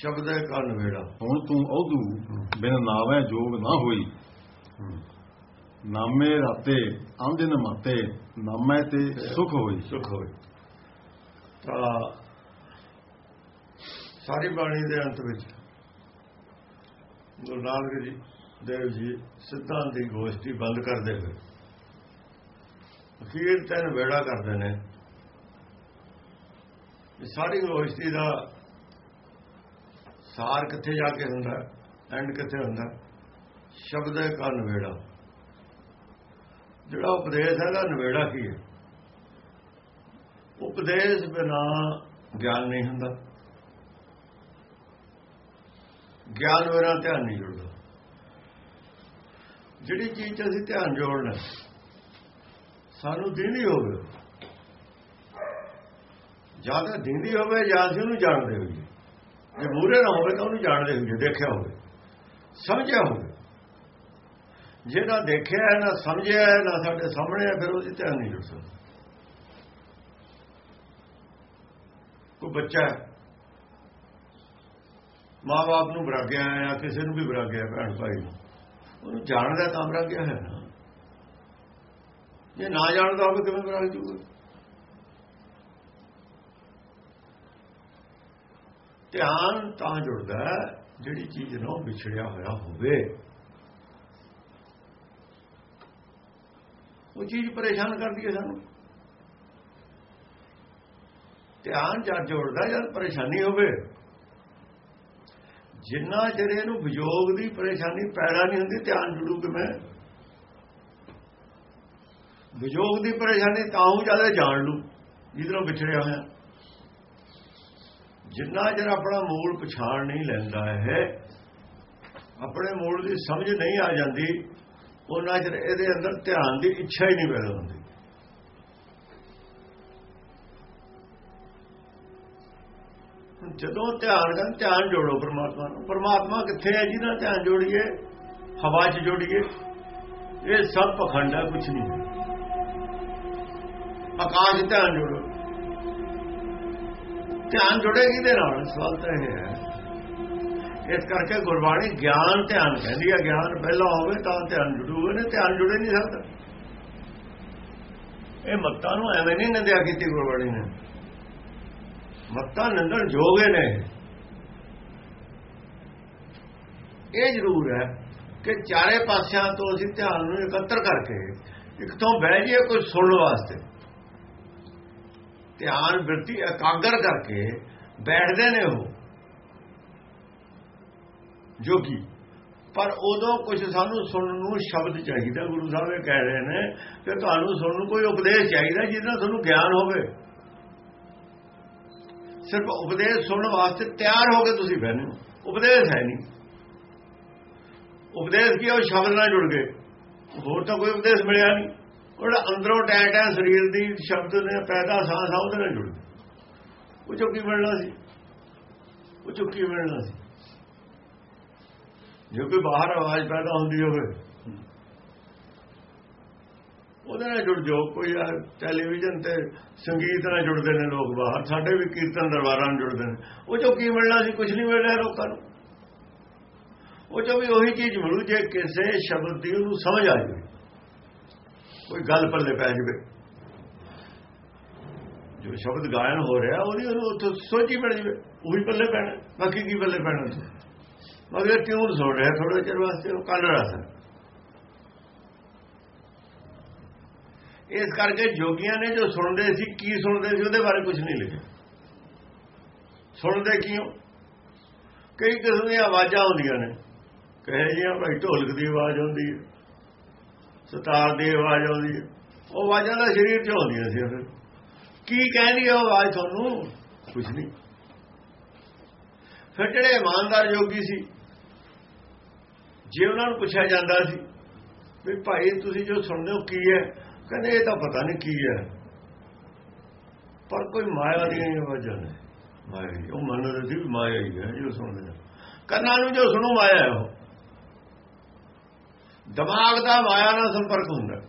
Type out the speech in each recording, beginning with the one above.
ਸ਼ਬਦ ਕਾ ਨਵੇੜਾ ਹੁਣ ਤੂੰ ਔਦੂ ਬਿਨ ਨਾਵੇਂ ਜੋਗ ਨਾ ਹੋਈ। ਨਾਮੇ ਰਾਤੇ ਆਂਦਿਨ ਮਾਤੇ ਨਾਮੇ ਤੇ ਸੁਖ ਹੋਈ। ਸੁਖ ਹੋਏ ਤਾਂ ਸਾਰੀ ਬਾਣੀ ਦੇ ਅੰਤ ਵਿੱਚ ਗੁਰੂ ਨਾਨਕ ਜੀ ਦੇਵ ਜੀ ਸਿੱਧਾਂ ਦੀ ਗੋਸ਼ਟੀ ਬੰਦ ਕਰਦੇ ਹੋਏ ਅਖੀਰ ਤੈਨ ਵੇੜਾ ਕਰਦੇ ਨੇ। ਇਹ ਸਾਰੀ ਗੋਸ਼ਟੀ ਦਾ ਸਾਰ ਕਿੱਥੇ ਜਾ ਕੇ ਹੁੰਦਾ? ਐਂਡ ਕਿੱਥੇ ਹੁੰਦਾ? ਸ਼ਬਦ ਕਾ ਨਵੇੜਾ। ਜਿਹੜਾ ਉਪਦੇਸ਼ ਹੈ ਦਾ ਨਵੇੜਾ ਕੀ ਹੈ? ਉਪਦੇਸ਼ ਬਿਨਾ ਗਿਆਨ ਨਹੀਂ ਹੁੰਦਾ। ਗਿਆਨ ਬਿਨਾ ਧਿਆਨ ਨਹੀਂ ਜੁੜਦਾ। ਜਿਹੜੀ ਚੀਜ਼ 'ਚ ਅਸੀਂ ਧਿਆਨ ਜੋੜਨਾ ਸਾਨੂੰ ਦੀਨੀ ਹੋਵੇ। ਜਾਂ ਤਾਂ ਦੀਨੀ ਹੋਵੇ ਜਾਂ ਅਸੀਂ ਉਹਨੂੰ ਜਾਣਦੇ ਹੋਈਏ। ਜੇ ਮੂਰੇ ਨਾ ਹੋਵੇ ਤਾਂ ਉਹਨੂੰ ਜਾਣਦੇ ਹੋਈਏ ਦੇਖਿਆ ਹੋਵੇ। ਸਮਝਿਆ ਹੋਵੇ। ਜੇ ਨਾ ਦੇਖਿਆ ਹੈ, ਨਾ ਸਮਝਿਆ ਹੈ, ਨਾ ਸਾਡੇ ਸਾਹਮਣੇ ਹੈ, ਫਿਰ ਉਹਦੀ ਧਿਆਨ ਨਹੀਂ ਜੁੜ ਸਕਦਾ ਕੋਈ ਬੱਚਾ ਮਾਂ-ਬਾਪ ਨੂੰ ਬਰਾਗਿਆ ਹੈ ਜਾਂ ਕਿਸੇ ਨੂੰ ਵੀ ਬਰਾਗਿਆ ਭੈਣ ਭਾਈ ਨੂੰ, ਉਹਨੂੰ ਜਾਣਦਾ ਤਾਂ ਬਰਾਗਿਆ ਹੈ ਨਾ। ਜੇ ਨਾ ਜਾਣਦਾ ਹੋਵੇ ਕਿਵੇਂ ਬਰਾਗ ਜੂਗਾ? ਧਿਆਨ ਤਾਂ ਜੁੜਦਾ ਜਿਹੜੀ ਚੀਜ਼ ਨਾਲ ਵਿਛੜਿਆ ਹੋਇਆ ਹੋਵੇ। ਉਹ ਚੀਜ਼ ਪਰੇਸ਼ਾਨ ਕਰਦੀ ਹੈ ਸਾਨੂੰ। ਧਿਆਨ ਜਦ ਜੁੜਦਾ ਜਦ ਪਰੇਸ਼ਾਨੀ ਹੋਵੇ। ਜਿੰਨਾ ਚਿਰ ਇਹਨੂੰ ਵਿਜੋਗ ਦੀ ਪਰੇਸ਼ਾਨੀ ਪੈਦਾ ਨਹੀਂ ਹੁੰਦੀ, ਧਿਆਨ ਜੁੜੂ ਕਿਵੇਂ? ਵਿਜੋਗ ਦੀ ਪਰੇਸ਼ਾਨੀ ਤਾਂ ਉਹ ਜ਼ਿਆਦਾ ਜਾਣ ਲੂ, ਜਿਹਦੋਂ ਵਿਛੜਿਆ ਹੋਇਆ। ਜਿੰਨਾ ਚਿਰ ਆਪਣਾ ਮੂਲ ਪਛਾਣ ਨਹੀਂ ਲੈਂਦਾ ਹੈ, ਆਪਣੇ ਮੂਲ ਦੀ ਸਮਝ ਨਹੀਂ ਆ ਜਾਂਦੀ, ਉਹਨਾਂ ਚਿਰ ਇਹਦੇ ਅੰਦਰ ਧਿਆਨ ਦੀ ਇੱਛਾ ਹੀ ਨਹੀਂ ਪੈਦਾ ਹੁੰਦੀ। ਜਦੋਂ ਧਿਆਨ ਕਰਨ, ਧਿਆਨ ਜੋੜੋ ਪਰਮਾਤਮਾ ਨੂੰ। ਪਰਮਾਤਮਾ ਕਿੱਥੇ ਹੈ ਜਿਹਦਾ ਧਿਆਨ ਜੋੜੀਏ? ਹਵਾ 'ਚ ਜੋੜੀਏ। ਇਹ ਸਭ ਪਖੰਡ ਹੈ ਕੁਝ ਨਹੀਂ। ਆਕਾਸ਼ ਧਿਆਨ ਜੋੜੋ। ਧਿਆਨ ਜੁੜੇਗੀ ਦੇ ਨਾਲ? ਸਵਾਲ ਤਾਂ ਇਹ ਹੈ। ਇਸ ਕਰਕੇ ਗੁਰਬਾਣੀ ਗਿਆਨ ਧਿਆਨ ਕਹਿੰਦੀ ਹੈ ਗਿਆਨ ਪਹਿਲਾਂ ਹੋਵੇ ਤਾਂ ਧਿਆਨ ਜੁੜੂਗਾ ਨੇ ਧਿਆਨ ਜੁੜੇ ਨਹੀਂ ਸਕਦਾ। ਇਹ ਮੱਤਾਂ ਨੂੰ ਐਵੇਂ ਨਹੀਂ ਨਿੰਦਿਆ ਕੀਤੀ ਗੁਰਬਾਣੀ ਨੇ। ਮੱਤਾਂ ਨਿੰਦਣ ਜੋਗੇ ਨੇ। ਇਹ ਜ਼ਰੂਰ ਹੈ ਕਿ ਚਾਰੇ ਪਾਸਿਆਂ ਤੋਂ ਅਸੀਂ ਧਿਆਨ ਨੂੰ ਇਕੱਤਰ ਕਰਕੇ ਇੱਕ ਤੋਂ ਬਹਿ ਜਾਈਏ ਕੋਈ ਸੁਣਨ ਵਾਸਤੇ। ਧਿਆਨ ਬਿਰਤੀ ਇਕਾਗਰ ਕਰਕੇ ਬੈਠਦੇ ਨੇ ਉਹ। ਜੋਗੀ। ਪਰ ਉਦੋਂ ਕੁਝ ਸਾਨੂੰ ਸੁਣਨ ਨੂੰ ਸ਼ਬਦ ਚਾਹੀਦਾ, ਗੁਰੂ ਸਾਹਿਬ ਇਹ ਕਹਿ ਰਹੇ ਨੇ ਕਿ ਤੁਹਾਨੂੰ ਸੁਣਨ ਨੂੰ ਕੋਈ ਉਪਦੇਸ਼ ਚਾਹੀਦਾ ਜਿਹਦੇ ਨਾਲ ਤੁਹਾਨੂੰ ਗਿਆਨ ਹੋਵੇ। ਸਿਰਫ ਉਪਦੇਸ਼ ਸੁਣਨ ਵਾਸਤੇ ਤਿਆਰ ਹੋ ਕੇ ਤੁਸੀਂ ਬਹਿਨੇ ਹੋ। ਉਪਦੇਸ਼ ਹੈ ਨਹੀਂ। ਉਪਦੇਸ਼ ਕੀ ਉਹ ਸ਼ਬਦ ਨਾਲ ਜੁੜ ਗਏ। ਹੋਰ ਤਾਂ ਕੋਈ ਉਪਦੇਸ਼ ਮਿਲਿਆ ਨਹੀਂ। ਉਹਦਾ ਅੰਦਰੋਂ ਟੈਂ ਹੈ ਸਰੀਰ ਦੀ ਸ਼ਬਦ ਨੇ ਪੈਦਾ ਸਾਹ ਸਾਹ ਉਹਦੇ ਨਾਲ ਜੁੜ ਗਏ ਉਹ ਚੋਂ ਕੀ ਮਿਲਣਾ ਸੀ? ਉਹ ਚੋਂ ਕੀ ਮਿਲਣਾ ਸੀ? ਜੇ ਕੋਈ ਬਾਹਰ ਆਵਾਜ਼ ਪੈਦਾ ਹੁੰਦੀ ਹੋਵੇ, ਉਹਦੇ ਨਾਲ ਜੁੜ ਜਾਓ। ਕੋਈ ਟੈਲੀਵਿਜ਼ਨ ਤੇ ਸੰਗੀਤ ਨਾਲ ਜੁੜਦੇ ਨੇ ਲੋਕ ਬਾਹਰ, ਸਾਡੇ ਵੀ ਕੀਰਤਨ ਦਰਬਾਰਾਂ ਨਾਲ ਜੁੜਦੇ ਨੇ। ਉਹ ਚੋਂ ਕੀ ਮਿਲਣਾ ਸੀ? ਕੁਝ ਨਹੀਂ ਮਿਲ ਰਿਹਾ ਲੋਕਾਂ ਨੂੰ। ਉਹ ਚੋਂ ਵੀ ਉਹੀ ਚੀਜ਼ ਮਿਲੂ, ਜੇ ਕਿਸੇ ਸ਼ਬਦ ਦੀ ਉਹਨੂੰ ਸਮਝ ਆ ਜਾਵੇ। ਕੋਈ ਗੱਲ ਪੱਲੇ ਪੈ ਜਾਵੇ। ਜੋ ਸ਼ਬਦ ਗਾਇਨ ਹੋ ਰਿਹਾ, ਉਹਦੀ ਉਹਨੂੰ ਉੱਥੋਂ ਸੋਚੀ ਮਿਲ ਜਾਵੇ, ਉਹੀ ਪੱਲੇ ਪੈਣਾ, ਬਾਕੀ ਕੀ ਪੱਲੇ ਪੈਣਾ ਮਗਰ ਕਿਉਂ ਸੁਣ ਰਿਹਾ ਥੋੜੇ ਚਿਰ ਵਾਸਤੇ ਉਹ ਕੰਨ ਰਸ ਇਸ ਕਰਕੇ ਜੋਗੀਆਂ ਨੇ ਜੋ ਸੁਣਦੇ ਸੀ, ਕੀ ਸੁਣਦੇ ਸੀ, ਉਹਦੇ ਬਾਰੇ ਕੁਝ ਨਹੀਂ ਲਿਖਿਆ। ਸੁਣਦੇ ਕਿਉਂ? ਕਈ ਕਿਸਮ ਦੀਆਂ ਆਵਾਜ਼ਾਂ ਆਉਂਦੀਆਂ ਨੇ। ਕਹੇ ਜੀਆਂ ਭਾਈ ਢੋਲਕ ਦੀ ਆਵਾਜ਼ ਆਉਂਦੀ ਹੈ। ਸਤਾਰ ਦੀ ਆਵਾਜ਼ ਆਉਂਦੀ ਹੈ। ਉਹ ਆਵਾਜ਼ਾਂ ਦਾ ਸਰੀਰ 'ਚ ਆਉਂਦੀਆਂ ਸੀ ਫਿਰ ਕੀ ਕਹਿੰਦੀ ਹੈ ਉਹ ਆਵਾਜ਼ ਤੁਹਾਨੂੰ? ਕੁਝ ਨਹੀਂ। ਫਿਰ ਜਿਹੜੇ ਇਮਾਨਦਾਰ ਯੋਗੀ ਸੀ, ਜੇ ਉਹਨਾਂ ਨੂੰ ਪੁੱਛਿਆ ਜਾਂਦਾ ਸੀ, ਵੀ ਭਾਈ ਤੁਸੀਂ ਜੋ ਸੁਣਦੇ ਹੋ ਕੀ ਹੈ? ਕਹਿੰਦੇ ਇਹ ਤਾਂ ਪਤਾ ਨਹੀਂ ਕੀ ਹੈ। ਪਰ ਕੋਈ ਮਾਇਆ ਦੀਆਂ ਆਵਾਜ਼ਾਂ ਨੇ। ਮਾਇਆ ਉਹ ਮੰਨਦੇ ਸੀ ਮਾਇਆ ਹੀ ਹੈ, ਜੋ ਸੁਣਦੇ ਨੇ। ਕੰਨਾਂ ਨੂੰ ਜੋ ਸੁਣੂ, ਮਾਇਆ ਹੈ ਉਹ। ਦਿਮਾਗ ਦਾ ਮਾਇਆ ਨਾਲ ਸੰਪਰਕ ਹੁੰਦਾ।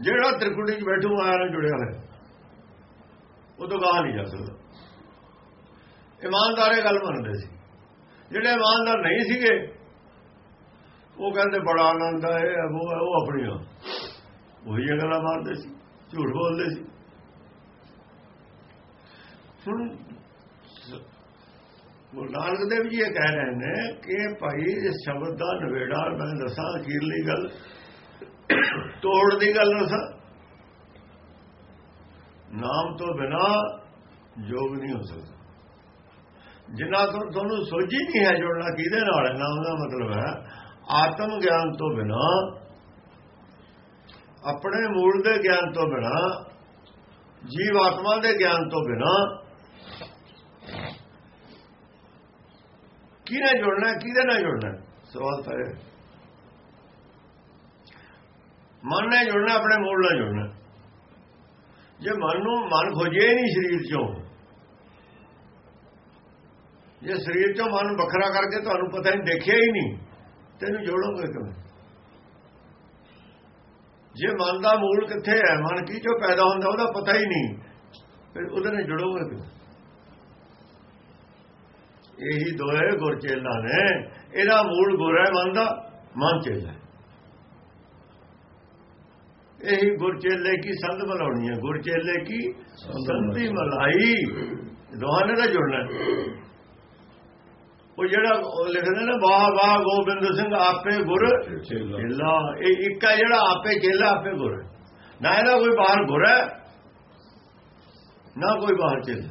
ਜਿਹੜਾ ਤ੍ਰਿਕੁਟੀ 'ਚ ਬੈਠੂ ਮਾਇਆ ਨਾਲ ਜੁੜਿਆ ਹੋਇਆ ਉਹ ਤੋਂ ਬਾਹਰ ਨਹੀਂ ਜਾ ਸਕਦਾ। ਇਮਾਨਦਾਰੇ ਗੱਲ ਮੰਨਦੇ ਸੀ। ਜਿਹੜੇ ਇਮਾਨਦਾਰ ਨਹੀਂ ਸੀਗੇ ਉਹ ਕਹਿੰਦੇ ਬੜਾ ਆਨੰਦ ਆ ਇਹ ਆ, ਉਹ ਆ, ਉਹ ਆਪਣੀਆਂ। ਉਹੀ ਗੱਲਾਂ ਮਾਰਦੇ ਸੀ ਝੂਠ ਬੋਲਦੇ ਸੀ। ਹੁਣ ਗੁਰੂ ਨਾਨਕ ਦੇਵ ਜੀ ਇਹ ਕਹਿ ਰਹੇ ਨੇ ਕਿ ਭਾਈ ਇਸ ਸ਼ਬਦ ਦਾ ਨਵੇੜਾ ਮੈਂ ਦੱਸਾਂ ਅਖੀਰਲੀ ਗੱਲ। ਤੋੜ ਦੀ ਗੱਲ ਦੱਸਾਂ। ਨਾਮ ਤੋਂ ਬਿਨਾ ਯੋਗ ਨਹੀਂ ਹੋ ਸਕਦਾ। ਜਿੰਨਾ ਤੋਂ, ਤੁਹਾਨੂੰ ਸੋਝੀ ਨਹੀਂ ਹੈ ਜੋੜਨਾ ਕਿਹਦੇ ਨਾਲ ਹੈ? ਨਾਮ ਦਾ ਮਤਲਬ ਹੈ ਆਤਮ ਗਿਆਨ ਤੋਂ ਬਿਨਾ, ਆਪਣੇ ਮੂਲ ਦੇ ਗਿਆਨ ਤੋਂ ਬਿਨਾ ਜੀਵ ਆਤਮਾ ਦੇ ਗਿਆਨ ਤੋਂ ਬਿਨਾ ਕਿਹਨੇ ਜੁੜਨਾ, ਕਿਹਦੇ ਨਾਲ ਜੁੜਨਾ? ਸਵਾਲ ਤਾਂ ਮਨ ਨਾਲ ਜੁੜਨਾ, ਆਪਣੇ ਮੂਲ ਨਾਲ ਜੁੜਨਾ। ਜੇ ਮਨ ਨੂੰ ਮਨ ਖੋਜੇ ਨਹੀਂ ਸਰੀਰ ਚੋਂ, ਜੇ ਸਰੀਰ ਚੋਂ ਮਨ ਵੱਖਰਾ ਕਰਕੇ ਤੁਹਾਨੂੰ ਪਤਾ ਨਹੀਂ, ਦੇਖਿਆ ਹੀ ਨਹੀਂ, ਤੈਨੂੰ ਜੋੜੋਗੇ ਕਿਵੇਂ? ਜੇ ਮਨ ਦਾ ਮੂਲ ਕਿੱਥੇ ਹੈ, ਮਨ ਕੀ ਚੋਂ ਪੈਦਾ ਹੁੰਦਾ ਉਹਦਾ ਪਤਾ ਹੀ ਨਹੀਂ, ਫਿਰ ਉਹਦੇ ਨਾਲ ਜੁੜੋਗੇ ਕਿਵੇਂ? ਇਹੀ ਦੋਏ ਗੁਰਚੇਲਾ ਨੇ। ਇਹਦਾ ਮੂਲ ਗੁਰ ਹੈ ਮਨ ਦਾ ਮਨ ਚੇਲਾ ਇਹੀ ਗੁਰਚੇਲੇ ਕੀ ਸੰਧ ਮਲਾਉਣੀ ਹੈ? ਗੁਰਚੇਲੇ ਕੀ ਸੰਧੀ ਮਲਾਈ ਦੋਹਾਂ ਤਾਂ ਜੁੜਨਾ ਉਹ ਜਿਹੜਾ ਲਿਖਦੇ ਨੇ ਵਾਹ ਵਾਹ ਗੋਬਿੰਦ ਸਿੰਘ ਆਪੇ ਗੁਰ ਚੇਲਾ। ਇਹ ਇੱਕ ਹੈ ਜਿਹੜਾ ਆਪੇ ਚੇਲਾ ਆਪੇ ਗੁਰ ਨਾ ਇਹਦਾ ਕੋਈ ਬਾਹਰ ਗੁਰ ਹੈ ਨਾ ਕੋਈ ਬਾਹਰ ਚੇਲਾ।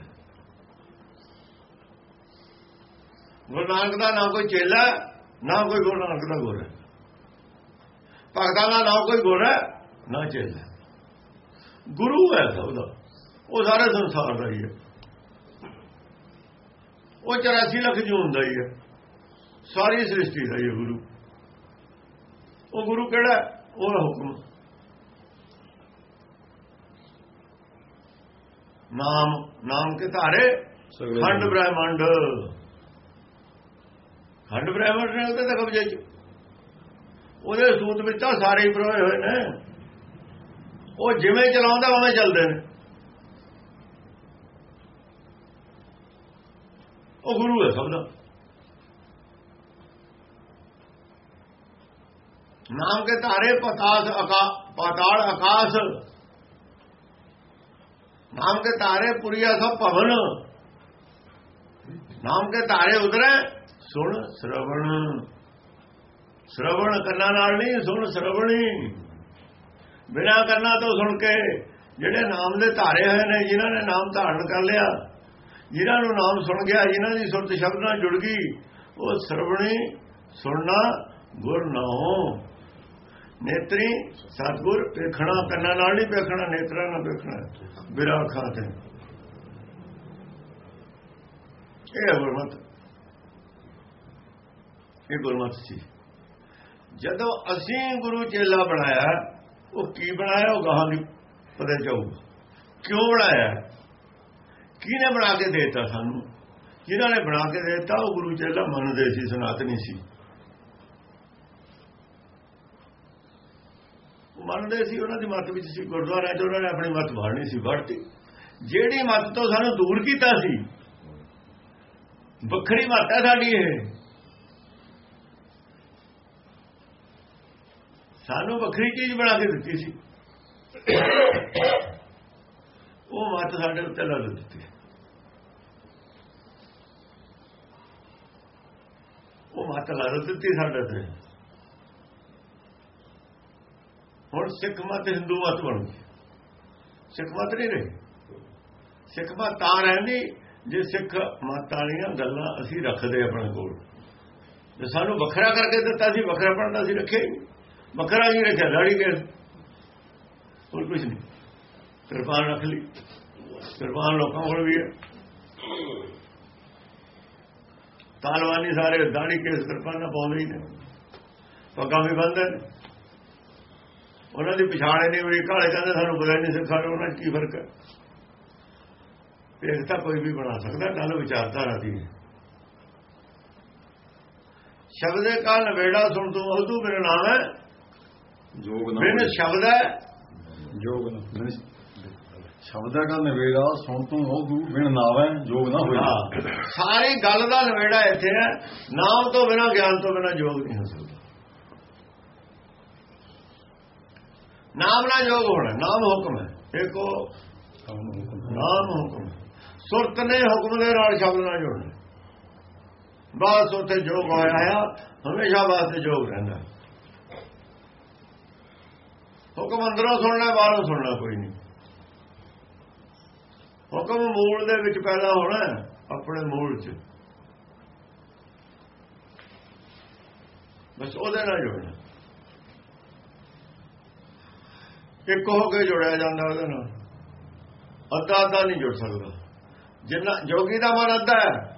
ਗੁਰੂ ਨਾਨਕ ਦਾ ਨਾ ਕੋਈ ਚੇਲਾ ਨਾ ਕੋਈ ਗੁਰੂ ਨਾਨਕ ਦਾ ਗੁਰ। ਹੈ ਭਗਤਾਂ ਦਾ ਨਾ ਕੋਈ ਗੁਰ ਹੈ ਨਾ ਚੇਲਾ। ਗੁਰੂ ਹੈ ਸਭ ਦਾ। ਉਹ ਸਾਰੇ ਸੰਸਾਰ ਦਾ ਹੀ ਹੈ। ਉਹ 84 ਲੱਖ ਜੂਨ ਦਾ ਹੀ ਹੈ। ਸਾਰੀ ਸ੍ਰਿਸ਼ਟੀ ਦਾ ਹੀ ਹੈ ਗੁਰੂ। ਉਹ ਗੁਰੂ ਕਿਹੜਾ ਉਹ ਹੁਕਮ। ਨਾਮ ਨਾਮ ਕੇ ਧਾਰੇ ਖੰਡ ਬ੍ਰਹਮੰਡ। ਖੰਡ ਬ੍ਰਹਮੰਡ ਨੇ ਉਹਦੇ ਤਾਂ ਕਬਜ਼ੇ ਚ ਉਹਦੇ ਸੂਤ ਵਿੱਚ ਤਾਂ ਸਾਰੇ ਹੀ ਪਰੋਏ ਹੋਏ ਨੇ। ਉਹ ਜਿਵੇਂ ਚਲਾਉਂਦਾ ਉਵੇਂ ਚੱਲਦੇ ਨੇ। ਉਹ ਗੁਰੂ ਹੈ ਸਭ ਦਾ। ਨਾਮ ਕੇ ਧਾਰੇ ਪਤਾਸ ਅਕਾ, ਪਾਤਾਲ ਆਕਾਸ਼ ਨਾਮ ਕੇ ਤਾਰੇ ਪੁਰੀਆ ਸਭ ਭਵਨ। ਨਾਮ ਕੇ ਤਾਰੇ ਉਧਰੇ। ਸੁਣ ਸ਼ਰਵਣ। ਸ਼ਰਵਣ ਕੰਨਾਂ ਨਾਲ ਨਹੀਂ, ਸੁਣ ਸ਼ਰਵਣੀ। ਬਿਨਾ ਕੰਨਾਂ ਤੋਂ ਸੁਣ ਕੇ ਜਿਹੜੇ ਨਾਮ ਦੇ ਧਾਰੇ ਹੋਏ ਨੇ, ਜਿਨ੍ਹਾਂ ਨੇ ਨਾਮ ਧਾਰਨ ਕਰ ਲਿਆ, ਜਿਨ੍ਹਾਂ ਨੂੰ ਨਾਮ ਸੁਣ ਗਿਆ, ਜਿਨ੍ਹਾਂ ਦੀ ਸੁਰਤ ਸ਼ਬਦ ਨਾਲ ਜੁੜ ਗਈ, ਉਹ ਸਰਵਣੀ ਸੁਣਨਾ ਗੁਰ ਨਾ ਨੇਤਰੀ ਸਤਗੁਰ ਵੇਖਣਾ ਕੰਨਾਂ ਨਾਲ ਨਹੀਂ ਵੇਖਣਾ, ਨੇਤਰਾਂ ਨਾਲ ਵੇਖਣਾ ਬਿਰਾ ਖਾਤੇ ਇਹ ਹੈ ਗੁਰਮਤ। ਇਹ ਗੁਰਮਤ ਸੀ। ਜਦੋਂ ਅਸੀਂ ਗੁਰੂ ਚੇਲਾ ਬਣਾਇਆ, ਉਹ ਕੀ ਬਣਾਇਆ? ਉਹ ਗਾਹਾਂ ਦੀ ਪਤਾ ਚਾਹੂਗਾ ਕਿਉਂ ਬਣਾਇਆ? ਕਿਹਨੇ ਬਣਾ ਕੇ ਦਿੱਤਾ ਸਾਨੂੰ? ਜਿਨ੍ਹਾਂ ਨੇ ਬਣਾ ਕੇ ਦਿੱਤਾ, ਉਹ ਗੁਰੂ ਚੇਲਾ ਮੰਨਦੇ ਸੀ, ਸਨਾਤਨੀ ਸੀ। ਮੰਨਦੇ ਸੀ, ਉਹਨਾਂ ਦੀ ਮੱਤ ਵਿੱਚ ਸੀ ਗੁਰਦੁਆਰਾ ਚ ਉਹਨਾਂ ਨੇ ਆਪਣੀ ਮੱਤ ਵਾੜਨੀ ਸੀ ਵੜਤੀ ਜਿਹੜੀ ਮੱਤ ਤੋਂ ਸਾਨੂੰ ਦੂਰ ਕੀਤਾ ਸੀ, ਵੱਖਰੀ ਮੱਤ ਹੈ ਸਾਡੀ ਇਹ। ਸਾਨੂੰ ਵੱਖਰੀ ਚੀਜ਼ ਬਣਾ ਕੇ ਦਿੱਤੀ ਸੀ। ਉਹ ਮੱਤ ਸਾਡੇ ਉੱਤੇ ਲਾ ਦਿੱਤੀ। ਉਹ ਮੱਤ ਲਾ ਦਿੱਤੀ ਸਾਡੇ ਤੇ। ਹੁਣ ਸਿੱਖ ਮਤ ਹਿੰਦੂ ਮਤ ਬਣ ਗਈ। ਸਿੱਖ ਮਤ ਨਹੀਂ ਰਹੀ। ਸਿੱਖ ਮਤ ਤਾਂ ਰਹਿੰਦੀ ਜੇ ਸਿੱਖ ਮਤ ਵਾਲੀਆਂ ਗੱਲਾਂ ਅਸੀਂ ਰੱਖਦੇ ਆਪਣੇ ਕੋਲ। ਜੇ ਸਾਨੂੰ ਵੱਖਰਾ ਕਰਕੇ ਦਿੱਤਾ ਸੀ ਵੱਖਰਾ ਪੜਦਾ ਸੀ ਰੱਖੇ ਵੱਖਰਾ ਜੀ ਰੱਖਿਆ ਦਾੜੀ ਕੇ ਹੋਰ ਕੁਝ ਨਹੀਂ। ਕਿਰਪਾਨ ਰੱਖ ਲਈ। ਕਿਰਪਾਨ ਲੋਕਾਂ ਕੋਲ ਵੀ ਹੈ। ਤਾਲਵਾਨੀ ਸਾਰੇ ਦਾੜੀ ਕੇਸ ਕਿਰਪਾਨਾਂ ਪਾਉਂਦੇ ਹੀ ਨੇ। ਪੱਗਾਂ ਵੀ ਬੰਨਦੇ ਨੇ। ਉਹਨਾਂ ਦੀ ਪਛਾਣੇ ਨਹੀਂ ਹੋਈ ਕਾਲੇ ਕਹਿੰਦੇ ਸਾਨੂੰ ਪਤਾ ਨਹੀਂ ਸਿੱਖਾਂ ਨੂੰ ਉਹਨਾਂ ਕੀ ਫ਼ਰਕ ਹੈ? ਇਹ ਤਾਂ ਕੋਈ ਵੀ ਬਣਾ ਸਕਦਾ ਗੱਲ ਵਿਚਾਰਧਾਰਾ ਦੀ ਸ਼ਬਦੇ ਕਾ ਨਵੇੜਾ ਸੁਣ ਤੂੰ, ਉਹ ਤੂੰ ਮੇਰਾ ਨਾਮ ਹੈ। ਜੋਗ ਨਾ ਬਿਨ ਸ਼ਬਦ ਹੈ। ਜੋਗ ਨਾ ਸ਼ਬਦਾਂ ਦਾ ਨਵੇੜਾ ਸੁਣ ਤੂੰ ਉਹ ਗੁਰੂ ਬਿਨ ਨਾਵੇਂ ਜੋਗ ਨਾ ਹੋਇਆ ਸਾਰੀ ਗੱਲ ਦਾ ਨਵੇੜਾ ਇੱਥੇ ਹੈ। ਨਾਮ ਤੋਂ ਬਿਨਾ ਗਿਆਨ ਤੋਂ ਬਿਨਾ ਯੋਗ ਨਹੀਂ ਹੋ ਸਕਦਾ। ਨਾਮ ਨਾਲ ਯੋਗ ਹੋਣਾ ਨਾਮ ਹੁਕਮ ਹੈ। ਦੇਖੋ ਨਾਮ ਹੁਕਮ। ਸੁਰਤ ਨੇ ਹੁਕਮ ਦੇ ਨਾਲ ਸ਼ਬਦ ਨਾਲ ਜੋੜਨਾ ਬਸ ਉੱਥੇ ਜੋਗ ਹੋਇਆ ਆ ਹਮੇਸ਼ਾ ਵਾਸਤੇ ਜੋਗ ਰਹਿੰਦਾ ਹੁਕਮ ਅੰਦਰੋਂ ਸੁਣਨਾ, ਬਾਹਰੋਂ ਸੁਣਨਾ ਕੋਈ ਨਹੀਂ। ਹੁਕਮ ਮੂਲ ਦੇ ਵਿੱਚ ਪੈਦਾ ਹੋਣਾ ਆਪਣੇ ਮੂਲ 'ਚ। ਬਸ ਉਹਦੇ ਨਾਲ ਜੁੜਨਾ। ਇੱਕ ਹੋ ਕੇ ਜੁੜਿਆ ਜਾਂਦਾ ਉਹਦੇ ਨਾਲ। ਅੱਧਾ ਅੱਧਾ ਨਹੀਂ ਜੁੜ ਸਕਦਾ। ਜਿੰਨਾ ਜੋਗੀ ਦਾ ਮਨ ਅੱਧਾ ਹੈ।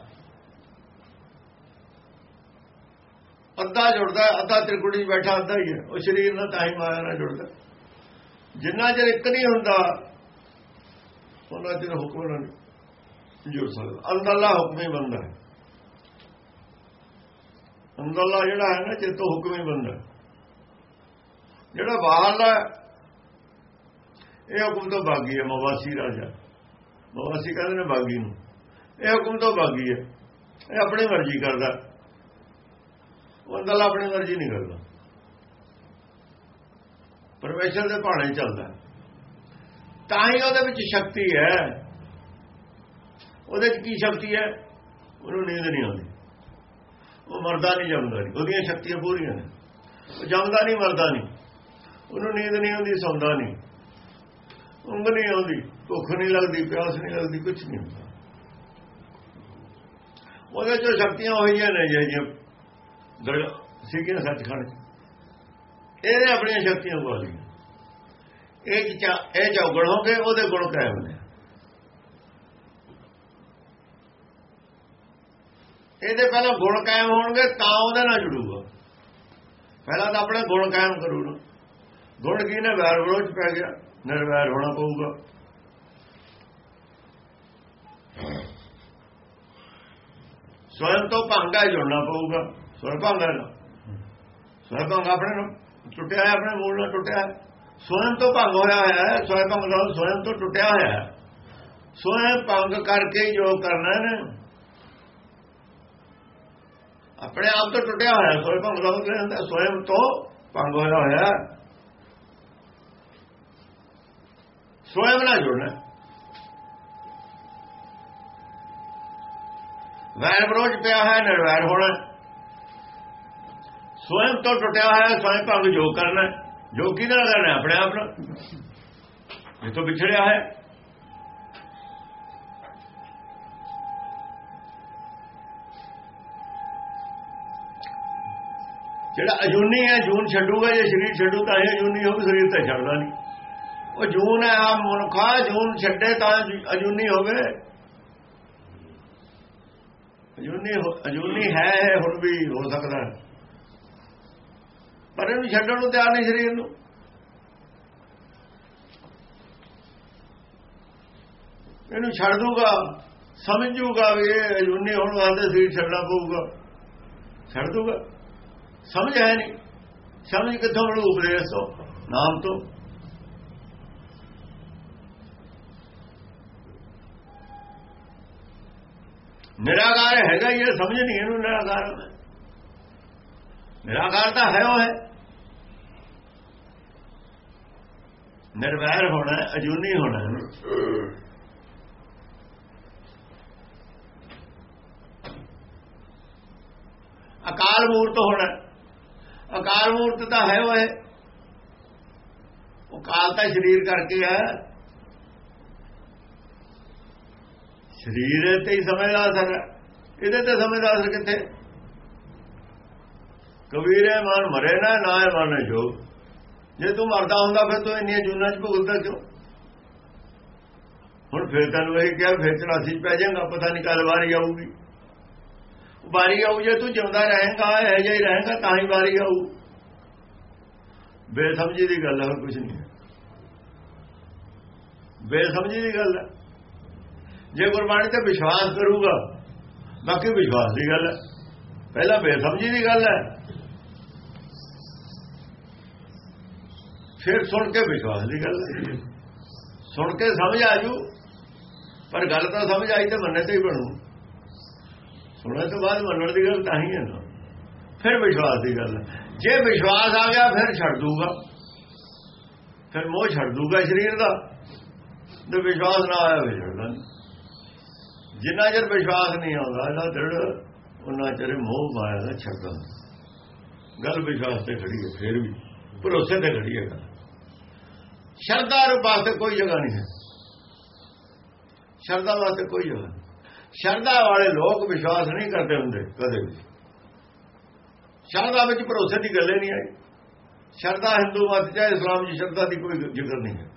ਅੱਧਾ ਜੁੜਦਾ, ਅੱਧਾ ਤ੍ਰਿਕੁਟੀ ਬੈਠਾ, ਅੱਧਾ ਹੀ ਹੈ। ਉਹ ਸਰੀਰ ਨਾਲ ਤਾਂ ਹੀ ਮਾਇਆ ਨਾਲ ਜੁੜਦਾ। ਜਿੰਨਾ ਚਿਰ ਇੱਕ ਨਹੀਂ ਹੁੰਦਾ, ਉਹਨਾਂ ਚਿਰ ਹੁਕਮ ਨਹੀਂ ਜੁੜ ਸਕਦਾ। ਅੰਦਰਲਾ ਹੁਕਮ ਹੀ ਬੰਦਾ ਹੈ। ਅੰਦਰਲਾ ਜਿਹੜਾ ਹੈ ਨਾ ਚਿੱਤੋਂ ਹੁਕਮ ਹੀ ਬੰਦਾ ਜਿਹੜਾ ਬਾਹਰਲਾ ਇਹ ਹੁਕਮ ਤੋਂ ਬਾਗੀ ਹੈ, ਮਵਾਸੀ ਰਾਜਾ। ਮਵਾਸੀ ਕਹਿੰਦੇ ਨੇ ਬਾਗੀ ਨੂੰ। ਇਹ ਹੁਕਮ ਤੋਂ ਬਾਗੀ ਹੈ। ਇਹ ਆਪਣੀ ਮਰਜ਼ੀ ਕਰਦਾ। ਉਹ ਅੰਦਰਲਾ ਆਪਣੀ ਮਰਜ਼ੀ ਨਹੀਂ ਕਰਦਾ। ਪਰਮੇਸ਼ਰ ਦੇ ਭਾਣੇ ਚੱਲਦਾ ਤਾਂ ਹੀ ਉਹਦੇ ਵਿੱਚ ਸ਼ਕਤੀ ਹੈ। ਉਹਦੇ ਵਿੱਚ ਕੀ ਸ਼ਕਤੀ ਹੈ? ਉਹਨੂੰ ਨੀਂਦ ਨਹੀਂ ਆਉਂਦੀ। ਉਹ ਮਰਦਾ ਨਹੀਂ ਜੰਮਦਾ ਨਹੀਂ ਉਹਦੀਆਂ ਸ਼ਕਤੀਆਂ ਪੂਰੀਆਂ ਨੇ। ਉਹ ਜੰਮਦਾ ਨਹੀਂ, ਮਰਦਾ ਨਹੀਂ। ਉਹਨੂੰ ਨੀਂਦ ਨਹੀਂ ਆਉਂਦੀ, ਸੌਂਦਾ ਨਹੀਂ। ਉਂਗ ਨਹੀਂ ਆਉਂਦੀ, ਭੁੱਖ ਨਹੀਂ ਲੱਗਦੀ, ਪਿਆਸ ਨਹੀਂ ਲੱਗਦੀ ਕੁਝ ਨਹੀਂ ਹੁੰਦਾ। ਉਹਦੇ ਚੋਂ ਸ਼ਕਤੀਆਂ ਹੋਈਆਂ ਨੇ ਜਿਹੜੀਆਂ ਸੀਗੀਆਂ ਸਿੱਖਿਆ ਸੱਚਖੰਡ ਇਹਨੇ ਆਪਣੀਆਂ ਸ਼ਕਤੀਆਂ ਪਾ ਲਈਆਂ। ਇਹ ਇਹ ਚੌਗਣ ਹੋ ਗਏ, ਉਹਦੇ ਗੁਣ ਕਾਇਮ ਨੇ। ਇਹਦੇ ਪਹਿਲਾਂ ਗੁਣ ਕਾਇਮ ਹੋਣਗੇ, ਤਾਂ ਉਹਦੇ ਨਾਲ ਜੁੜੂਗਾ। ਪਹਿਲਾਂ ਤਾਂ ਆਪਣੇ ਗੁਣ ਕਾਇਮ ਕਰੂਗਾ ਗੁਣ ਕੀ ਨੇ? ਵੈਰ ਵਿਰੋਧ ਪੈ ਗਿਆ ਨਿਰਵੈਰ ਹੋਣਾ ਪਊਗਾ। ਸਵਯੰ ਤੋਂ ਭੰਗਾ ਜੁੜਨਾ ਪਊਗਾ। ਸਵਯੰ ਭੰਗਾ ਨਾ। ਸਵਯੰ ਆਪਣੇ ਨੂੰ। ਟੁੱਟਿਆ ਹੈ, ਆਪਣੇ ਮੂਲ ਨਾਲ ਟੁੱਟਿਆ ਹੈ। ਤੋਂ ਭੰਗ ਹੋਇਆ ਹੋਇਆ ਹੈ, ਸਵਯੰ ਭੰਗ ਦਾ ਸਵਯੰ ਤੋਂ ਟੁੱਟਿਆ ਹੋਇਆ ਹੈ। ਸਵਯੰ ਭੰਗ ਕਰਕੇ ਹੀ ਜੋ ਕਰਨਾ ਹੈ ਆਪਣੇ ਆਪ ਤੋਂ ਟੁੱਟਿਆ ਹੋਇਆ ਸਵੈ ਭੰਗ ਦਾ ਸਵੈਮ ਤੋਂ ਭੰਗ ਹੋਇਆ ਹੋਇਆ ਸਵੈਮ ਨਾਲ ਜੁੜਨਾ ਵੈਰ ਵਿਰੋਧ ਪਿਆ ਹੈ, ਨਿਰਵੈਰ ਹੋਣਾ ਸਵੈਮ ਤੋਂ ਟੁੱਟਿਆ ਹੋਇਆ ਸਵਯੰ ਭੰਗ ਜੋ ਕਰਨਾ ਜੋ ਕਿਹਦੇ ਲੈਣਾ ਆਪਣੇ ਆਪ ਨਾਲ। ਇਹ ਤੋਂ ਵਿਛੜਿਆ ਹੈ। ਜਿਹੜਾ ਅਜੂਨੀ ਹੈ, ਜੂਨ ਛੱਡੂਗਾ, ਜੇ ਸਰੀਰ ਛੱਡੂ ਤਾਂ ਇਹ ਅਜੂਨੀ ਹੋਊ ਸਰੀਰ ਤਾਂ ਛੱਡਦਾ ਨਹੀਂ। ਉਹ ਜੂਨ ਹੈ ਆ ਮਨੁੱਖਾ ਜੂਨ ਛੱਡੇ ਤਾਂ ਅਜੂਨੀ ਹੋਵੇ। ਅਜੂਨੀ ਅਜੂਨੀ ਹੈ ਹੁਣ ਵੀ ਹੋ ਸਕਦਾ ਪਰ ਇਹਨੂੰ ਛੱਡਣ ਨੂੰ ਤਿਆਰ ਨਹੀਂ ਸਰੀਰ ਨੂੰ। ਇਹਨੂੰ ਛੱਡ ਦੂਗਾ ਸਮਝ ਜੂਗਾ ਵੀ ਇਹ ਅਜੂਨੀ ਹੋਣ ਵਾਸਤੇ ਸਰੀਰ ਛੱਡਣਾ ਪਊਗਾ। ਛੱਡ ਦੂਗਾ ਸਮਝ ਹੈ ਨਹੀਂ। ਸਮਝ ਕਿੱਥੋਂ ਮਿਲੂ ਉਪਦੇਸ਼ ਤੋਂ ਨਾਮ ਤੋਂ। ਨਿਰਾਕਾਰ ਹੈਗਾ ਇਹ ਸਮਝ ਨਹੀਂ ਇਹਨੂੰ ਨਿਰਾਕਾਰ। ਨਿਰਾਕਾਰ ਤਾਂ ਹੈ ਉਹ ਹੈ। ਨਿਰਵੈਰ ਹੋਣਾ ਅਜੂਨੀ ਹੋਣਾ ਅਕਾਲ ਮੂਰਤ ਹੋਣਾ ਅਕਾਲ ਮੂਰਤ ਤਾਂ ਹੈ ਉਹ ਹੈ ਉਹ ਕਾਲ ਤਾਂ ਸਰੀਰ ਕਰਕੇ ਹੈ। ਸਰੀਰ ਤੇ ਹੀ ਸਮਝਦਾ ਅਸਰ ਇਹਦੇ ਤੇ ਸਮਝਦਾ ਅਸਰ ਕਿੱਥੇ? ਕਬੀਰੇ ਮਨ ਮਰੇ ਨਾ ਨਾ ਮਨ ਜੋ। ਜੇ ਤੂੰ ਮਰਦਾ ਹੁੰਦਾ, ਫਿਰ ਤੂੰ ਇੰਨੀਆਂ ਜੂਨਾਂ 'ਚ ਭੁਗਤਦਾ ਕਿਉਂ? ਹੁਣ ਫਿਰ ਤੈਨੂੰ ਇਹ ਕਿਹਾ, ਫਿਰ ਚੜਾਸੀ ਪੈ ਜਾਏਗਾ, ਪਤਾ ਨਹੀਂ ਕਦ ਵਾਰੀ ਆਊਗੀ। ਵਾਰੀ ਆਊ ਜੇ ਤੂੰ ਜਿਉਂਦਾ ਰਹੇਗਾ, ਇਹ ਜਿਹਾ ਹੀ ਰਹੇਗਾ, ਤਾਂ ਹੀ ਵਾਰੀ ਆਊ। ਬੇਸਮਝੀ ਦੀ ਗੱਲ ਹੈ ਕੁਝ ਨਹੀਂ ਬੇਸਮਝੀ ਦੀ ਗੱਲ ਹੈ ਜੇ ਗੁਰਬਾਣੀ ਤੇ ਵਿਸ਼ਵਾਸ ਕਰੂਗਾ, ਬਾਕੀ ਵਿਸ਼ਵਾਸ ਦੀ ਗੱਲ ਹੈ ਪਹਿਲਾਂ ਬੇਸਮਝੀ ਦੀ ਗੱਲ ਹੈ ਫਿਰ ਸੁਣ ਕੇ ਵਿਸ਼ਵਾਸ ਦੀ ਗੱਲ ਹੈ। ਸੁਣ ਕੇ ਸਮਝ ਆ ਜੂ, ਪਰ ਗੱਲ ਤਾਂ ਸਮਝ ਆਈ ਤੇ ਮੰਨੇ ਤੇ ਹੀ ਬਣੂ। ਸੁਣਨ ਤੋਂ ਬਾਅਦ ਮੰਨਣ ਦੀ ਗੱਲ ਤਾਂ ਹੀ ਹੈ ਨਾ। ਫਿਰ ਵਿਸ਼ਵਾਸ ਦੀ ਗੱਲ ਜੇ ਵਿਸ਼ਵਾਸ ਆ ਗਿਆ, ਫਿਰ ਛੱਡ ਦੂਗਾ। ਫਿਰ ਮੋਹ ਛੱਡ ਦੂਗਾ ਸਰੀਰ ਦਾ। ਤੇ ਵਿਸ਼ਵਾਸ ਨਾ ਆਇਆ, ਫਿਰ ਛੱਡਦਾ ਨਹੀਂ। ਜਿੰਨਾ ਚਿਰ ਵਿਸ਼ਵਾਸ ਨਹੀਂ ਆਉਂਦਾ ਇਹਦਾ ਦ੍ਰਿੜ ਉਹਨਾਂ ਚਿਰ ਮੋਹ ਮਾਇਆ ਦਾ ਛੱਡਦਾ ਨਹੀਂ। ਗੱਲ ਵਿਸ਼ਵਾਸ ਤੇ ਖੜੀ ਹੈ, ਫਿਰ ਵੀ। ਭਰੋਸੇ ਤੇ ਖੜੀ ਹੈ ਗੱਲ। ਸ਼ਰਧਾ ਦੇ ਵਾਸਤੇ ਕੋਈ ਜਗ੍ਹਾ ਨਹੀਂ ਹੈ। ਸ਼ਰਧਾ ਵਾਸਤੇ ਕੋਈ ਜਗ੍ਹਾ ਨਹੀਂ। ਸ਼ਰਧਾ ਵਾਲੇ ਲੋਕ ਵਿਸ਼ਵਾਸ ਨਹੀਂ ਕਰਦੇ ਹੁੰਦੇ ਕਦੇ ਵੀ। ਸ਼ਰਧਾ ਵਿੱਚ ਭਰੋਸੇ ਦੀ ਗੱਲ ਹੀ ਨਹੀਂ ਆਈ। ਸ਼ਰਧਾ ਹਿੰਦੂ ਮਤ ਚਾਹੇ ਇਸਲਾਮ ਦੀ ਸ਼ਰਧਾ ਦੀ ਕੋਈ ਜ਼ਿਕਰ ਨਹੀਂ ਹੈ।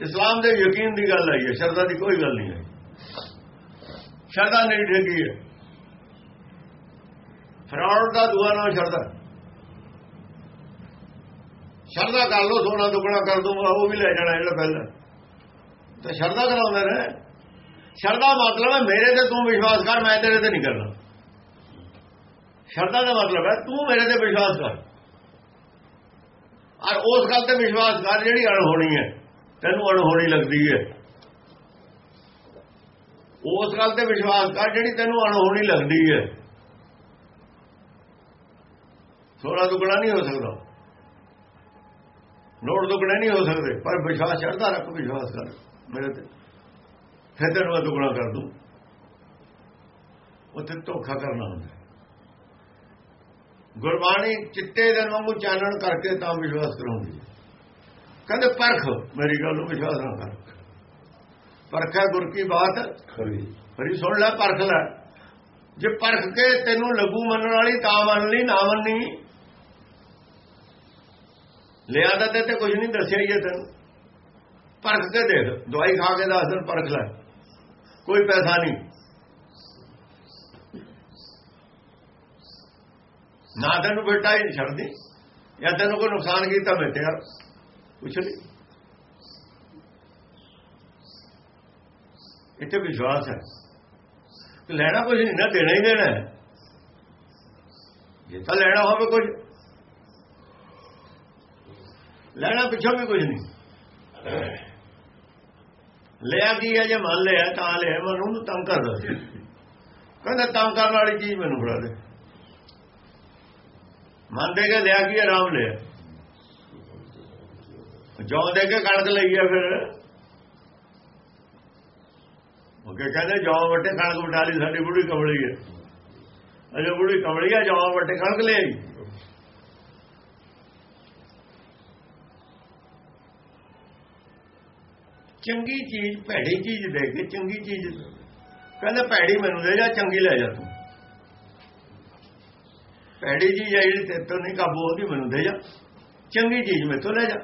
ਇਸਲਾਮ ਦੇ ਯਕੀਨ ਦੀ ਗੱਲ ਆਈ ਹੈ, ਸ਼ਰਧਾ ਦੀ ਕੋਈ ਗੱਲ ਨਹੀਂ ਆਈ। ਸ਼ਰਧਾ ਨਹੀਂ ਠੇਕੀ ਹੈ। ਫਰਾਡ ਦਾ ਦੂਆ ਨਾਲ ਸ਼ਰਧਾ। ਸ਼ਰਧਾ ਕਰ ਲੋ ਸੋਨਾ ਦੁੱਗਣਾ ਕਰ ਦੂੰਗਾ ਉਹ ਵੀ ਲੈ ਜਾਣਾ ਜਿਹੜਾ ਪਹਿਲਾਂ। ਤਾਂ ਸ਼ਰਧਾ ਕਰਾਉਂਦੇ ਨੇ। ਸ਼ਰਧਾ ਮਤਲਬ ਹੈ, ਮੇਰੇ ਤੇ ਤੂੰ ਵਿਸ਼ਵਾਸ ਕਰ, ਮੈਂ ਤੇਰੇ ਤੇ ਨਹੀਂ ਕਰਨਾ। ਸ਼ਰਧਾ ਦਾ ਮਤਲਬ ਹੈ, ਤੂੰ ਮੇਰੇ ਤੇ ਵਿਸ਼ਵਾਸ ਕਰ। ਔਰ ਉਸ ਗੱਲ ਤੇ ਵਿਸ਼ਵਾਸ ਕਰ, ਜਿਹੜੀ ਅਣਹੋਣੀ ਹੈ, ਤੈਨੂੰ ਅਣਹੋਣੀ ਲੱਗਦੀ ਹੈ। ਉਸ ਗੱਲ ਤੇ ਵਿਸ਼ਵਾਸ ਕਰ, ਜਿਹੜੀ ਤੈਨੂੰ ਅਣਹੋਣੀ ਲੱਗਦੀ ਹੈ। ਥੋੜਾ ਦੁਗਣਾ ਨਹੀਂ ਹੋ ਸਕਦਾ। ਨੋਟ ਦੁਗਣੇ ਨਹੀਂ ਹੋ ਸਕਦੇ। ਪਰ ਵਿਸ਼ਵਾਸ ਚੜਦਾ ਰੱਖ ਵਿਸ਼ਵਾਸ ਕਰ। ਮੇਰੇ ਤੇ ਫਿਰ ਤੈਨੂੰ ਮੈਂ ਦੁਗਣਾ ਕਰ ਦੂੰ। ਉੱਥੇ ਧੋਖਾ ਕਰਨਾ ਹੁੰਦਾ। ਗੁਰਬਾਣੀ ਚਿੱਟੇ ਦੇ ਵਾਂਗੂ ਚਾਨਣ ਕਰਕੇ ਤਾਂ ਵਿਸ਼ਵਾਸ ਕਰਾਉਂਦੀ ਕਹਿੰਦੇ ਪਰਖ। ਮੇਰੀ ਗੱਲ ਨੂੰ ਵਿਸ਼ਵਾਸ ਨਾ ਕਰ। ਪਰਖਾ ਗੁਰ ਕੀ ਬਾਤ। ਖਰੀ। ਫਰੀ ਸੁਣ ਲੈ ਪਰਖ ਲੈ। ਜੇ ਪਰਖ ਕੇ ਤੈਨੂੰ ਲੱਗੂ ਮੰਨਣ ਵਾਲੀ ਤਾਂ ਮੰਨ ਲਈ ਨਾ ਮੰਨੀ ਲਿਆ ਤਾਂ ਤੇ ਕੁਝ ਨਹੀਂ ਦੱਸਿਆ ਹੀ ਤੈਨੂੰ। ਪਰਖ ਕੇ ਦੇਖ, ਦਵਾਈ ਖਾ ਕੇ ਦੱਸ ਦਿਨ ਪਰਖ ਲੈ। ਕੋਈ ਪੈਸਾ ਨਹੀਂ। ਨਾ ਤੈਨੂੰ ਬੇਟਾ ਹੀ ਛੱਡਦੀ, ਜਾਂ ਤੈਨੂੰ ਕੋਈ ਨੁਕਸਾਨ ਕੀਤਾ ਮੈਂ ਤੇ ਕੁਛ ਨਹੀਂ। ਇੱਥੇ ਵਿਸ਼ਵਾਸ ਹੈ। ਕਿ ਲੈਣਾ ਕੁਝ ਨਹੀਂ ਨਾ, ਦੇਣਾ ਹੀ ਦੇਣਾ ਜੇ ਤਾਂ ਲੈਣਾ ਹੋਵੇ ਕੁਝ ਲੈਣਾ ਪਿੱਛੋਂ ਵੀ ਕੁਝ ਨਹੀਂ। ਲਿਆ ਕੀ ਹੈ ਜੇ ਮੰਨ ਲਿਆ ਤਾਂ ਲਿਆ ਮਨ ਉਹਨੂੰ ਤੰਗ ਕਰਦਾ ਸੀ। ਕਹਿੰਦਾ ਤੰਗ ਕਰਨ ਵਾਲੀ ਚੀਜ਼ ਮੈਨੂੰ ਫੜਾ ਦੇ। ਮੰਨ ਦੇ ਕੇ ਲਿਆ ਕੀ ਆਰਾਮ ਲਿਆ। ਜੋ ਦੇ ਕੇ ਕਣਕ ਲਈ ਆ ਫਿਰ। ਉਹ ਕਹਿੰਦੇ ਜੌਂ ਵੱਟੇ ਕਣਕ ਵਟਾ ਲਈ ਸਾਡੀ ਬੁੜੀ ਕਮਲੀ ਹੈ। ਅਜੇ ਬੁੜੀ ਕਮਲੀ ਆ ਜੌਂ ਵੱਟੇ ਕਣਕ ਲੈ ਆਈ ਚੰਗੀ ਚੀਜ਼, ਭੈੜੀ ਚੀਜ਼ ਦੇ ਕੇ ਚੰਗੀ ਚੀਜ਼। ਕਹਿੰਦਾ, ਭੈੜੀ ਮੈਨੂੰ ਦੇ ਜਾ, ਚੰਗੀ ਲੈ ਜਾ ਤੂੰ। ਭੈੜੀ ਚੀਜ਼ ਹੈ ਜਿਹੜੀ ਤੇ ਤੋਂ ਨਹੀਂ ਕਾਬੂ ਹੁੰਦੀ ਮੈਨੂੰ ਦੇ ਜਾ। ਚੰਗੀ ਚੀਜ਼ ਮੈਥੋਂ ਲੈ ਜਾ।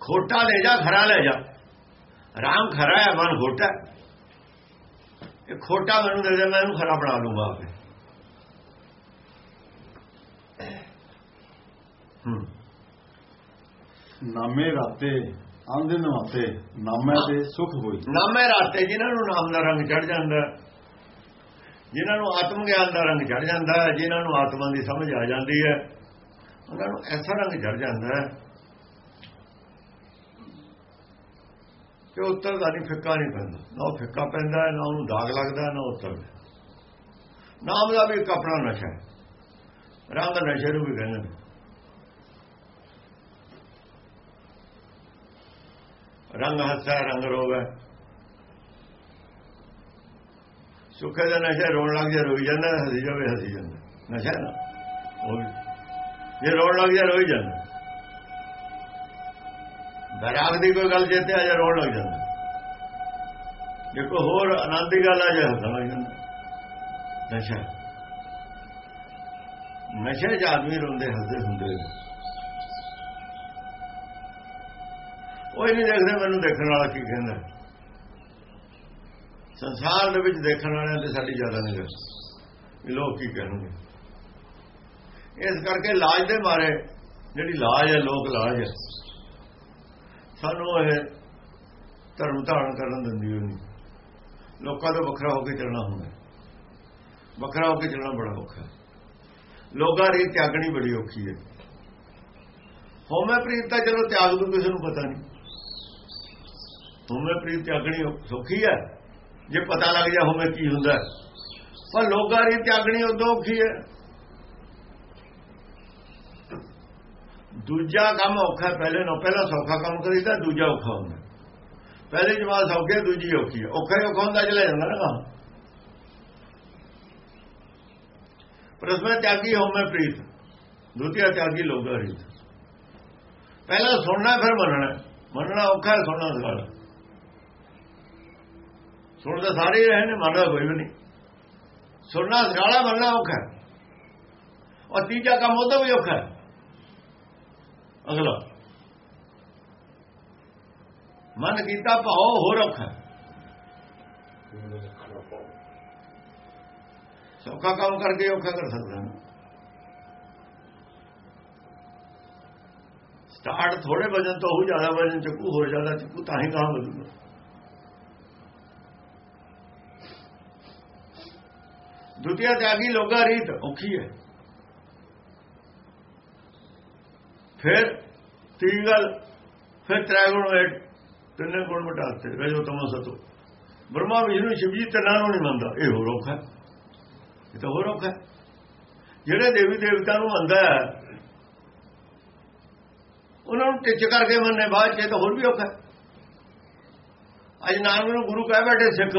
ਖੋਟਾ ਲੈ ਜਾ, ਖਰਾ ਲੈ ਜਾ। ਰਾਮ ਖਰਾ ਹੈ, ਮਨ ਖੋਟਾ ਇਹ ਖੋਟਾ ਮੈਨੂੰ ਦੇ ਦੇ, ਮੈਂ ਇਹਨੂੰ ਖਰਾ ਬਣਾ ਲੂੰਗਾ ਆਪੇ। ਹੂੰ। ਨਾਮੇ ਰਾਤੇ ਆਂਦੇ ਨਵਾਤੇ ਨਾਮੇ ਤੇ ਸੁਖ ਹੋਈ। ਨਾਮੇ ਰਾਤੇ ਜਿਨ੍ਹਾਂ ਨੂੰ ਨਾਮ ਦਾ ਰੰਗ ਚੜ ਜਾਂਦਾ ਹੈ, ਜਿਨ੍ਹਾਂ ਨੂੰ ਆਤਮ ਗਿਆਨ ਦਾ ਰੰਗ ਚੜ ਜਾਂਦਾ ਹੈ ਜਿਨ੍ਹਾਂ ਨੂੰ ਆਤਮਾ ਦੀ ਸਮਝ ਆ ਜਾਂਦੀ ਹੈ ਉਹਨਾਂ ਨੂੰ ਐਸਾ ਰੰਗ ਚੜ ਜਾਂਦਾ ਹੈ ਕਿ ਉੱਤਰ ਦਾ ਨਹੀਂ ਫਿੱਕਾ ਨਹੀਂ ਪੈਂਦਾ। ਨਾ ਉਹ ਫਿੱਕਾ ਪੈਂਦਾ ਨਾ ਉਹਨੂੰ ਦਾਗ ਲੱਗਦਾ ਨਾ ਉੱਤਰ ਨਾਮ ਦਾ ਵੀ ਇੱਕ ਆਪਣਾ ਨਸ਼ਾ ਹੈ। ਰੰਗ ਨਸ਼ੇ ਨੂੰ ਵੀ ਕਹਿੰਦੇ ਨੇ। ਰੰਗ ਹੱਸਾ ਰੰਗ ਰੋਗ ਹੈ ਦਾ ਨਸ਼ਾ ਰੋਣ ਲੱਗ ਜਾ ਰੋਈ ਜਾਂਦਾ ਹੱਸੀ ਜਾਵੇ ਹੱਸੀ ਜਾਂਦਾ ਨਸ਼ਾ ਨਾ ਉਹ ਜੇ ਰੋਣ ਲੱਗ ਜਾ ਰੋਈ ਜਾਂਦਾ ਬਰਾਗ ਦੀ ਕੋਈ ਗੱਲ ਚੇਤੇ ਆ ਜਾ ਰੋਣ ਲੱਗ ਜਾਂਦਾ ਜੇ ਕੋਈ ਹੋਰ ਆਨੰਦ ਦੀ ਗੱਲ ਆ ਜਾ ਹੱਸਣ ਲੱਗ ਜਾਂਦਾ ਨਸ਼ਾ ਨਸ਼ੇ 'ਚ ਆਦਮੀ ਰੋਂਦੇ ਹੱਸਦੇ ਹੁੰਦੇ ਨੇ ਉਹ ਹੀ ਨਹੀਂ ਦੇਖਦੇ ਮੈਨੂੰ ਦੇਖਣ ਵਾਲਾ ਕੀ ਕਹਿੰਦਾ ਸੰਸਾਰ ਦੇ ਵਿੱਚ ਦੇਖਣ ਵਾਲਿਆਂ ਤੇ ਸਾਡੀ ਜ਼ਿਆਦਾ ਨਿਗਰ ਵੀ ਲੋਕ ਕੀ ਕਹਿਣਗੇ? ਇਸ ਕਰਕੇ ਲਾਜ ਦੇ ਮਾਰੇ ਜਿਹੜੀ ਲਾਜ ਹੈ, ਲੋਕ ਲਾਜ ਹੈ। ਸਾਨੂੰ ਇਹ ਧਰਮ ਧਾਰਨ ਕਰਨ ਦਿੰਦੀ ਹੋਈ ਨਹੀਂ। ਲੋਕਾਂ ਤੋਂ ਵੱਖਰਾ ਹੋ ਕੇ ਚੱਲਣਾ ਹੁੰਦਾ ਵੱਖਰਾ ਹੋ ਕੇ ਚੱਲਣਾ ਬੜਾ ਔਖਾ ਲੋਕਾਂ ਦੀ ਤਿਆਗਣੀ ਬੜੀ ਔਖੀ ਹੈ। ਹੋਮੇ ਪ੍ਰੀਤ ਤਾਂ ਚਲੋ ਤਿਆਗ ਨੂੰ ਕਿਸੇ ਨੂੰ ਪਤਾ ਨਹੀਂ। ਹੋਮੇ ਪ੍ਰੀਤ ਤਿਆਗਣੀ ਸੌਖੀ ਹੈ? ਜੇ ਪਤਾ ਲੱਗ ਜਾ ਹੋਮੇ ਕੀ ਹੁੰਦਾ ਪਰ ਲੋਕਾਂ ਦੀ ਤਿਆਗਣੀ ਉਦੋਂ ਔਖੀ ਹੈ। ਦੂਜਾ ਕੰਮ ਔਖਾ ਪਹਿਲੇ ਨੂੰ ਪਹਿਲਾ ਸੌਖਾ ਕੰਮ ਕਰੀਦਾ, ਦੂਜਾ ਔਖਾ ਹੁੰਦਾ ਪਹਿਲੇ ਜਵਾਬ ਸੌਖੇ ਦੂਜੀ ਔਖੀ ਹੈ। ਔਖਾ ਹੀ ਔਖਾ ਹੁੰਦਾ ਚਲੇ ਜਾਂਦਾ ਨਾ ਕੰਮ। ਪ੍ਰਸਮੇ ਤਿਆਗੀ, ਹੋਮੇ ਪ੍ਰੀਤ। ਦੂਤੀਆ ਤਿਆਗੀ ਲੋਕਾਂ ਰੀਤ। ਪਹਿਲਾਂ ਸੁਣਨਾ, ਫਿਰ ਮੰਨਣਾ। ਮੰਨਣਾ ਔਖਾ ਸੁਣਨਾ ਸਵਾਲ। ਸੁਣਦਾ ਸਾਰੇ ਹੀ ਰਹੇ ਨੇ, ਮੰਨਦਾ ਕੋਈ ਵੀ ਨਹੀਂ। ਸੁਣਨਾ ਸਗਾਲਾ ਮੰਨਣਾ ਔਖਾ ਔਰ ਤੀਜਾ ਕੰਮ ਉਹਦਾ ਵੀ ਔਖਾ ਅਗਲਾ। ਮਨ ਕੀਤਾ ਭਾਉ ਹੋਰ ਔਖਾ ਸੌਖਾ ਕੰਮ ਕਰਕੇ ਔਖਾ ਕਰ ਸਕਦਾ ਸਟਾਰਟ ਥੋੜੇ ਵਜਨ ਤੋਂ ਉਹ ਜ਼ਿਆਦਾ ਵਜਨ ਚੱਕੂ, ਹੋਰ ਜ਼ਿਆਦਾ ਚੱਕੂ, ਤਾਂ ਹੀ ਕੰਮ ਵਧੂਗਾ। ਦੁਤੀਆ ਤਿਆਗੀ ਲੋਗਾ ਰੀਤ ਔਖੀ ਹੈ ਫਿਰ ਤੀਜੀ ਗੱਲ ਫਿਰ ਤ੍ਰੈਗੁਣ ਵੇਟ ਤਿੰਨੇ ਗੁਣ ਮਿਟਾਤੇ ਰਜੋ ਤਮੋ ਸਤੋ ਬ੍ਰਹਮਾ ਵਿਸ਼ਨੂੰ ਸ਼ਿਵ ਜੀ ਤਿੰਨਾਂ ਨੂੰ ਨਹੀਂ ਮੰਨਦਾ ਇਹ ਹੋਰ ਔਖਾ ਹੈ। ਇਹ ਤਾਂ ਹੋਰ ਔਖਾ ਹੈ। ਜਿਹੜੇ ਦੇਵੀ ਦੇਵਤਾ ਨੂੰ ਮੰਨਦਾ ਹੈ ਉਹਨਾਂ ਨੂੰ ਟਿੱਚ ਕਰਕੇ ਮੰਨੇ ਬਾਅਦ ਚ ਤਾਂ ਹੋਰ ਵੀ ਔਖਾ ਹੈ। ਅੱਜ ਨਾਨਕ ਨੂੰ ਗੁਰੂ ਕਹਿ ਬੈਠੇ ਸਿੱਖ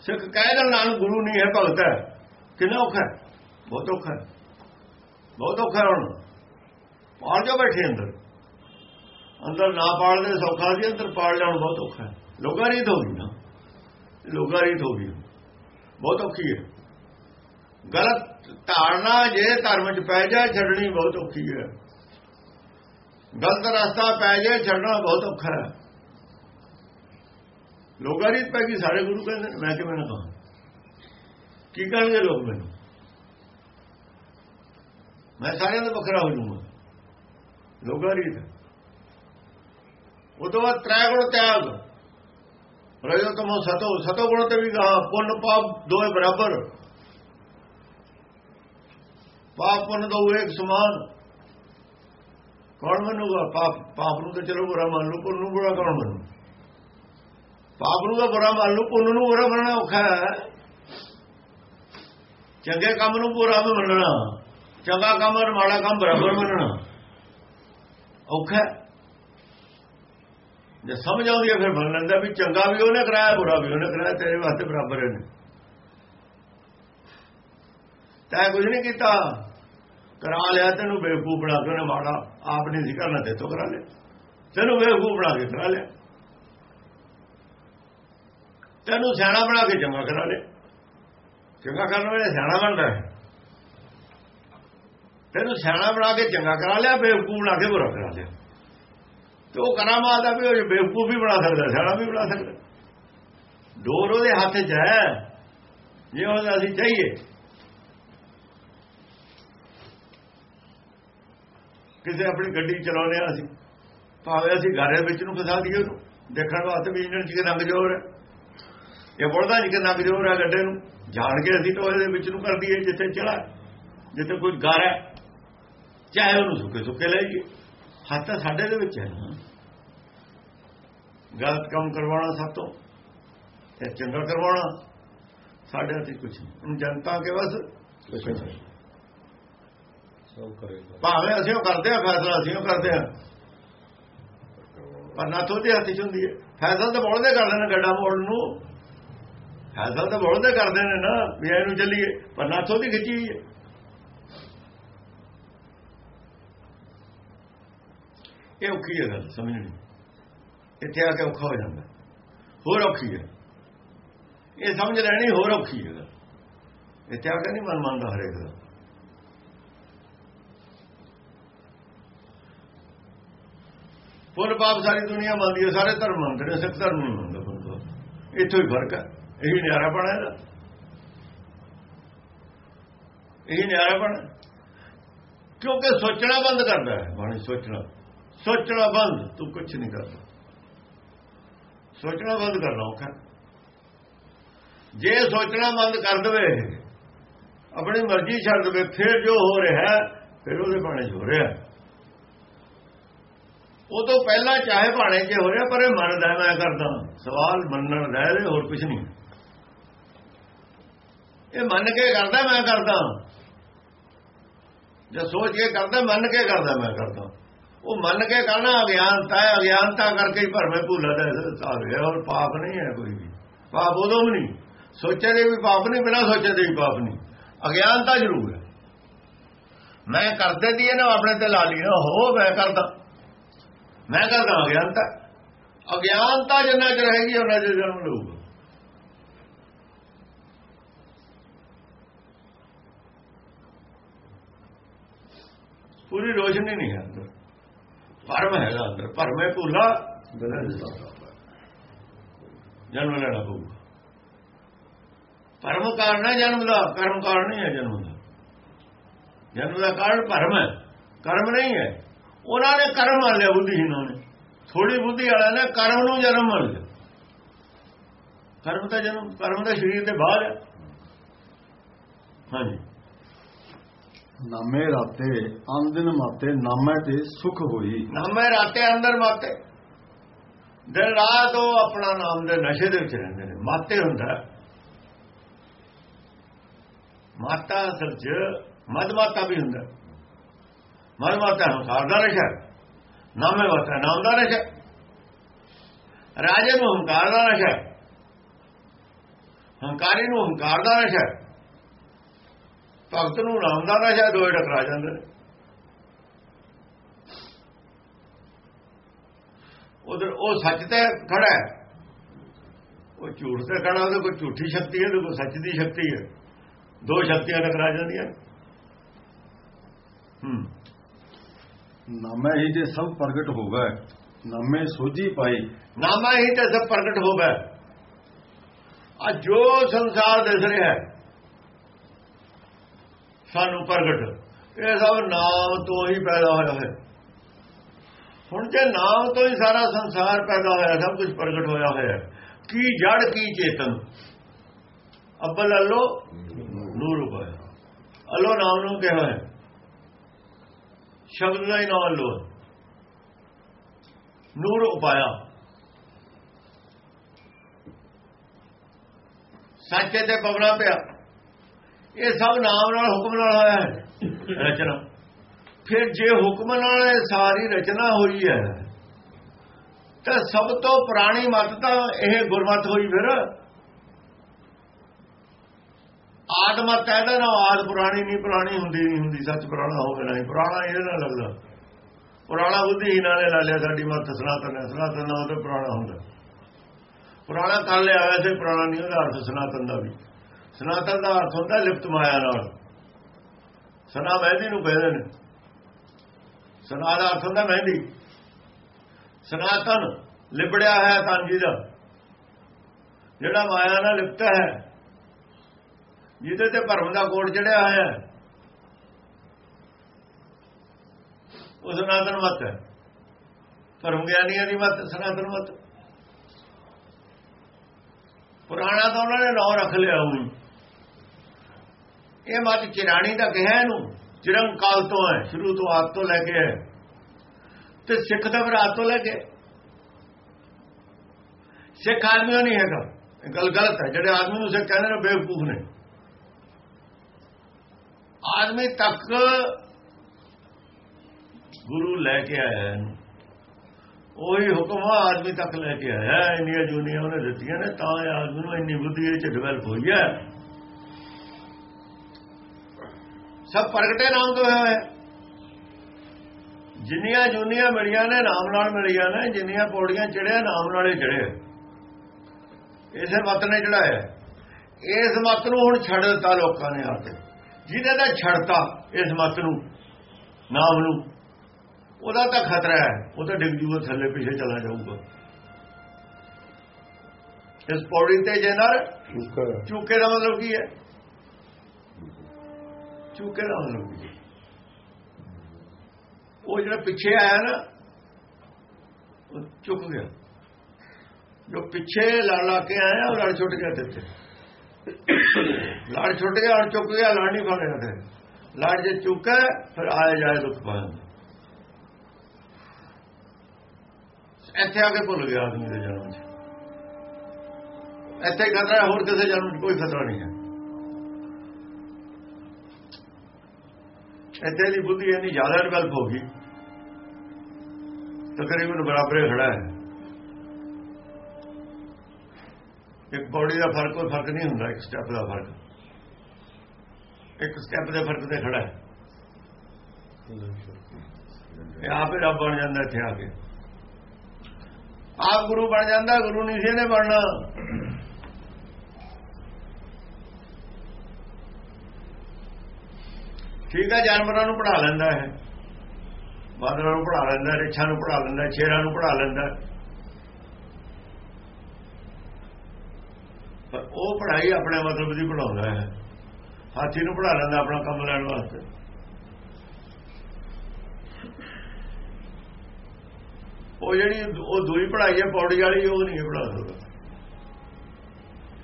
ਸਿੱਖ ਕਹਿ ਦੇਣ ਨਾਨਕ ਗੁਰੂ ਨਹੀਂ ਹੈ ਭਗਤ ਹੈ ਕਿੰਨਾ ਔਖਾ ਬਹੁਤ ਔਖਾ ਬਹੁਤ ਔਖਾ ਹੁਣ। ਪਾਲ ਜੋ ਬੈਠੇ ਅੰਦਰ? ਅੰਦਰ ਨਾ ਪਾਲਦੇ ਸੌਖਾ ਸੀ, ਅੰਦਰ ਪਾਲ ਲੈਣ ਬਹੁਤ ਔਖਾ ਲੋਕਾਂ ਰੀਤ ਹੋ ਗਈ ਨਾ। ਲੋਕਾਂ ਰੀਤ ਹੋ ਗਈ ਬਹੁਤ ਔਖੀ ਹੈ। ਗਲਤ ਧਾਰਨਾ ਜੇ ਧਰਮ ਚ ਪੈ ਜਾਏ, ਛੱਡਣੀ ਬਹੁਤ ਔਖੀ ਹੈ। ਗਲਤ ਰਸਤਾ ਪੈ ਜਾਏ, ਛੱਡਣਾ ਬਹੁਤ ਔਖਾ ਹੈ। ਲੋਕਾਂ ਰੀਤ ਪੈ ਗਈ ਸਾਰੇ ਗੁਰੂ ਕਹਿੰਦੇ ਮੈਂ ਕਿਵੇਂ ਨਾ ਕਹਾਂ। ਕੀ ਕਰਨਗੇ ਲੋਕ ਮੈਨੂੰ? ਮੈਂ ਸਾਰਿਆਂ ਦਾ ਵੱਖਰਾ ਹੋ ਜਾਊਂਗਾ। ਲੋਕਾਂ ਦੀ ਉਹ ਤੋਂ ਬਾਅਦ ਤ੍ਰੈ ਗੁਣ ਤਿਆਗ ਰਜੋ ਤਮੋ ਸਤੋ ਸਤੋ ਗੁਣ ਤੇ ਵੀ ਕਹਾ, ਪੁੰਨ ਪਾਪ ਦੋਏ ਬਰਾਬਰ। ਪਾਪ ਪੁੰਨ ਦੋ ਇੱਕ ਸਮਾਨ। ਕੌਣ ਮੰਨੂਗਾ? ਪਾਪ ਪਾਪ ਨੂੰ ਤਾਂ ਚਲੋ ਬੁਰਾ ਮੰਨ ਲਓ, ਪੁੰਨ ਨੂੰ ਬੁਰਾ ਕੌਣ ਮੰਨੂ? ਪਾਪ ਨੂੰ ਤਾਂ ਬੁਰਾ ਮੰਨ ਲਓ, ਪੁੰਨ ਨੂੰ ਬੁਰਾ ਮੰਨਣਾ ਔਖਾ ਹੈ। ਚੰਗੇ ਕੰਮ ਨੂੰ ਪੂਰਾ ਵੀ ਮੰਨਣਾ। ਚੰਗਾ ਕੰਮ ਔਰ ਮਾੜਾ ਕੰਮ ਬਰਾਬਰ ਮੰਨਣਾ। ਔਖਾ ਜੇ ਸਮਝ ਆਉਂਦੀ ਹੈ ਫਿਰ ਮੰਨ ਲੈਂਦਾ ਵੀ ਚੰਗਾ ਵੀ ਉਹਨੇ ਕਰਾਇਆ, ਬੁਰਾ ਵੀ ਉਹਨੇ ਕਰਾਇਆ, ਤੇਰੇ ਵਾਸਤੇ ਬਰਾਬਰ ਨੇ ਤੈਂ ਕੁਝ ਨਹੀਂ ਕੀਤਾ। ਕਰਾ ਲਿਆ ਤੈਨੂੰ ਬੇਵਕੂਫ ਬਣਾ ਕੇ ਉਹਨੇ ਮਾੜਾ ਆਪ ਨਹੀਂ ਸੀ ਕਰਨਾ ਤੇ ਤੋਂ ਕਰਾ ਲਿਆ। ਤੈਨੂੰ ਬੇਵਕੂਫ ਬਣਾ ਕੇ ਕਰਾ ਲਿਆ। ਤੈਨੂੰ ਸਿਆਣਾ ਬਣਾ ਕੇ ਚੰਗਾ ਕਰਾ ਲਿਆ। ਚੰਗਾ ਕਰਨ ਵੇਲੇ ਸਿਆਣਾ ਬਣਦਾ ਹੈ। ਤੈਨੂੰ ਸਿਆਣਾ ਬਣਾ ਕੇ ਚੰਗਾ ਕਰਾ ਲਿਆ, ਬੇਵਕੂਫ ਬਣਾ ਕੇ ਬੁਰਾ ਕਰਾ ਲਿਆ। ਤੇ ਉਹ ਕਰਾਮਾਤ ਆ ਵੀ ਉਹ ਬੇਵਕੂਫ ਵੀ ਬਣਾ ਸਕਦਾ, ਸਿਆਣਾ ਵੀ ਬਣਾ ਸਕਦਾ। ਡੋਰ ਉਹਦੇ ਹੱਥ 'ਚ ਹੈ। ਜੇ ਉਹਦਾ ਅਸੀਂ ਚਾਹੀਏ ਕਿਸੇ ਆਪਣੀ ਗੱਡੀ ਚਲਾਉਂਦੇ ਆ ਅਸੀਂ। ਭਾਵੇਂ ਅਸੀਂ ਘਰੇ ਵਿੱਚ ਨੂੰ ਫਸਾ ਦਈਏ ਉਹਨੂੰ। ਦੇਖਣ ਵਾਸਤੇ ਵੀ ਇੰਜਣ 'ਚ ਕਿ ਰੰਗ ਜੋਰ ਹੈ। ਇਹ ਬੋਲਦਾ ਨਹੀਂ ਕਿ ਨੰਗ ਜੋਰ ਹੈ ਗੱਡੇ ਨੂੰ। ਜਾਣ ਕੇ ਅਸੀਂ ਟੋਏ ਦੇ ਵਿੱਚ ਨੂੰ ਕਰ ਦਈਏ ਜਿੱਥੇ ਚੜਾ ਜਿੱਥੇ ਕੋਈ ਗਾਰ ਹੈ ਚਾਹੇ ਉਹਨੂੰ ਸੁੱਕੇ ਸੁੱਕੇ ਲੈ ਜਾਈਏ। ਹੱਥ ਤਾਂ ਸਾਡੇ ਦੇ ਵਿੱਚ ਹੈ ਨਾ। ਗਲਤ ਕੰਮ ਕਰਵਾਉਣਾ ਸਭ ਤੋਂ ਤੇ ਚੰਗਾ ਕਰਵਾਉਣਾ ਸਾਡੇ ਹੱਥ ਕੁਝ ਨਹੀਂ। ਜਨਤਾ ਕੇ ਬਸ ਭਾਵੇਂ ਅਸੀਂ ਉਹ ਕਰਦੇ ਆ ਫੈਸਲਾ ਅਸੀਂ ਉਹ ਕਰਦੇ ਆ ਪਰ ਨਾ ਤੁਹਾਡੇ ਹੱਥ 'ਚ ਹੁੰਦੀ ਹੈ ਫੈਸਲਾ ਤਾਂ ਬੋਲਦੇ ਕਰਦੇ ਨੇ ਗੱਡਾ ਮੋੜਨ ਨੂੰ। ਫੈਸਲਾ ਤਾਂ ਬੋਲਦੇ ਕਰਦੇ ਨੇ ਨਾ, ਵੀ ਇਹਨੂੰ ਚੱਲੀਏ, ਪਰ ਨਾ ਤੁਹਾਡੀ ਖਿੱਚੀ ਹੋਈ ਹੈ। ਇਹ ਔਖੀ ਹੈ ਗੱਲ ਸਮਝਣੀ ਇੱਥੇ ਆ ਕੇ ਔਖਾ ਹੋ ਜਾਂਦਾ। ਹੋਰ ਔਖੀ ਹੈ। ਇਹ ਸਮਝ ਲੈਣੀ ਹੋਰ ਔਖੀ ਹੈ ਗੱਲ। ਇੱਥੇ ਆ ਕੇ ਨਹੀਂ ਮਨ ਮੰਨਦਾ ਹਰੇਕ ਦਾ। ਪੁੰਨ ਪਾਪ ਸਾਰੀ ਦੁਨੀਆ ਮੰਨਦੀ ਹੈ, ਸਾਰੇ ਧਰਮ ਮੰਨਦੇ ਨੇ, ਸਿੱਖ ਧਰਮ ਨਹੀਂ ਮੰਨਦਾ ਪੁੰਨ ਇੱਥੋਂ ਹੀ ਫ਼ਰਕ ਹੈ। ਇਹੀ ਨਿਆਰਾ ਬਣਾ ਇਹਦਾ। ਇਹੀ ਨਿਆਰਾ ਬਣਾ ਕਿਉਂਕਿ ਸੋਚਣਾ ਬੰਦ ਕਰਦਾ ਹੈ। ਬਾਣੀ ਸੋਚਣਾ। ਸੋਚਣਾ ਬੰਦ, ਤੂੰ ਕੁਝ ਨਹੀਂ ਕਰਦਾ। ਸੋਚਣਾ ਬੰਦ ਕਰਨਾ ਔਖਾ ਜੇ ਸੋਚਣਾ ਬੰਦ ਕਰ ਦਵੇ, ਆਪਣੀ ਮਰਜ਼ੀ ਛੱਡ ਦਵੇ, ਫਿਰ ਜੋ ਹੋ ਰਿਹਾ ਫਿਰ ਉਹਦੇ ਬਾਣੇ 'ਚ ਹੋ ਰਿਹਾ ਉਹ ਤੋਂ ਪਹਿਲਾਂ ਚਾਹੇ ਭਾਣੇ 'ਚ ਹੋ ਰਿਹਾ, ਪਰ ਇਹ ਮੰਨਦਾ ਮੈਂ ਕਰਦਾ ਸਵਾਲ ਮੰਨਣ ਲੈ ਹੈ, ਹੋਰ ਕੁਝ ਨਹੀਂ। ਇਹ ਮੰਨ ਕੇ ਕਰਦਾ ਮੈਂ ਕਰਦਾ। ਜੇ ਸੋਚ ਕੇ ਕਰਦਾ, ਮੰਨ ਕੇ ਕਰਦਾ ਮੈਂ ਕਰਦਾ। ਉਹ ਮੰਨ ਕੇ ਕਰਨਾ ਅਗਿਆਨਤਾ ਹੈ, ਅਗਿਆਨਤਾ ਕਰਕੇ ਹੀ ਭਰਮੇ ਭੁੱਲਾ ਦਾ ਆ ਗਿਆ। ਔਰ ਪਾਪ ਨਹੀਂ ਹੈ ਕੋਈ ਵੀ। ਪਾਪ ਉਦੋਂ ਵੀ ਨਹੀਂ। ਸੋਚੇ ਦੇ ਵੀ ਪਾਪ ਨਹੀਂ, ਬਿਨਾ ਸੋਚੇ ਦੇ ਵੀ ਪਾਪ ਨਹੀਂ। ਅਗਿਆਨਤਾ ਜ਼ਰੂਰ ਹੈ। ਮੈਂ ਕਰਦੇ ਦੀ ਨਾ ਆਪਣੇ ਤੇ ਲਾ ਲਈ ਨਾ ਹੋ ਮੈਂ ਕਰਦਾ। ਮੈਂ ਕਰਦਾ ਅਗਿਆਨਤਾ। ਅਗਿਆਨਤਾ ਜਿੰਨਾ ਚਿਰ ਰਹੇਗੀ ਉਹਨਾਂ ਚਿਰ ਜਨਮ ਲਊਗਾ ਪੂਰੀ ਰੋਸ਼ਨੀ ਨਹੀਂ ਹੈ ਅੰਦਰ। ਭਰਮ ਹੈਗਾ ਅੰਦਰ। ਭਰਮੇ ਭੁੱਲਾ। ਜਨਮ ਲੈਣਾ ਪਊਗਾ। ਭਰਮ ਕਾਰਨ ਹੈ, ਜਨਮ ਦਾ। ਕਰਮ ਕਾਰਨ ਨਹੀਂ ਹੈ ਜਨਮ ਦਾ। ਜਨਮ ਦਾ ਕਾਰਨ ਭਰਮ ਹੈ। ਕਰਮ ਨਹੀਂ ਹੈ। ਉਹਨਾਂ ਨੇ ਕਰਮ ਮੰਨ ਲਿਆ ਬੁੱਧੀਹੀਨਾਂ ਨੇ। ਥੋੜੀ ਬੁੱਧੀ ਵਾਲਾ ਨੇ ਕਰਮ ਨੂੰ ਜਨਮ ਮੰਨ ਲਿਆ। ਕਰਮ ਤਾਂ ਜਨਮ ਕਰਮ ਦਾ ਸਰੀਰ ਦੇ ਬਾਹਰ ਹੈ। ਹਾਂਜੀ। ਨਾਮੇ ਰਾਤੇ ਅੰਦਿਨ ਮਾਤੇ, ਨਾਮੈ ਤੇ ਸੁਖ ਹੋਈ। ਨਾਮੇ ਰਾਤੇ ਅੰਦਰ ਮਾਤੇ। ਦਿਨ ਰਾਤ ਉਹ ਆਪਣਾ ਨਾਮ ਦੇ ਨਸ਼ੇ ਦੇ ਵਿੱਚ ਰਹਿੰਦੇ ਨੇ। ਮਾਤੇ ਹੁੰਦਾ ਮਾਤਾ ਅਸਲ 'ਚ ਮਦ ਮਾਤਾ ਵੀ ਹੁੰਦਾ ਮਦ ਮਾਤਾ ਹੰਕਾਰ ਦਾ ਨਸ਼ਾ ਨਾਮੇ ਮਾਤਾ ਨਾਮ ਦਾ ਨਸ਼ਾ ਰਾਜੇ ਨੂੰ ਹੰਕਾਰ ਦਾ ਨਸ਼ਾ ਹੰਕਾਰੀ ਨੂੰ ਹੰਕਾਰ ਦਾ ਨਸ਼ਾ ਭਗਤ ਨੂੰ ਨਾਮ ਦਾ ਨਸ਼ਾ ਦੋਏ ਟਕਰਾ ਜਾਂਦੇ ਨੇ। ਉਧਰ ਉਹ ਸੱਚ ਤੇ ਖੜਾ ਹੈ। ਉਹ ਝੂਠ ਤੇ ਖੜਾ ਉਹਦੇ ਕੋਈ ਝੂਠੀ ਸ਼ਕਤੀ ਹੈ ਤੇ ਕੋਈ ਸੱਚ ਦੀ ਸ਼ਕਤੀ ਹੈ। ਦੋ ਸ਼ਕਤੀਆਂ ਟਕਰਾ ਜਾਂਦੀਆਂ। ਹੂੰ। ਨਾਮੈ ਹੀ ਜੇ ਸਭ ਪ੍ਰਗਟ ਹੋਵੇ ਨਾਮੇ ਸੋਝੀ ਪਾਈ। ਨਾਮਾ ਹੀ ਤੇ ਸਭ ਪ੍ਰਗਟ ਹੋਵੇ ਆ ਜੋ ਸੰਸਾਰ ਦਿਸ ਰਿਹਾ ਹੈ ਸਾਨੂੰ ਪ੍ਰਗਟ। ਇਹ ਸਭ ਨਾਮ ਤੋਂ ਹੀ ਪੈਦਾ ਹੋਇਆ ਹੈ। ਹੁਣ ਜੇ ਨਾਮ ਤੋਂ ਹੀ ਸਾਰਾ ਸੰਸਾਰ ਪੈਦਾ ਹੋਇਆ, ਸਭ ਕੁਝ ਪ੍ਰਗਟ ਹੋਇਆ ਹੋਇਆ ਕੀ ਜੜ, ਕੀ ਚੇਤਨ? ਅੱਬਲ ਅੱਲੋ, ਨੂਰ ਉਪਾਇਆ ਅੱਲੋ ਨਾਮ ਨੂੰ ਕਿਹਾ ਹੈ। ਸ਼ਬਦ ਦਾ ਹੀ ਨਾਮ ਅੱਲੋ ਹੈ। ਨੂਰ ਉਪਾਇਆ। ਸੱਚੇ ਤੇ ਪਵਨਾ ਪਿਆ। ਇਹ ਸਭ ਨਾਮ ਨਾਲ ਹੁਕਮ ਨਾਲ ਹੋਇਆ ਹੈ। ਰਚਨਾ। ਫਿਰ ਜੇ ਹੁਕਮ ਨਾਲ ਇਹ ਸਾਰੀ ਰਚਨਾ ਹੋਈ ਹੈ ਤਾਂ ਸਭ ਤੋਂ ਪੁਰਾਣੀ ਮਤ ਤਾਂ ਇਹ ਗੁਰਮਤ ਹੋਈ ਫਿਰ। ਆਦਮਤ ਹੈ ਨਾ ਆਦ ਪੁਰਾਣੀ ਨਹੀਂ ਪੁਰਾਣੀ ਹੁੰਦੀ ਨਹੀਂ ਹੁੰਦੀ ਸੱਚ ਪੁਰਾਣਾ ਹੋਵੇ ਨਹੀਂ ਪੁਰਾਣਾ ਇਹ ਨਾ ਲੱਗਦਾ। ਪੁਰਾਣਾ ਬੁੱਧੀ ਹੀ ਨਾਲੇ ਲਾ ਲਿਆ ਸਾਡੀ ਮਤ ਸਨਾਤਨ ਹੈ। ਸਨਾਤਨ ਨਾਲ ਤਾਂ ਪੁਰਾਣਾ ਹੁੰਦਾ। ਪੁਰਾਣਾ ਕਰ ਲਿਆ ਵੈਸੇ ਪੁਰਾਣਾ ਨਹੀਂ ਉਹਦਾ ਅਰਥ ਸਨਾਤਨ ਦਾ ਵੀ। ਸਨਾਤਨ ਦਾ ਅਰਥ ਹੁੰਦਾ ਲਿਪਤ ਮਾਇਆ ਨਾਲ। ਸਨਾ ਮਹਿੰਦੀ ਨੂੰ ਕਹਿੰਦੇ ਨੇ। ਸਨਾ ਦਾ ਅਰਥ ਹੁੰਦਾ ਮਹਿੰਦੀ। ਸਨਾਤਨ ਲਿਬੜਿਆ ਹੈ ਤਨ ਜੀ ਦਾ। ਜਿਹੜਾ ਮਾਇਆ ਨਾਲ ਲਿਪਤ ਹੈ, ਜਿਹਦੇ ਤੇ ਭਰਮ ਦਾ ਕੋਟ ਚੜਿਆ ਹੋਇਆ ਹੈ, ਉਹ ਸਨਾਤਨ ਮਤ ਹੈ। ਭਰਮ ਗਿਆਨੀਆਂ ਦੀ ਮਤ, ਸਨਾਤਨ ਮਤ। ਪੁਰਾਣਾ ਤਾਂ ਉਹਨਾਂ ਨੇ ਨਾਂ ਰੱਖ ਲਿਆ ਹੁਣ ਇਹ ਮਤ ਚਿਰਾਣੀ ਦਾ ਕਿਹਾ ਇਹਨੂੰ ਚਿਰੰਗ ਕਾਲ ਤੋਂ ਹੈ, ਸ਼ੁਰੂ ਤੋਂ ਆਦ ਤੋਂ ਲੈ ਕੇ ਹੈ। ਤੇ ਸਿੱਖ ਦਾ ਵਿਰਾਤ ਤੋਂ ਲੈ ਕੇ। ਸਿੱਖ ਆਦਮੀ ਨਹੀਂ ਹੈਗਾ। ਇਹ ਗੱਲ ਗਲਤ ਹੈ। ਜਿਹੜੇ ਆਦਮੀ ਨੂੰ ਸਿੱਖ ਕਹਿੰਦੇ ਨੇ ਬੇਵਕੂਫ ਨੇ। ਆਦਮੀ ਤੱਕ ਗੁਰੂ ਲੈ ਕੇ ਆਇਆ ਇਹਨੂੰ ਉਹੀ ਹੁਕਮ ਆਦਮੀ ਤੱਕ ਲੈ ਕੇ ਆਇਆ ਇੰਨੀਆਂ ਜੂਨੀਆਂ ਉਹਨੇ ਦਿੱਤੀਆਂ ਨੇ, ਤਾਂ ਆਦਮੀ ਨੂੰ ਇੰਨੀ ਬੁੱਧੀ ਇਹ ਚ ਡਿਵੈਲਪ ਹੋਈ ਹੈ। ਸਭ ਪ੍ਰਗਟੇ ਨਾਮ ਤੋਂ ਹੋਇਆ ਹੈ। ਜਿੰਨੀਆਂ ਜੂਨੀਆਂ ਮਿਲੀਆਂ ਨੇ ਨਾਮ ਨਾਲ ਮਿਲੀਆਂ ਨੇ ਜਿੰਨੀਆਂ ਪੌੜੀਆਂ ਚੜਿਆ ਨਾਮ ਨਾਲੇ ਚੜਿਆ ਇਸੇ ਮਤ ਨੇ ਚੜਾਇਆ ਇਸ ਮਤ ਨੂੰ ਹੁਣ ਛੱਡ ਦਿੱਤਾ ਲੋਕਾਂ ਨੇ ਆ ਕੇ ਜਿਹਨੇ ਦਾ ਛੱਡਤਾ ਇਸ ਮਤ ਨੂੰ ਨਾਮ ਨੂੰ ਉਹਦਾ ਤਾਂ ਖਤਰਾ ਹੈ ਉਹ ਤਾਂ ਡਿੱਗ ਜੂਗਾ ਥੱਲੇ ਪਿੱਛੇ ਚਲਾ ਜਾਊਗਾ। ਇਸ ਪੌੜੀ ਤੇ ਜੇ ਨਰ ਚੁੱਕੇ ਦਾ ਮਤਲਬ ਕੀ ਹੈ? ਚੁੱਕੇ ਦਾ ਮਤਲਬ ਉਹ ਜਿਹੜਾ ਪਿੱਛੇ ਆਇਆ ਨਾ, ਉਹ ਚੁੱਕ ਗਿਆ। ਜੋ ਪਿੱਛੇ ਲੜ ਲਾ ਕੇ ਆਇਆ, ਉਹ ਲੜ ਛੁੱਟ ਗਿਆ ਤੇ। ਲੜ ਛੁੱਟ ਗਿਆ ਔਰ ਚੁੱਕ ਗਿਆ, ਲੜ ਨਹੀਂ ਫੜਿਆ ਤੇ। ਲੜ ਜੇ ਚੁੱਕਾ, ਫਿਰ ਆਏ ਜਾਏ ਦੁੱਖ ਪਾਉਂਦਾ ਇੱਥੇ ਆ ਕੇ ਭੁੱਲ ਗਿਆ ਆਦਮੀ ਦੇ ਜਨਮ 'ਚ। ਇੱਥੇ ਖਤਰਾ, ਹੋਰ ਕਿਸੇ ਜਨਮ 'ਚ ਕੋਈ ਖਤਰਾ ਨਹੀਂ ਹੈ। ਇੱਥੇ ਦੀ ਬੁੱਧੀ ਇੰਨੀ ਜ਼ਿਆਦਾ ਡਿਵੈਲਪ ਹੋ ਗਈ ਤਕਰੀਬਨ ਬਰਾਬਰ ਖੜਾ ਹੈ। ਇੱਕ ਬੋਡੀ ਦਾ ਫ਼ਰਕ ਕੋਈ ਫ਼ਰਕ ਨਹੀਂ ਹੁੰਦਾ, ਇੱਕ ਸਟੈਪ ਦਾ ਫ਼ਰਕ। ਇੱਕ ਸਟੈਪ ਦੇ ਫ਼ਰਕ ਤੇ ਖੜਾ ਹੈ। ਇਹ ਆਪੇ ਰੱਬ ਬਣ ਜਾਂਦਾ ਇੱਥੇ ਆ ਕੇ। ਆਪ ਗੁਰੂ ਬਣ ਜਾਂਦਾ, ਗੁਰੂ ਨਹੀਂ ਸੀ ਇਹਨੇ ਬਣਨਾ। ਠੀਕ ਹੈ ਜਾਨਵਰਾਂ ਨੂੰ ਪੜਾ ਲੈਂਦਾ ਹੈ ਬਾਦਲਾਂ ਨੂੰ ਪੜਾ ਲੈਂਦਾ, ਰਿਛਾਂ ਨੂੰ ਪੜਾ ਲੈਂਦਾ ਸ਼ੇਰਾਂ ਨੂੰ ਪੜਾ ਲੈਂਦਾ। ਪਰ ਉਹ ਪੜਾਈ ਆਪਣੇ ਮਤਲਬ ਦੀ ਪੜਾਉਂਦਾ ਹੈ। ਹਾਥੀ ਨੂੰ ਪੜਾ ਲੈਂਦਾ ਆਪਣਾ ਕੰਮ ਲੈਣ ਵਾਸਤੇ। ਉਹ ਜਿਹੜੀ ਉਹ ਦੂਈ ਪੜਾਈ ਹੈ, ਪੌੜੀ ਵਾਲੀ, ਉਹ ਨਹੀਂ ਪੜਾ ਸਕਦਾ।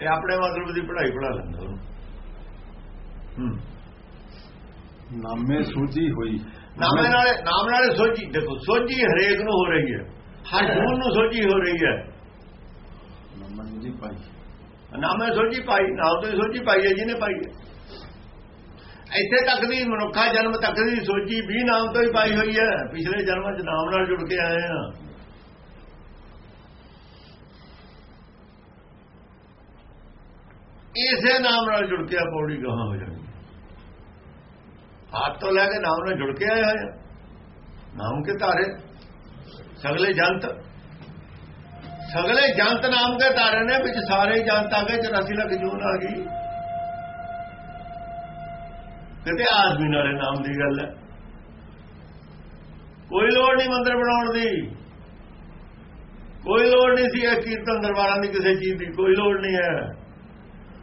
ਇਹ ਆਪਣੇ ਮਤਲਬ ਦੀ ਪੜਾਈ ਪੜਾ ਲੈਂਦਾ ਉਹਨੂੰ ਹੂੰ। ਨਾਮੇ ਸੂਝੀ ਹੋਈ। ਨਾਮੇ ਨਾਲੇ ਨਾਮ ਨਾਲੇ ਸੋਝੀ। ਦੇਖੋ ਸੋਝੀ ਹਰੇਕ ਨੂੰ ਹੋ ਰਹੀ ਹੈ। ਹਰ ਜੂਨ ਨੂੰ ਸੋਝੀ ਹੋ ਰਹੀ ਹੈ। ਨਾਮੇ ਸੂਝੀ ਪਾਈ। ਨਾਮੇ ਸੋਝੀ ਪਾਈ ਨਾਮ ਤੋਂ ਸੋਝੀ ਪਾਈ ਹੈ ਜਿਹਨੇ ਪਾਈ ਹੈ। ਇੱਥੇ ਤੱਕ ਦੀ ਮਨੁੱਖਾ ਜਨਮ ਤੱਕ ਦੀ ਸੋਝੀ ਵੀ ਨਾਮ ਤੋਂ ਹੀ ਪਾਈ ਹੋਈ ਹੈ। ਪਿਛਲੇ ਜਨਮਾਂ 'ਚ ਨਾਮ ਨਾਲ ਜੁੜ ਕੇ ਆਏ ਆ ਇਸੇ ਨਾਮ ਨਾਲ ਜੁੜ ਕੇ ਆ ਪੌੜੀ ਗਾਹਾਂ ਹੋ ਜਾਂਦੀ ਹੱਥ ਤੋਂ ਲੈ ਕੇ ਨਾਮ ਨਾਲ ਜੁੜ ਕੇ ਆਏ ਹੋਏ ਆ ਨਾਮ ਕੇ ਧਾਰੇ। ਸਗਲੇ ਜੰਤ। ਸਗਲੇ ਜੰਤ ਨਾਮ ਕੇ ਧਾਰੇ ਨੇ, ਵਿੱਚ ਸਾਰੇ ਜੰਤ ਆ ਗਏ 84 ਲੱਖ ਜੂਨ ਆ ਗਈ ਕਿਤੇ ਆਦਮੀ ਨਾਲੇ ਨਾਮ ਦੀ ਗੱਲ ਹੈ। ਕੋਈ ਲੋੜ ਨਹੀਂ ਮੰਦਰ ਬਣਾਉਣ ਦੀ। ਕੋਈ ਲੋੜ ਨਹੀਂ ਸੀ ਇਹ ਕੀਰਤਨ ਦਰਬਾਰਾਂ ਦੀ ਕਿਸੇ ਚੀਜ਼ ਦੀ। ਕੋਈ ਲੋੜ ਨਹੀਂ ਹੈ।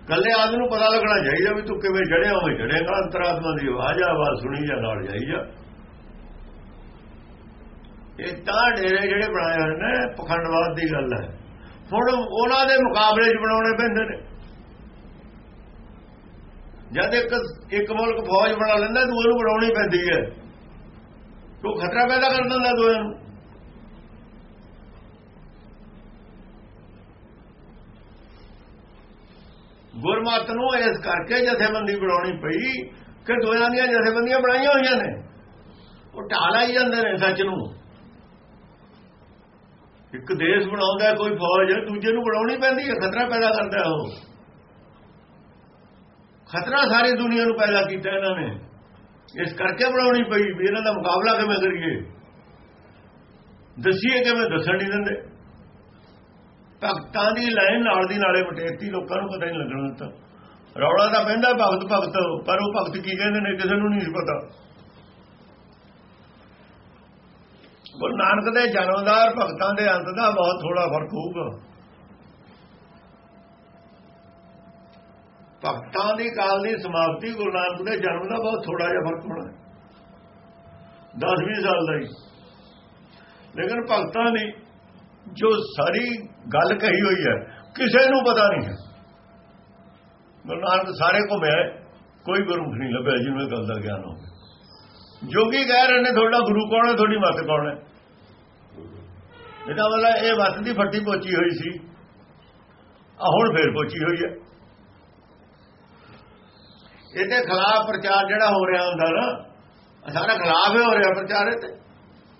ਕੱਲੇ ਆਦਮੀ ਨੂੰ ਪਤਾ ਲੱਗਣਾ ਚਾਹੀਦਾ ਵੀ ਤੂੰ ਕਿਵੇਂ ਜੜਿਆ ਹੋਵੇਂ ਜੜੇਗਾ ਅੰਤਰਾਤਮਾ ਦੀ ਆਵਾਜ਼ ਆਵਾਜ਼ ਸੁਣੀ ਜਾ, ਨਾਲ ਜਾਈ ਜਾ। ਇਹ ਤਾਂ ਡੇਰੇ ਜਿਹੜੇ ਬਣਾਏ ਹੋਏ ਨੇ, ਪਖੰਡਵਾਦ ਦੀ ਗੱਲ ਹੈ। ਹੁਣ ਉਹਨਾਂ ਦੇ ਮੁਕਾਬਲੇ 'ਚ ਬਣਾਉਣੇ ਪੈਂਦੇ ਨੇ। ਜਦ ਇੱਕ ਇੱਕ ਮੁਲਕ ਫੌਜ ਬਣਾ ਲੈਂਦਾ, ਦੂਏ ਨੂੰ ਬਣਾਉਣੀ ਪੈਂਦੀ ਹੈ। ਤੂੰ ਖਤਰਾ ਪੈਦਾ ਕਰ ਦਿੰਦਾ ਦੋਆਂ ਨੂੰ। ਗੁਰਮਤ ਨੂੰ ਇਸ ਕਰਕੇ ਜਥੇਬੰਦੀ ਬਣਾਉਣੀ ਪਈ ਕਿ ਦੋਆਂ ਦੀਆਂ ਜਥੇਬੰਦੀਆਂ ਬਣਾਈਆਂ ਹੋਈਆਂ ਨੇ। ਉਹ ਢਾਲਾ ਹੀ ਜਾਂਦੇ ਨੇ ਸੱਚ ਨੂੰ। ਇੱਕ ਦੇਸ਼ ਬਣਾਉਂਦਾ, ਕੋਈ ਫੌਜ, ਦੂਜੇ ਨੂੰ ਬਣਾਉਣੀ ਪੈਂਦੀ ਹੈ, ਖਤਰਾ ਪੈਦਾ ਕਰਦਾ ਉਹ। ਖਤਰਾ ਸਾਰੀ ਦੁਨੀਆ ਨੂੰ ਪੈਦਾ ਕੀਤਾ ਇਹਨਾਂ ਨੇ। ਇਸ ਕਰਕੇ ਬਣਾਉਣੀ ਪਈ ਵੀ ਇਹਨਾਂ ਦਾ ਮੁਕਾਬਲਾ ਕਿਵੇਂ ਕਰੀਏ? ਦਸੀਏ ਕਿਵੇਂ, ਦੱਸਣ ਨਹੀਂ ਦਿੰਦੇ। ਭਗਤਾਂ ਦੀ ਲਾਈਨ ਨਾਲ ਦੀ ਨਾਲੇ ਮਟੇਤੀ ਲੋਕਾਂ ਨੂੰ ਪਤਾ ਨਹੀਂ ਲੱਗਣ ਦਿੱਤਾ। ਰੌਲਾ ਤਾਂ ਪੈਂਦਾ ਭਗਤ ਭਗਤ, ਪਰ ਉਹ ਭਗਤ ਕੀ ਕਹਿੰਦੇ ਨੇ ਕਿਸੇ ਨੂੰ ਨਹੀਂ ਪਤਾ। ਗੁਰੂ ਨਾਨਕ ਦੇ ਜਨਮਦਾਰ ਭਗਤਾਂ ਦੇ ਅੰਤ ਦਾ ਬਹੁਤ ਥੋੜਾ ਫ਼ਰਕ ਹੋਊਗਾ। ਭਗਤਾਂ ਦੀ ਕਾਲ ਦੀ ਸਮਾਪਤੀ ਗੁਰੂ ਨਾਨਕ ਦੇ ਜਨਮ ਦਾ ਬਹੁਤ ਥੋੜਾ ਜਿਹਾ ਫ਼ਰਕ ਹੋਣਾ 10-20 ਸਾਲ ਦਾ ਹੀ। ਲੇਕਿਨ ਭਗਤਾਂ ਨੇ ਜੋ ਸਾਰੀ ਗੱਲ ਕਹੀ ਹੋਈ ਹੈ, ਕਿਸੇ ਨੂੰ ਪਤਾ ਨਹੀਂ ਹੈ। ਗੁਰੂ ਨਾਨਕ ਸਾਰੇ ਘੁੰਮਿਆ ਕੋਈ ਗੁਰੂ ਨਹੀਂ ਲੱਭਿਆ ਜਿਹਨੂੰ ਇਹ ਗੱਲ ਦਾ ਗਿਆਨ ਹੋਵੇ। ਜੋਗੀ ਕਹਿ ਰਹੇ ਨੇ, ਤੁਹਾਡਾ ਗੁਰੂ ਕੌਣ ਹੈ, ਤੁਹਾਡੀ ਮੱਤ ਕੌਣ ਹੈ? ਇਹਦਾ ਮਤਲਬ ਇਹ ਮੱਤ ਦੀ ਫੱਟੀ ਪੋਚੀ ਹੋਈ ਸੀ। ਆ ਹੁਣ ਫੇਰ ਪੋਚੀ ਹੋਈ ਹੈ। ਇਹਦੇ ਖਿਲਾਫ ਪ੍ਰਚਾਰ ਜਿਹੜਾ ਹੋ ਰਿਹਾ ਹੁੰਦਾ ਨਾ ਸਾਰਾ ਖਿਲਾਫ ਹੋ ਰਿਹਾ ਪ੍ਰਚਾਰ ਤੇ।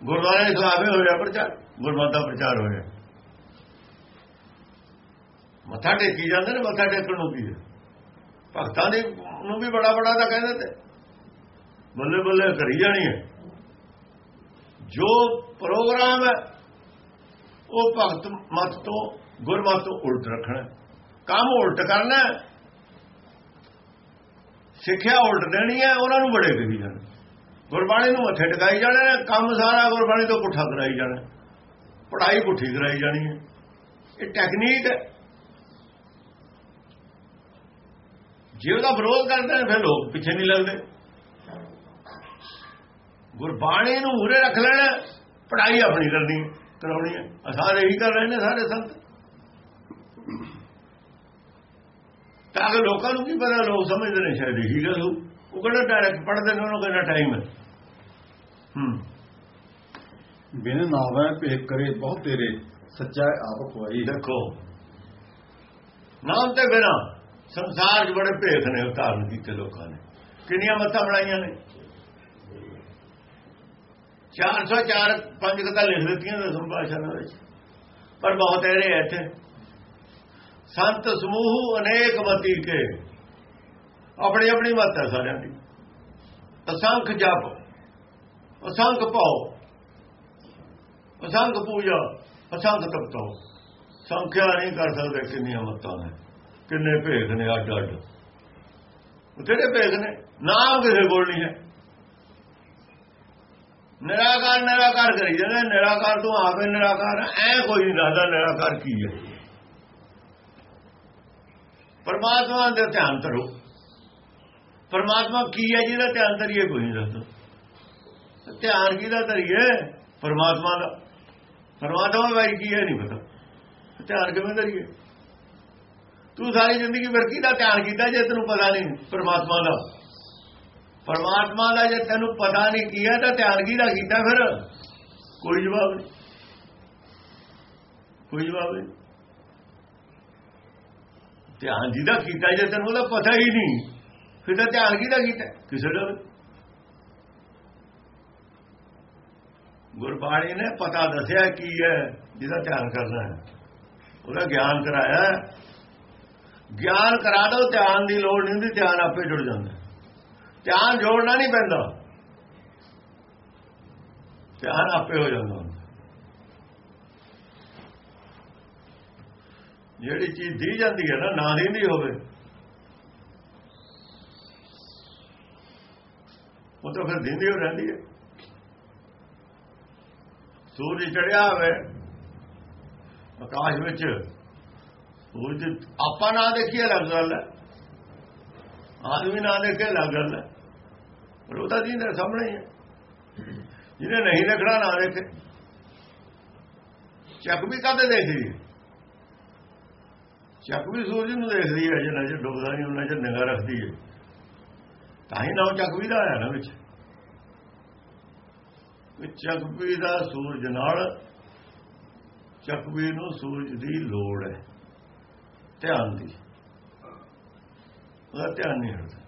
ਗੁਰਦੁਆਰੇ ਦੇ ਖਿਲਾਫ ਹੋ ਰਿਹਾ ਪ੍ਰਚਾਰ। ਗੁਰਮਤਿ ਦਾ ਪ੍ਰਚਾਰ ਹੋਇਆ। ਮੱਥਾ ਟੇਕੀ ਜਾਂਦੇ ਨੇ, ਮੱਥਾ ਟੇਕਣ ਨੂੰ ਕੀ ਹੈ ਭਗਤਾਂ ਦੇ ਨੂੰ ਵੀ ਬੜਾ ਬੜਾ ਤਾਂ ਕਹਿੰਦੇ ਤੇ ਬੱਲੇ ਬੱਲੇ ਕਰੀ ਜਾਣੀ ਹੈ। ਜੋ ਪ੍ਰੋਗਰਾਮ ਹੈ, ਉਹ ਭਗਤ ਮਤ ਤੋਂ, ਗੁਰਮਤ ਤੋਂ ਉਲਟ ਰੱਖਣਾ ਕੰਮ ਉਲਟ ਕਰਨਾ ਸਿੱਖਿਆ ਉਲਟ ਦੇਣੀ ਹੈ, ਉਹਨਾਂ ਨੂੰ ਬੜੇ ਕਹੀ ਜਾਣ। ਗੁਰਬਾਣੀ ਨੂੰ ਮੱਥੇ ਟਿਕਾਈ ਜਾਣਾ ਕੰਮ ਸਾਰਾ ਗੁਰਬਾਣੀ ਤੋਂ ਪੁੱਠਾ ਕਰਾਈ ਜਾਣਾ ਪੜਾਈ ਪੁੱਠੀ ਕਰਾਈ ਜਾਣੀ ਹੈ। ਇਹ ਟੈਕਨੀਕ ਹੈ। ਜੇ ਉਹਦਾ ਵਿਰੋਧ ਕਰਦੇ ਨੇ, ਫਿਰ ਲੋਕ ਪਿੱਛੇ ਨਹੀਂ ਲੱਗਦੇ। ਗੁਰਬਾਣੀ ਨੂੰ ਉਰੇ ਰੱਖ ਲੈਣਾ ਪੜਾਈ ਆਪਣੀ ਕਰਨੀ ਕਰਾਉਣੀ ਹੈ। ਸਾਰੇ ਇਹੀ ਕਰ ਰਹੇ ਨੇ ਸਾਰੇ ਸੰਤ। ਤਾਂ ਕਿ ਲੋਕਾਂ ਨੂੰ ਕੀ ਪਤਾ, ਲੋਕ ਸਮਝਦੇ ਨੇ, ਸ਼ਾਇਦ ਇਹੀ ਗੱਲ ਉਹ ਕਿਹੜਾ ਡਾਇਰੈਕਟ ਪੜਦੇ ਨੇ, ਉਹਨਾਂ ਕੋਲ ਟਾਈਮ ਹੈ। ਹੂੰ। ਬਿਨ ਨਾਵੇਂ ਭੇਖ ਕਰੇ ਬਹੁਤ ਤੇਰੇ ਸੱਚਾ ਆਪ ਖਵਾਈ ਦੇਖੋ, ਨਾਮ ਤੇ ਬਿਨਾ ਸੰਸਾਰ 'ਚ ਬੜੇ ਭੇਖ ਨੇ ਉਤਾਰਨ ਕੀਤੇ ਲੋਕਾਂ ਨੇ। ਕਿੰਨੀਆਂ ਮੱਤਾਂ ਬਣਾਈਆਂ ਨੇ? 404 ਪੰਜ ਕਥਾ ਲਿਖ ਦਿੱਤੀਆਂ ਨੇ ਸੰਭਾਸ਼ਣਾਂ ਵਿੱਚ। ਪਰ ਬਹੁਤ ਇਹਰੇ ਇੱਥੇ। ਸੰਤ ਸਮੂਹ ਅਨੇਕ ਮਤੀ ਕੇ। ਆਪਣੀ ਆਪਣੀ ਮੱਤ ਹੈ ਸਾਰਿਆਂ ਦੀ। ਅਸੰਖ ਜਪ, ਅਸੰਖ ਪਾਓ ਅਸੰਖ ਪੂਜਾ ਅਸੰਖ ਤਪਤੋ। ਸੰਖਿਆ ਨਹੀਂ ਕਰ ਸਕਦੇ ਕਿੰਨੀਆਂ ਮਤਾਂ ਨੇ। ਕਿੰਨੇ ਭੇਦ ਨੇ ਅੱਡ ਅੱਡ। ਕਿਹੜੇ ਭੇਦ ਨੇ? ਨਾਮ ਕਿਸੇ ਕੋਲ ਨਹੀਂ ਹੈ। ਨਿਰਾਕਾਰ ਨਿਰਾਕਾਰ ਕਰੀ ਜਾਂਦੇ ਨਿਰਾਕਾਰ ਤੋਂ ਆਪੇ ਨਿਰਾਕਾਰ ਐ ਕੋਈ ਨਹੀਂ ਦੱਸਦਾ ਨਿਰਾਕਾਰ ਕੀ ਹੈ। ਪਰਮਾਤਮਾ ਦੇ ਧਿਆਨ ਧਰੋ। ਪਰਮਾਤਮਾ ਕੀ ਹੈ ਜਿਹਦਾ ਧਿਆਨ ਧਰੀਏ ਕੋਈ ਨਹੀਂ ਦੱਸਦਾ। ਧਿਆਨ ਕਿਹਦਾ ਧਰੀਏ? ਪਰਮਾਤਮਾ ਦਾ। ਪਰਮਾਤਮਾ ਬਾਈ ਕੀ ਹੈ ਨਹੀਂ ਪਤਾ। ਧਿਆਨ ਕਿਵੇਂ ਕਰੀਏ? ਤੂੰ ਸਾਰੀ ਜ਼ਿੰਦਗੀ ਵਰਕੀ ਦਾ ਧਿਆਨ ਕੀਤਾ ਜੇ ਤੈਨੂੰ ਪਤਾ ਨਹੀਂ ਪਰਮਾਤਮਾ ਦਾ। ਪਰਮਾਤਮਾ ਦਾ ਜੇ ਤੈਨੂੰ ਪਤਾ ਨਹੀਂ ਕੀਆ ਤਾਂ ਧਿਆਨ ਕੀ ਦਾ ਕੀਤਾ ਫਿਰ? ਕੋਈ ਜਵਾਬ ਨਹੀਂ। ਕੋਈ ਜਵਾਬ ਨਹੀਂ। ਧਿਆਨ ਜਿਹਦਾ ਕੀਤਾ ਜੇ ਤੈਨੂੰ ਉਹਦਾ ਪਤਾ ਹੀ ਨਹੀਂ। ਫਿਰ ਤਾਂ ਧਿਆਨ ਕਿਹਦਾ ਕੀਤਾ? ਕਿਸੇ ਦਾ ਗੁਰਬਾਣੀ ਨੇ ਪਤਾ ਦੱਸਿਆ ਕੀ ਹੈ, ਜਿਹਦਾ ਧਿਆਨ ਕਰਨਾ ਹੈ। ਉਹਦਾ ਗਿਆਨ ਕਰਾਇਆ ਗਿਆਨ ਕਰਾ ਦੋ, ਧਿਆਨ ਦੀ ਲੋੜ ਨਹੀਂ ਹੁੰਦੀ, ਧਿਆਨ ਆਪੇ ਜੁੜ ਜਾਂਦਾ। ਧਿਆਨ ਜੋੜਨਾ ਨਹੀਂ ਪੈਂਦਾ। ਧਿਆਨ ਆਪੇ ਹੋ ਜਾਂਦਾ। ਜਿਹੜੀ ਚੀਜ਼ ਦੀ ਜਾਂਦੀ ਹੈ ਨਾ ਨਾ ਦੀ ਹੋਵੇ। ਉਹ ਤਾਂ ਫਿਰ ਦਿੰਦੀ ਹੋ ਰਹਿੰਦੀ ਹੈ। ਸੂਰਜ ਚੜਿਆ ਹੋਵੇ, ਆਕਾਸ਼ ਵਿੱਚ ਸੂਰਜ, ਆਪਾਂ ਨਾ ਦੇਖੀਏ ਲੱਗ ਗੱਲ ਹੈ। ਆਦਮੀ ਨਾ ਦੇਖੇ ਲੱਗ ਗੱਲ ਹੈ। ਪਰ ਉਹ ਤਾਂ ਜਿਹਦੇ ਸਾਹਮਣੇ ਹੀ ਹੈ। ਜਿਹਨੇ ਨਹੀਂ ਦੇਖਣਾ ਨਾ ਦੇਖੇ। ਚੱਕ ਵੀ ਕਦੇ ਦੇਖਦੀ ਚੱਕ ਵੀ ਸੂਰਜ ਨੂੰ ਦੇਖਦੀ ਹੈ ਜੇ ਨਜ਼ਰ ਡੁੱਬਦਾ ਨਹੀਂ, ਉਹਨਾਂ 'ਚ ਨਿਗਾਹ ਰੱਖਦੀ ਹੈ। ਤਾਂ ਹੀ ਨਾਮ ਚੱਕ ਵੀ ਦਾ ਆਇਆ ਨਾ ਵਿੱਚ। ਚੱਕਵੀ ਦਾ ਸੂਰਜ ਨਾਲ, ਚੱਕਵੀ ਨੂੰ ਸੂਰਜ ਦੀ ਲੋੜ ਹੈ। ਧਿਆਨ ਦੀ। ਉਹਦਾ ਧਿਆਨ ਨਹੀਂ ਹਟਦਾ।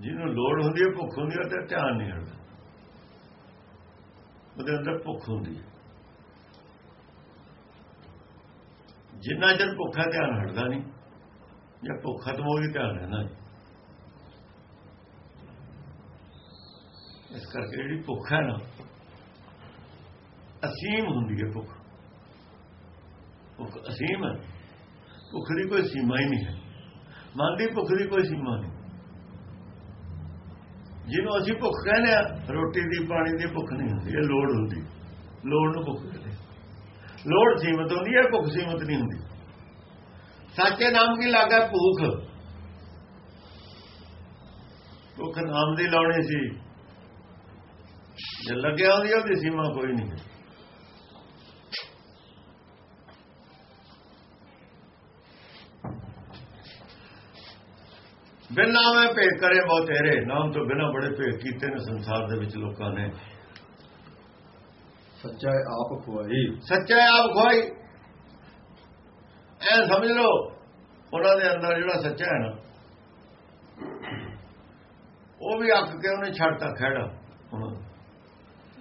ਜਿਹਨੂੰ ਲੋੜ ਹੁੰਦੀ ਹੈ, ਭੁੱਖ ਹੁੰਦੀ ਹੈ ਤੇ ਧਿਆਨ ਨਹੀਂ ਹਟਦਾ। ਉਹਦੇ ਅੰਦਰ ਭੁੱਖ ਹੁੰਦੀ ਹੈ। ਜਿੰਨਾ ਚਿਰ ਭੁੱਖਾ ਧਿਆਨ ਹਟਦਾ ਨਹੀਂ, ਜੇ ਭੁੱਖ ਖਤਮ ਹੋ ਗਈ, ਧਿਆਨ ਰਹਿਣਾ ਇਸ ਕਰਕੇ ਜਿਹੜੀ ਭੁੱਖ ਹੈ ਨਾ, ਅਸੀਮ ਹੁੰਦੀ ਹੈ ਭੁੱਖ। ਭੁੱਖ ਅਸੀਮ ਹੈ, ਭੁੱਖ ਦੀ ਕੋਈ ਸੀਮਾ ਹੀ ਨਹੀਂ ਹੈ। ਮਨ ਦੀ ਭੁੱਖ ਦੀ ਕੋਈ ਸੀਮਾ ਨਹੀਂ। ਜਿਹਨੂੰ ਅਸੀਂ ਭੁੱਖ ਕਹਿੰਦੇ ਆ ਰੋਟੀ ਦੀ, ਪਾਣੀ ਦੀ ਭੁੱਖ ਨਹੀਂ ਹੁੰਦੀ, ਇਹ ਲੋੜ ਹੁੰਦੀ। ਲੋੜ ਨੂੰ ਭੁੱਖ ਕਹਿੰਦੇ ਲੋੜ ਸੀਮਤ ਹੁੰਦੀ ਹੈ, ਭੁੱਖ ਸੀਮਤ ਨਹੀਂ ਹੁੰਦੀ। ਸੱਚੇ ਨਾਮ ਕੀ ਲੱਗਾ ਭੁੱਖ? ਭੁੱਖ ਨਾਮ ਦੀ ਲਾਉਣੀ ਸੀ। ਜੇ ਲੱਗਿਆ ਹੁੰਦੀ ਉਹਦੀ ਸੀਮਾ ਕੋਈ ਨਹੀਂ। ਬਿਨਾਂ ਮੈਂ ਭੇਖ ਕਰੇ ਬਹੁਤ ਤੇਰੇ ਨਾਮ ਤੋਂ ਬਿਨਾਂ ਬੜੇ ਭੇਖ ਕੀਤੇ ਨੇ ਸੰਸਾਰ ਦੇ ਵਿੱਚ ਲੋਕਾਂ ਨੇ। ਸੱਚਾ ਆਪ ਖਵਾਈ ਸੱਚਾ ਆਪ ਖੋਈ ਐ ਸਮਝ ਲਓ ਉਹਨਾਂ ਦੇ ਅੰਦਰ ਜਿਹੜਾ ਸੱਚਾ ਹੈ ਨਾ ਉਹ ਵੀ ਅੱਕ ਕੇ ਉਹਨੇ ਛੱਡਤਾ ਖੜਾ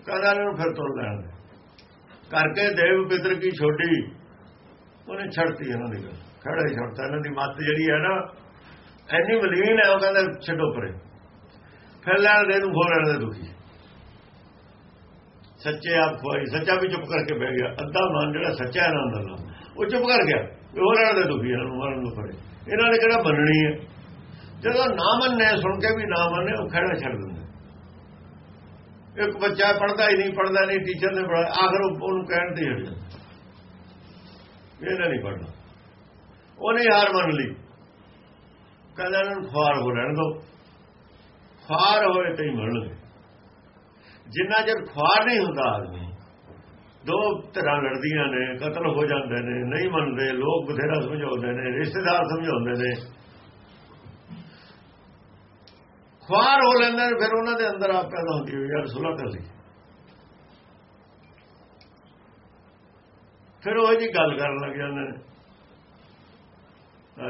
ਕਹਿੰਦਾ ਨੂੰ ਫਿਰ ਤੁਰ ਲੈਣ ਕਰਕੇ ਦੇਵ ਪਿਤਰ ਕੀ ਛੋਡੀ, ਉਹਨੇ ਛੱਡਤੀ ਇਹਨਾਂ ਦੀ ਗੱਲ। ਖੜਾ ਛੱਡਤਾ। ਇਹਨਾਂ ਦੀ ਮੱਤ ਜਿਹੜੀ ਹੈ ਨਾ ਐਨੀ ਮਲੀਨ ਹੈ, ਉਹ ਕਹਿੰਦਾ ਛੱਡੋ ਪਰੇ। ਫਿਰ ਲੈਣ ਦੇ ਨੂੰ ਹੋਣ ਦੇ ਦੁਖੀ। ਸੱਚੇ ਆਪ ਖੋਈ ਸੱਚਾ ਵੀ ਚੁੱਪ ਕਰਕੇ ਬਹਿ ਗਿਆ। ਅੱਧਾ ਮਨ ਜਿਹੜਾ ਸੱਚਾ ਇਹਨਾਂ ਦਾ ਅੰਦਰ ਉਹ ਚੁੱਪ ਕਰ ਗਿਆ। ਉਹ ਲੈਣ ਦੇ ਦੁਖੀ, ਇਹਨਾਂ ਨੂੰ ਮਰਨ ਨੂੰ ਪਰੇ। ਇਹਨਾਂ ਨੇ ਕਿਹੜਾ ਮੰਨਣੀ ਹੈ? ਜਦੋਂ ਨਾ ਮੰਨੇ, ਸੁਣ ਕੇ ਵੀ ਨਾ ਮੰਨੇ, ਉਹ ਖੜਾ ਛੱਡ ਦਿੰਦੇ। ਇੱਕ ਬੱਚਾ ਪੜਦਾ ਹੀ ਨਹੀਂ ਪੜਦਾ ਨਹੀਂ ਟੀਚਰ ਨੇ ਪੜਾ ਆਖਰ ਉਹਨੂੰ ਕਹਿਣ ਤੇ ਹਟ ਜਾਂਦਾ। ਇਹਨੇ ਨਹੀਂ ਪੜਨਾ ਉਹਨੇ ਹਾਰ ਮੰਨ ਲਈ। ਕਹਿੰਦਾ ਇਹਨਾਂ ਨੂੰ ਖਾਰ ਹੋ ਰਹਿਣ ਦੋ ਖਾਰ ਹੋਏ ਤੇ ਹੀ ਮਿਲਣਗੇ ਜਿੰਨਾ ਚਿਰ ਖਾਰ ਨਹੀਂ ਹੁੰਦਾ ਆਦਮੀ, ਦੋ ਤਰ੍ਹਾਂ ਲੜਦੀਆਂ ਨੇ, ਕਤਲ ਹੋ ਜਾਂਦੇ ਨੇ, ਨਹੀਂ ਮੰਨਦੇ, ਲੋਕ ਬਥੇਰਾ ਸਮਝਾਉਂਦੇ ਨੇ, ਰਿਸ਼ਤੇਦਾਰ ਸਮਝਾਉਂਦੇ ਨੇ। ਬਾਹਰ ਹੋ ਲੈਂਦੇ ਨੇ ਫਿਰ ਉਹਨਾਂ ਦੇ ਅੰਦਰ ਆਪ ਪੈਦਾ ਹੁੰਦੀ ਹੈ ਯਾਰ ਸੁਲਾ ਕਰ ਲਈ ਫਿਰ ਉਹ ਜੀ ਗੱਲ ਕਰਨ ਲੱਗ ਜਾਂਦੇ ਨੇ।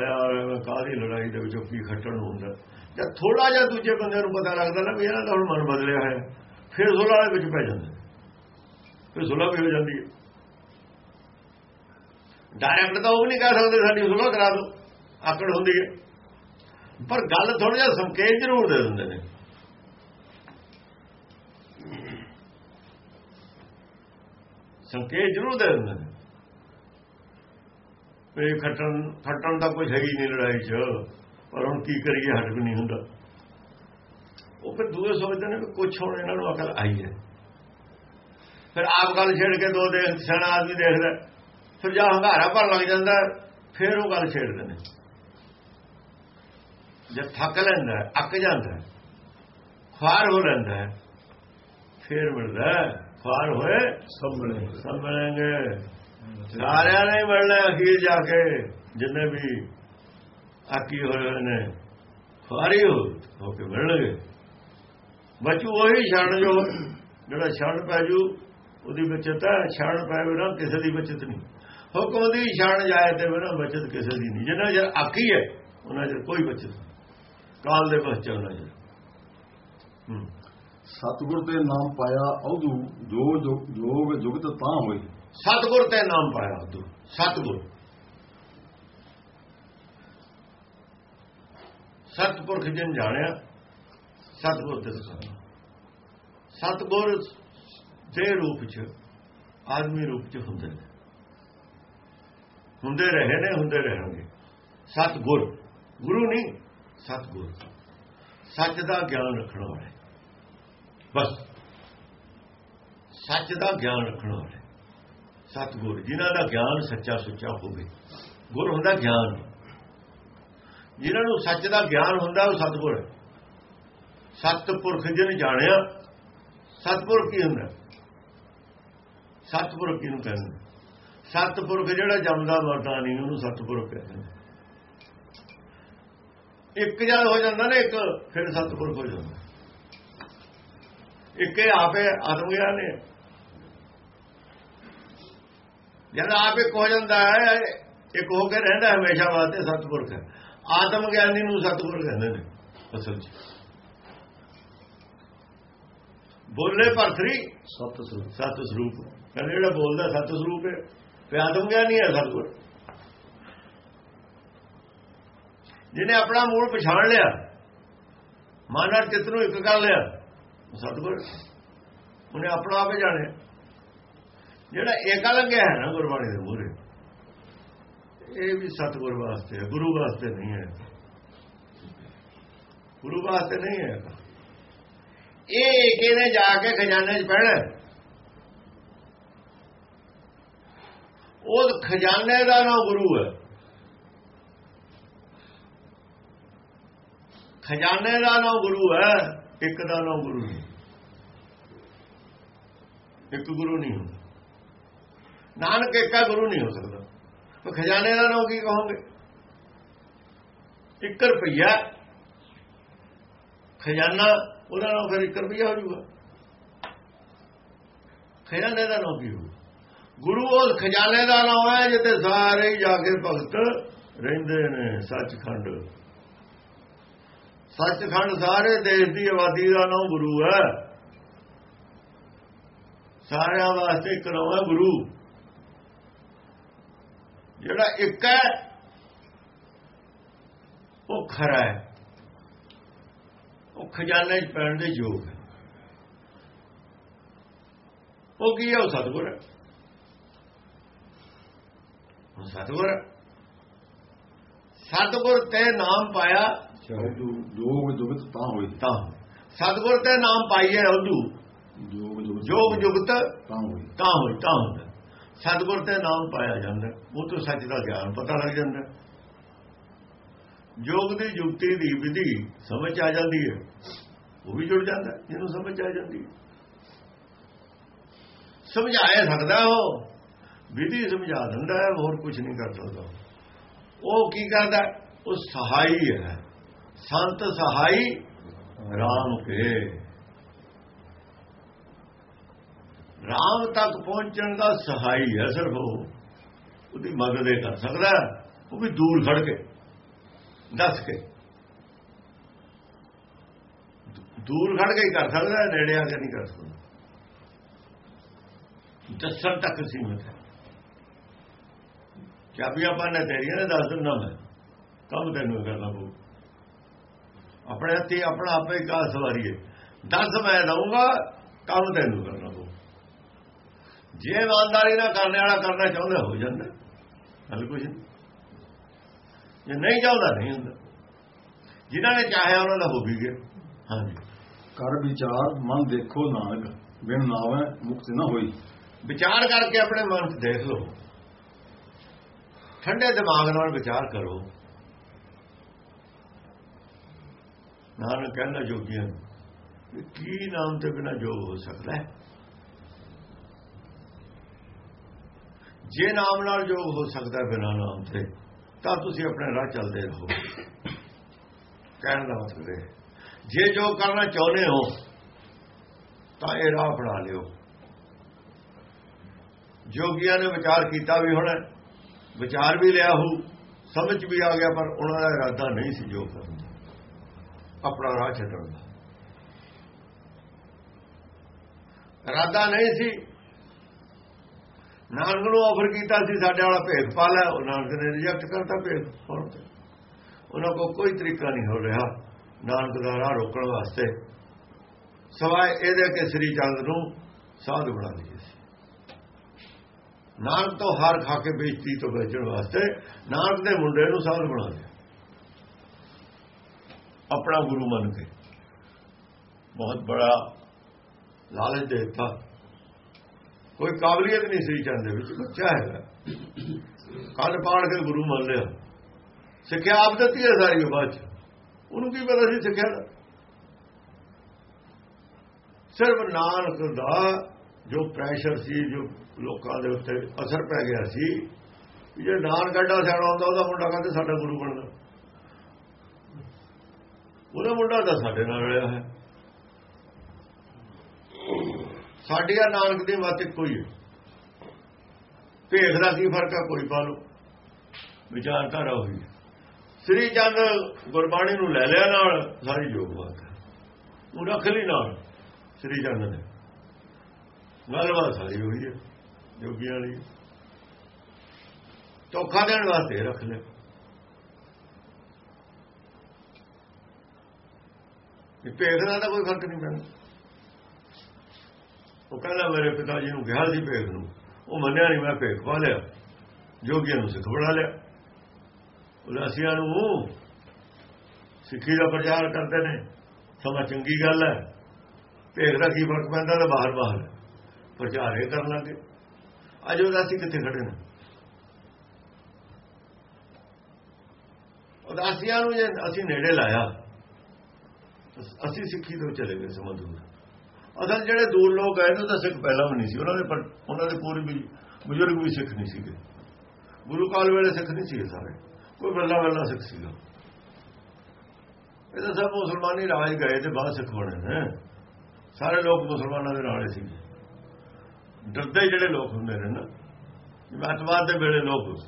ਯਾਰ ਮੈਂ ਕਾਦੀ ਲੜਾਈ ਦੇ ਵਿੱਚ ਕੀ ਖੱਟਣ ਹੁੰਦਾ। ਜਦ ਥੋੜਾ ਜਿਹਾ ਦੂਜੇ ਬੰਦੇ ਨੂੰ ਪਤਾ ਲੱਗਦਾ ਨਾ ਵੀ ਇਹਨਾਂ ਦਾ ਹੁਣ ਮਨ ਬਦਲਿਆ ਹੋਇਆ। ਫਿਰ ਸੁਲਾ ਵਾਲੇ ਵਿੱਚ ਪੈ ਜਾਂਦੇ। ਫਿਰ ਸੁਲਾ ਵੀ ਹੋ ਜਾਂਦੀ ਹੈ। ਡਾਇਰੈਕਟ ਤਾਂ ਉਹ ਵੀ ਨਹੀਂ ਕਹਿ ਸਕਦੇ ਸਾਡੀ ਸੁਲਾ ਕਰਾ ਦਿਓ। ਆਕੜ ਹੁੰਦੀ ਹੈ। ਪਰ ਗੱਲ ਥੋੜਾ ਜਿਹਾ ਸੰਕੇਤ ਜ਼ਰੂਰ ਦੇ ਦਿੰਦੇ ਨੇ। ਸੰਕੇਤ ਜ਼ਰੂਰ ਦੇ ਦਿੰਦੇ ਨੇ। ਵੀ ਖੱਟਣ ਖੱਟਣ ਦਾ ਕੁਝ ਹੈ ਹੀ ਨਹੀਂ ਲੜਾਈ 'ਚ, ਪਰ ਹੁਣ ਕੀ ਕਰੀਏ, ਹਟ ਵੀ ਨਹੀਂ ਹੁੰਦਾ। ਉਹ ਫਿਰ ਦੂਏ ਸੋਚਦੇ ਨੇ ਕਿ ਕੁਝ ਹੁਣ ਇਹਨਾਂ ਨੂੰ ਅਕਲ ਆਈ ਹੈ। ਫਿਰ ਆਪ ਗੱਲ ਛੇੜ ਕੇ ਦੋ ਦੇਖ, ਸਿਆਣਾ ਆਦਮੀ ਦੇਖਦਾ ਫਿਰ ਜਾਂ ਹੰਗਾਰਾ ਭਰ ਲੱਗ ਜਾਂਦਾ ਫਿਰ ਉਹ ਗੱਲ ਛੇੜਦੇ ਨੇ। ਜਦ ਥੱਕ ਲੈਂਦਾ ਅੱਕ ਜਾਂਦਾ ਖਾਰ ਹੋ ਲੈਂਦਾ ਫਿਰ ਮਿਲਦਾ ਖਾਰ ਹੋਏ ਸਭ ਬਣੇ ਸੰਭਲਣਗੇ ਸਾਰਿਆਂ ਨੇ ਮਿਲਣਾ ਅਖੀਰ ਜਾ ਕੇ ਜਿੰਨੇ ਵੀ ਆਕੀ ਹੋਏ ਨੇ ਖਾਰੀ ਹੋ ਹੋ ਕੇ ਮਿਲਣਗੇ ਬਚੂ ਉਹੀ ਛੱਡ ਜੋ ਜਿਹੜਾ ਛੱਡ ਪੈ ਜੂ ਉਹਦੀ ਬਚਤ ਹੈ ਛੱਡ ਪੈ ਬਿਨਾ ਕਿਸੇ ਦੀ ਬਚਤ ਨਹੀਂ ਹੁਕਮ ਦੀ ਛੱਡ ਜਾਏ ਤੇ ਬਿਨਾ ਬਚਤ ਕਿਸੇ ਦੀ ਨਹੀਂ ਜਿੰਨਾ ਜਰ ਆਕੀ ਹੈ ਉਹਨਾਂ ਜਰ ਕੋਈ ਬਚਤ ਨਹੀਂ ਕਾਲ ਦੇ ਚੱਲਣਾ ਜਰ ਹੂੰ। ਸਤਿਗੁਰ ਤੇ ਨਾਮ ਪਾਇਆ ਔਦੂ ਜੋ ਜੋ- ਜੋਗ ਜੁਗਤ ਤਾਂ ਹੋਈ ਸਤਗੁਰ ਤੇ ਨਾਮ ਪਾਇਆ ਉਦੋਂ ਸਤਗੁਰ। ਸਤਪੁਰਖ ਜਨ ਜਾਣਿਆ ਸਤਗੁਰ ਤੇ ਦਸਾਂ ਸਤਗੁਰ ਦੇ ਰੂਪ ਚ ਆਦਮੀ ਰੂਪ ਚ ਹੁੰਦੇ ਨੇ। ਹੁੰਦੇ ਰਹੇ ਨੇ ਹੁੰਦੇ ਰਹਿਣਗੇ। ਸਤਗੁਰ ਗੁਰੂ ਨਹੀਂ। ਸਤਗੁਰ, ਸੱਚ ਦਾ ਗਿਆਨ ਰੱਖਣ ਵਾਲੇ ਬਸ, ਸੱਚ ਦਾ ਗਿਆਨ ਰੱਖਣ ਵਾਲੇ ਸਤਗੁਰ, ਜਿਨ੍ਹਾਂ ਦਾ ਗਿਆਨ ਸੱਚਾ ਸੁੱਚਾ ਹੋਵੇ, ਗੁਰ ਹੁੰਦਾ ਗਿਆਨ। ਜਿਨ੍ਹਾਂ ਨੂੰ ਸੱਚ ਦਾ ਗਿਆਨ ਹੁੰਦਾ ਉਹ ਸਤਗੁਰ ਹੈ। ਸਤਪੁਰਖ ਜਿਨ ਜਾਣਿਆ ਸਤਪੁਰਖ ਕੀ ਹੁੰਦਾ? ਸਤਪੁਰਖ ਕਿਹਨੂੰ ਕਹਿੰਦੇ? ਸਤਪੁਰਖ ਜਿਹੜਾ ਜੰਮਦਾ ਮਰਦਾ ਨਹੀਂ, ਉਹਨੂੰ ਸਤਪੁਰਖ ਕਹਿੰਦੇ ਨੇ। ਇੱਕ ਜਦ ਹੋ ਜਾਂਦਾ ਨਾ ਇੱਕ ਫਿਰ ਸਤਪੁਰਖ ਹੋ ਜਾਂਦਾ। ਇੱਕ ਆਪੇ ਆਤਮ ਗਿਆਨ ਹੈ ਜਦ ਆਪ ਹੋ ਜਾਂਦਾ ਹੈ ਇੱਕ ਹੋ ਕੇ ਰਹਿੰਦਾ ਹਮੇਸ਼ਾ ਵਾਸਤੇ ਸਤਪੁਰਖ ਹੈ ਆਤਮ ਗਿਆਨੀ ਨੂੰ ਸਤਪੁਰ ਕਹਿੰਦੇ ਨੇ ਅਸਲ 'ਚ। ਬੋਲੇ ਭਰਤਰੀ ਸਤ ਸਰੂਪ। ਸਤ ਸਰੂਪ। ਕਹਿੰਦੇ ਜਿਹੜਾ ਬੋਲਦਾ ਸਤ ਸਰੂਪ ਹੈ ਤੇ ਆਤਮ ਗਿਆਨੀ ਹੈ ਸਤਪੁਰ ਜਿਹਨੇ ਆਪਣਾ ਮੂਲ ਪਛਾਣ ਲਿਆ, ਮਨ ਨਾਲ ਚਿੱਤ ਨੂੰ ਇੱਕ ਕਰ ਲਿਆ ਸਤਿਗੁਰ ਉਹਨੇ ਆਪਣਾ ਆਪੇ ਜਾਣਿਆ। ਜਿਹੜਾ ਏਕਾ ਲੱਗਿਆ ਹੈ ਨਾ ਗੁਰਬਾਣੀ ਦੇ ਮੂਹਰੇ, ਇਹ ਵੀ ਸਤਿਗੁਰ ਵਾਸਤੇ ਹੈ, ਗੁਰੂ ਵਾਸਤੇ ਨਹੀਂ ਹੈ। ਗੁਰੂ ਵਾਸਤੇ ਨਹੀਂ ਹੈ। ਇਹ ਕਿਹਨੇ ਜਾ ਕੇ ਖਜ਼ਾਨੇ 'ਚ ਪੈਣਾ ਉਹ ਖਜ਼ਾਨੇ ਦਾ ਨਾਮ ਗੁਰੂ ਹੈ। ਖਜ਼ਾਨੇ ਦਾ ਨਾਮ ਗੁਰੂ ਹੈ, ਇੱਕ ਦਾ ਨਾਮ ਗੁਰੂ ਨਹੀਂ। ਇੱਕ ਗੁਰੂ ਨਹੀਂ ਹੁੰਦਾ। ਨਾਨਕ ਇੱਕਾ ਗੁਰੂ ਨਹੀਂ ਹੋ ਸਕਦਾ। ਤਾਂ ਖਜ਼ਾਨੇ ਦਾ ਨਾਮ ਕੀ ਕਹੋਗੇ? ਇੱਕ ਰੁਪਈਆ। ਖਜ਼ਾਨਾ, ਉਹਦਾ ਨਾਮ ਫਿਰ 1 ਰੁਪਈਆ ਹੋ ਜਾਊਗਾ। ਖਜ਼ਾਨੇ ਦਾ ਨਾਮ ਕੀ ਹੋ ਗੁਰੂ ਉਹ ਖਜ਼ਾਨੇ ਦਾ ਨਾਮ ਹੈ, ਜਿੱਥੇ ਸਾਰੇ ਜਾ ਕੇ ਭਗਤ ਰਹਿੰਦੇ ਨੇ, ਸੱਚਖੰਡ। ਸੱਚਖੰਡ ਸਾਰੇ ਦੇਸ਼ ਦੀ ਆਬਾਦੀ ਦਾ ਨਾਮ ਗੁਰੂ ਹੈ। ਸਾਰਿਆਂ ਵਾਸਤੇ ਇੱਕ ਨਾਮ ਹੈ ਗੁਰੂ। ਜਿਹੜਾ ਇੱਕ ਹੈ, ਉਹ ਖਰਾ ਹੈ। ਉਹ ਖਜ਼ਾਨੇ 'ਚ ਪੈਣ ਦੇ ਯੋਗ ਹੈ। ਉਹ ਕੀ ਹੈ? ਉਹ ਸਤਗੁਰ ਹੈ। ਉਹ ਸਤਗੁਰ ਹੈ। ਸਤਗੁਰ ਤੇ ਨਾਮ ਪਾਇਆ ਔਦੂ ਜੋਗ ਜੁਗਤ ਤਾਂ ਹੋਈ। ਤਾਂ। ਸਤਗੁਰ ਤੇ ਨਾਮ ਪਾਈਏ ਉਦੂ ਜੋਗ ਜੁਗਤ ਜੋਗ ਜੁਗਤ ਤਾਂ ਹੋਈ। ਤਾਂ ਹੋਈ ਤਾਂ ਹੁੰਦਾ। ਸਤਗੁਰ ਤੇ ਨਾਮ ਪਾਇਆ ਜਾਂਦਾ। ਉਹ ਤੋਂ ਸੱਚ ਦਾ ਗਿਆਨ ਪਤਾ ਲੱਗ ਜਾਂਦਾ। ਯੋਗ ਦੀ ਯੁਕਤੀ ਦੀ ਵਿਧੀ ਸਮਝ ਆ ਜਾਂਦੀ ਹੈ। ਉਹ ਵੀ ਜੁੜ ਜਾਂਦਾ ਜਿਹਨੂੰ ਸਮਝ ਆ ਜਾਂਦੀ ਹੈ। ਸਮਝਾਇਆ ਸਕਦਾ ਉਹ। ਵਿਧੀ ਸਮਝਾ ਦਿੰਦਾ ਹੈ ਹੋਰ ਕੁਝ ਨਹੀਂ ਕਰ ਸਕਦਾ। ਉਹ ਕੀ ਕਰਦਾ? ਉਹ ਸਹਾਈ ਹੈ। ਸੰਤ ਸਹਾਈ ਰਾਮ ਕੇ। ਰਾਮ ਤੱਕ ਪਹੁੰਚਣ ਦਾ ਸਹਾਈ ਹੈ ਸਿਰਫ ਉਹ। ਉਹਦੀ ਮਦਦ ਇਹ ਕਰ ਸਕਦਾ ਉਹ ਵੀ ਦੂਰ ਖੜ ਕੇ ਦੱਸ ਕੇ। ਦੂਰ ਖੜ ਕੇ ਹੀ ਕਰ ਸਕਦਾ ਹੈ, ਨੇੜੇ ਆ ਕੇ ਨਹੀਂ ਕਰ ਸਕਦਾ। ਦੱਸਣ ਤੱਕ ਸੀਮਤ ਹੈ। ਚਾਬੀਆਂ ਪਾਣੇ ਤੇਰੀਆਂ ਨੇ ਦੱਸ ਦਿੰਦਾ ਮੈਂ। ਕੰਮ ਤੈਨੂੰ ਹੀ ਕਰਨਾ ਪਊ। ਆਪਣੇ ਹੱਥੀ ਆਪਣਾ ਆਪੇ ਕਾਹ ਸਵਾਰੀਏ। ਦੱਸ ਮੈਂ ਦਊਂਗਾ ਕੰਮ ਤੈਨੂੰ ਕਰਨਾ ਪਊ ਜੇ ਇਮਾਨਦਾਰੀ ਨਾਲ ਕਰਨੇ ਵਾਲਾ ਕਰਨਾ ਚਾਹੁੰਦਾ ਹੋ ਜਾਂਦਾ। ਹਲ ਕੁਝ ਜੇ ਨਹੀਂ ਚਾਹੁੰਦਾ ਨਹੀਂ ਹੁੰਦਾ। ਜਿਨ੍ਹਾਂ ਨੇ ਚਾਹਿਆ ਉਹਨਾਂ ਦਾ ਹੋ ਵੀ ਗਿਆ। ਹਾਂਜੀ। ਕਰ ਵਿਚਾਰ ਮਨ ਦੇਖੋ ਨਾਨਕ ਬਿਨ ਨਾਵੇਂ ਮੁਕਤ ਨਾ ਹੋਈ। ਵਿਚਾਰ ਕਰਕੇ ਆਪਣੇ ਮਨ 'ਚ ਦੇਖ ਲਓ। ਠੰਡੇ ਦਿਮਾਗ ਨਾਲ ਵਿਚਾਰ ਕਰੋ। ਨਾਨਕ ਕਹਿੰਦਾ ਜੋਗੀਆਂ ਨੂੰ, ਵੀ ਕੀ ਨਾਮ ਤੇ ਬਿਨਾ ਜੋਗ ਹੋ ਸਕਦਾ ਹੈ? ਜੇ ਨਾਮ ਨਾਲ ਜੋਗ ਹੋ ਸਕਦਾ ਹੈ ਬਿਨਾ ਨਾਮ ਤੇ, ਤਾਂ ਤੁਸੀਂ ਆਪਣੇ ਰਾਹ ਚੱਲਦੇ ਰਹੋ। ਕਹਿਣ ਦਾ ਮਤਲਬ ਹੈ। ਜੇ ਜੋ ਕਰਨਾ ਚਾਹੁੰਦੇ ਹੋ, ਤਾਂ ਇਹ ਰਾਹ ਅਪਣਾ ਲਿਓ। ਜੋਗੀਆਂ ਨੇ ਵਿਚਾਰ ਕੀਤਾ ਵੀ ਹੁਣ, ਵਿਚਾਰ ਵੀ ਲਿਆ ਹੋ ਸਮਝ ਵੀ ਆ ਗਿਆ, ਪਰ ਉਹਨਾਂ ਦਾ ਇਰਾਦਾ ਨਹੀਂ ਸੀ ਜੋ ਕਰਨ ਆਪਣਾ ਰਾਹ ਛੱਡਣ ਦਾ। ਇਰਾਦਾ ਨਹੀਂ ਸੀ। ਨਾਨਕ ਨੂੰ ਆਫਰ ਕੀਤਾ ਸੀ, ਸਾਡੇ ਵਾਲਾ ਭੇਖ ਪਾ ਲੈ ਉਹ ਨਾਨਕ ਨੇ ਰਿਜੈਕਟ ਕਰਤਾ ਭੇਦ ਹੁਣ ਤੇ। ਉਹਨਾਂ ਕੋਲ ਕੋਈ ਤਰੀਕਾ ਨਹੀਂ ਹੋ ਰਿਹਾ ਨਾਨਕ ਦਾ ਰਾਹ ਰੋਕਣ ਵਾਸਤੇ। ਸਵਾਏ ਇਹਦੇ ਕਿ ਸ੍ਰੀ ਚੰਦ ਨੂੰ ਸਾਧ ਬਣਾ ਲਈਏ ਸੀ। ਨਾਨਕ ਤੋਂ ਹਾਰ ਖਾ ਕੇ ਬੇਇੱਜ਼ਤੀ ਤੋਂ ਬਚਣ ਵਾਸਤੇ ਨਾਨਕ ਦੇ ਮੁੰਡੇ ਨੂੰ ਸਾਧ ਬਣਾ ਲਿਆ ਆਪਣਾ ਗੁਰੂ ਮੰਨ ਕੇ। ਬਹੁਤ ਬੜਾ ਲਾਲਚ ਦੇ ਦਿੱਤਾ। ਕੋਈ ਕਾਬਲੀਅਤ ਨਹੀਂ ਸੀ ਚੰਦ ਦੇ ਵਿੱਚ, ਬੱਚਾ ਹੈਗਾ। ਕੱਲ ਪਾੜ ਕੇ ਗੁਰੂ ਮੰਨ ਲਿਆ। ਸਿੱਖਿਆ ਆਪ ਦਿੱਤੀ ਹੈ ਸਾਰੀ ਬਾਅਦ ਚ। ਉਹਨੂੰ ਕੀ ਪਤਾ ਸੀ ਸਿੱਖਿਆ ਦਾ? ਸਿਰਫ ਨਾਨਕ ਦਾ ਜੋ ਪ੍ਰੈਸ਼ਰ ਸੀ, ਜੋ ਲੋਕਾਂ ਦੇ ਉੱਤੇ ਅਸਰ ਪੈ ਗਿਆ ਸੀ ਜੇ ਨਾਨਕ ਗੱਡਾ ਸਿਆਣਾ ਹੁੰਦਾ, ਉਹਦਾ ਮੁੰਡਾ ਕਹਿੰਦੇ ਸਾਡਾ ਗੁਰੂ ਬਣਦਾ। ਉਹਦਾ ਮੁੰਡਾ ਤਾਂ ਸਾਡੇ ਨਾਲ ਰਿਹਾ ਹੈ। ਸਾਡੀ ਨਾਨਕ ਦੀ ਮੱਤ ਇੱਕੋ ਹੀ ਹੈ। ਭੇਖ ਦਾ ਕੀ ਫ਼ਰਕ ਹੈ ਕੋਈ ਪਾ ਲਓ। ਵਿਚਾਰਧਾਰਾ ਹੋਈ ਹੈ। ਸ੍ਰੀ ਚੰਦ ਗੁਰਬਾਣੀ ਨੂੰ ਲੈ ਲਿਆ ਨਾਲ, ਸਾਰੀ ਯੋਗ ਬਾਤ ਹੈ। ਉਹ ਰੱਖ ਲਈ ਨਾਲ, ਸ੍ਰੀ ਚੰਦ ਨੇ। ਗੱਲਬਾਤ ਸਾਰੀ ਹੋਈ ਹੈ, ਜੋਗੀਆਂ ਵਾਲੀ। ਧੋਖਾ ਦੇਣ ਵਾਸਤੇ ਰੱਖ ਲਿਆ। ਇਹ ਭੇਖ ਨਾਲ ਤਾਂ ਕੋਈ ਫ਼ਰਕ ਨਹੀਂ ਪੈਂਦਾ। ਉਹ ਕਹਿੰਦਾ, ਮੇਰੇ ਪਿਤਾ ਜੀ ਨੂੰ ਕਿਹਾ ਸੀ ਭੇਖ ਨੂੰ। ਉਹ ਮੰਨਿਆ ਨਹੀਂ, ਮੈਂ ਭੇਖ ਪਾ ਲਿਆ। ਜੋਗੀਆਂ ਨੂੰ ਸਿੱਖ ਬਣਾ ਲਿਆ। ਉਦਾਸੀਆਂ ਨੂੰ ਸਿੱਖੀ ਦਾ ਪ੍ਰਚਾਰ ਕਰਦੇ ਨੇ। ਸਮਾਂ ਚੰਗੀ ਗੱਲ ਹੈ। ਭੇਖ ਦਾ ਕੀ ਫ਼ਰਕ ਪੈਂਦਾ, ਤਾਂ ਬਾਹਰ ਬਾਹਰ ਪ੍ਰਚਾਰ ਇਹ ਕਰਨ ਲੱਗੇ। ਅੱਜ ਉਦਾਸੀ ਕਿੱਥੇ ਖੜੇ ਨੇ? ਉਦਾਸੀਆਂ ਨੂੰ ਜੇ ਅਸੀਂ ਨੇੜੇ ਲਾਇਆ ਅਸੀਂ ਸਿੱਖੀ ਤੋਂ ਚਲੇ ਗਏ ਸਮਾਂ ਦੂਰ ਅਸਲ ਜਿਹੜੇ ਦੂਰ ਲੋਕ ਆਏ ਨੇ ਤਾਂ ਸਿੱਖ ਪਹਿਲਾਂ ਵੀ ਨਹੀਂ ਸੀ। ਉਹਨਾਂ ਦੇ ਪਰ ਉਹਨਾਂ ਦੇ ਪੂਰੇ ਵੀ ਬਜ਼ੁਰਗ ਵੀ ਸਿੱਖ ਨਹੀਂ ਸੀਗੇ। ਗੁਰੂ ਕਾਲ ਵੇਲੇ ਸਿੱਖ ਨਹੀਂ ਸੀਗੇ ਸਾਰੇ। ਕੋਈ ਬੱਲਾ ਬੱਲਾ ਸਿੱਖ ਸੀਗਾ। ਇਹ ਤਾਂ ਸਭ ਮੁਸਲਮਾਨੀ ਰਾਜ ਗਏ ਤੇ ਬਾਅਦ ਸਿੱਖ ਬਣੇ ਨੇ। ਸਾਰੇ ਲੋਕ ਮੁਸਲਮਾਨਾਂ ਦੇ ਨਾਲ ਹੀ ਸੀਗੇ। ਡਰਦੇ ਜਿਹੜੇ ਲੋਕ ਹੁੰਦੇ ਨੇ ਨਾ। ਜਿਵੇਂ ਅਤਵਾਦ ਦੇ ਵੇਲੇ ਲੋਕ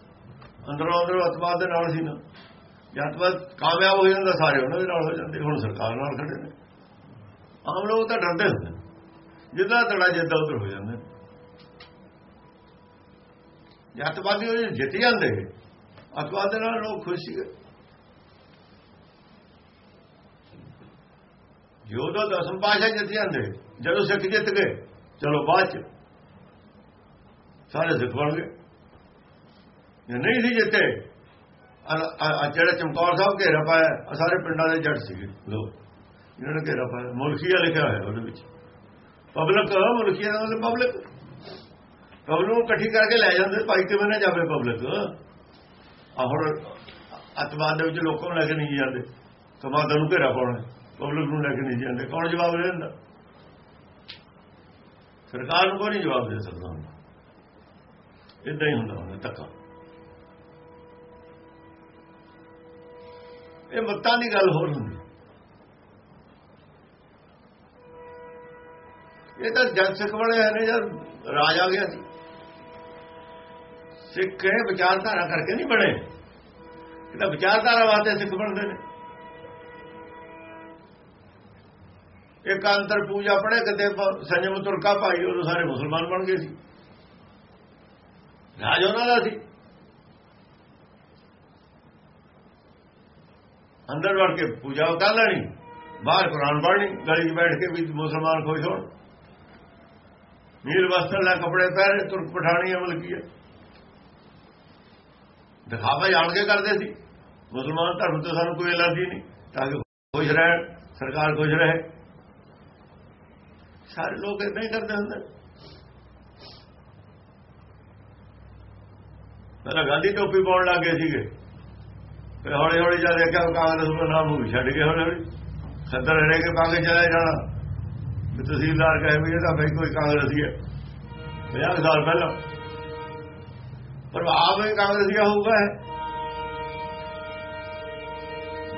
ਅੰਦਰੋਂ ਅੰਦਰ ਅਤਵਾਦ ਦੇ ਨਾਲ ਸੀ ਨਾ। ਜੇ ਅਤਵਾਦ ਕਾਮਯਾਬ ਹੋ ਜਾਂਦਾ ਸਾਰੇ ਉਹਨਾਂ ਦੇ ਨਾਲ ਹੋ ਜਾਂਦੇ, ਹੁਣ ਸਰਕਾਰ ਨਾਲ ਖੜੇ ਨੇ। ਆਮ ਲੋਕ ਤਾਂ ਡਰਦੇ ਹੁੰਦੇ ਨੇ। ਜਿੱਦਾਂ ਤੜਾ ਜਿੱਦਾਂ ਉਧਰ ਹੋ ਜਾਂਦੇ। ਜੇ ਉਹ ਜਿੱਤ ਜਾਂਦੇ। ਅਤਵਾਦ ਦੇ ਨਾਲ ਲੋਕ ਖੁਸ਼ ਸੀਗੇ। ਜੋ ਤਾਂ ਦਸਮ ਪਾਸ਼ਾ ਜਿੱਤ ਜਾਂਦੇ, ਜਦੋਂ ਸਿੱਖ ਜਿੱਤ ਗਏ, ਚਲੋ ਬਾਅਦ ਚ ਸਾਰੇ ਸਿੱਖ ਬਣ ਗਏ। ਜੇ ਨਹੀਂ ਸੀ ਜਿੱਤੇ ਜਿਹੜਾ ਚਮਕੌਰ ਸਾਹਿਬ ਘੇਰਾ ਪਾਇਆ ਸਾਰੇ ਪਿੰਡਾਂ ਦੇ ਜੱਟ ਸੀਗੇ। ਲੋਕ ਇਹਨਾਂ ਨੇ ਘੇਰਾ ਪਾਇਆ। ਮੁਲਕੀਆ ਲਿਖਿਆ ਹੋਇਆ ਉਹਦੇ ਵਿੱਚ? ਪਬਲਿਕ ਮੁਲਕੀਆ ਦਾ ਮਤਲਬ ਪਬਲਿਕ ਪਬਲਿਕ ਨੂੰ ਇਕੱਠੀ ਕਰਕੇ ਲੈ ਜਾਂਦੇ ਭਾਈ ਕਿਵੇਂ ਨਾ ਜਾਵੇ ਪਬਲਿਕ ਆ ਹੁਣ ਅਤਵਾਦ ਦੇ ਵਿੱਚ ਲੋਕਾਂ ਨੂੰ ਲੈ ਕੇ ਨਹੀਂ ਜਾਂਦੇ। ਕਮਾਦਾਂ ਨੂੰ ਘੇਰਾ ਪਾਉਣਾ। ਪਬਲਿਕ ਨੂੰ ਲੈ ਕੇ ਨਹੀਂ ਜਾਂਦੇ। ਕੌਣ ਜਵਾਬ ਦਿੰਦਾ? ਸਰਕਾਰ ਨੂੰ ਕੋਈ ਜਵਾਬ ਦੇ ਸਕਦਾ? ਇਦਾਂ ਹੀ ਹੁੰਦਾ ਹੁੰਦਾ ਧੱਕਾ। ਇਹ ਮੱਤਾਂ ਦੀ ਗੱਲ ਹੋਰ ਹੁੰਦੀ ਇਹ ਤਾਂ ਜਨ ਸਿੱਖ ਵਾਲੇ ਨੇ ਜਦ ਰਾਜ ਆ ਗਿਆ ਸੀ। ਸਿੱਖ ਇਹ ਵਿਚਾਰਧਾਰਾ ਕਰਕੇ ਨਹੀਂ ਬਣੇ। ਇਹ ਤਾਂ ਵਿਚਾਰਧਾਰਾ ਵਾਸਤੇ ਸਿੱਖ ਬਣਦੇ ਨੇ। ਇੱਕ ਪੂਜਾ ਪੜੇ ਕਿਤੇ ਸੰਜਮ ਤੁਰਕਾ ਭਾਈ ਉਹ ਸਾਰੇ ਮੁਸਲਮਾਨ ਬਣ ਗਏ ਸੀ। ਰਾਜ ਉਹਨਾਂ ਦਾ ਸੀ। ਅੰਦਰ ਵੜ ਕੇ ਪੂਜਾ ਕਰ ਲੈਣੀ, ਬਾਹਰ ਕੁਰਾਨ ਪੜ੍ਹਨੀ, ਗਲੀ 'ਚ ਬੈਠ ਕੇ ਵੀ ਮੁਸਲਮਾਨ ਖੁਸ਼ ਹੋਣ। ਨੀਲ ਵਸਤਰ ਲੈ ਕੱਪੜੇ ਪਹਿਰੇ ਤੁਰਕ ਪਠਾਣੀ ਅਮਲ ਕੀ ਹੈ? ਦਿਖਾਵਾ ਜਾਣ ਕੇ ਕਰਦੇ ਸੀ। ਮੁਸਲਮਾਨ ਧਰਮ ਤੋਂ ਸਾਨੂੰ ਕੋਈ ਅਲਰਜੀ ਨਹੀਂ, ਤਾਂ ਕਿ ਖੁਸ਼ ਰਹਿਣ, ਸਰਕਾਰ ਖੁਸ਼ ਰਹੇ। ਸਾਰੇ ਲੋਕ ਇਦਾਂ ਹੀ ਕਰਦੇ ਹੁੰਦੇ। ਪਹਿਲਾਂ ਗਾਂਧੀ ਟੋਪੀ ਪਾਉਣ ਲੱਗੇ ਸੀਗੇ। ਹੌਲੀ ਹੌਲੀ ਜਦ ਦੇਖਿਆ ਕਾਂਗਰਸ ਦਾ ਨਾਮ ਉਹ ਛੱਡ ਕੇ ਹੌਲੀ ਹੌਲੀ। ਖੱਦਰ ਰਹਿ ਕੇ ਪਾਗੇ ਚਲੇ ਜਾਣਾ। ਤੇ ਤਹਿਸੀਲਦਾਰ ਕਹੇ ਵੀ ਇਹ ਤਾਂ ਬਈ ਕੋਈ ਕਾਂਗਰਸੀ ਹੈ 50 ਸਾਲ ਪਹਿਲਾਂ। ਪਰ ਆਪ ਹੀ ਕਾਂਗਰਸੀਆ ਹੋਊਗਾ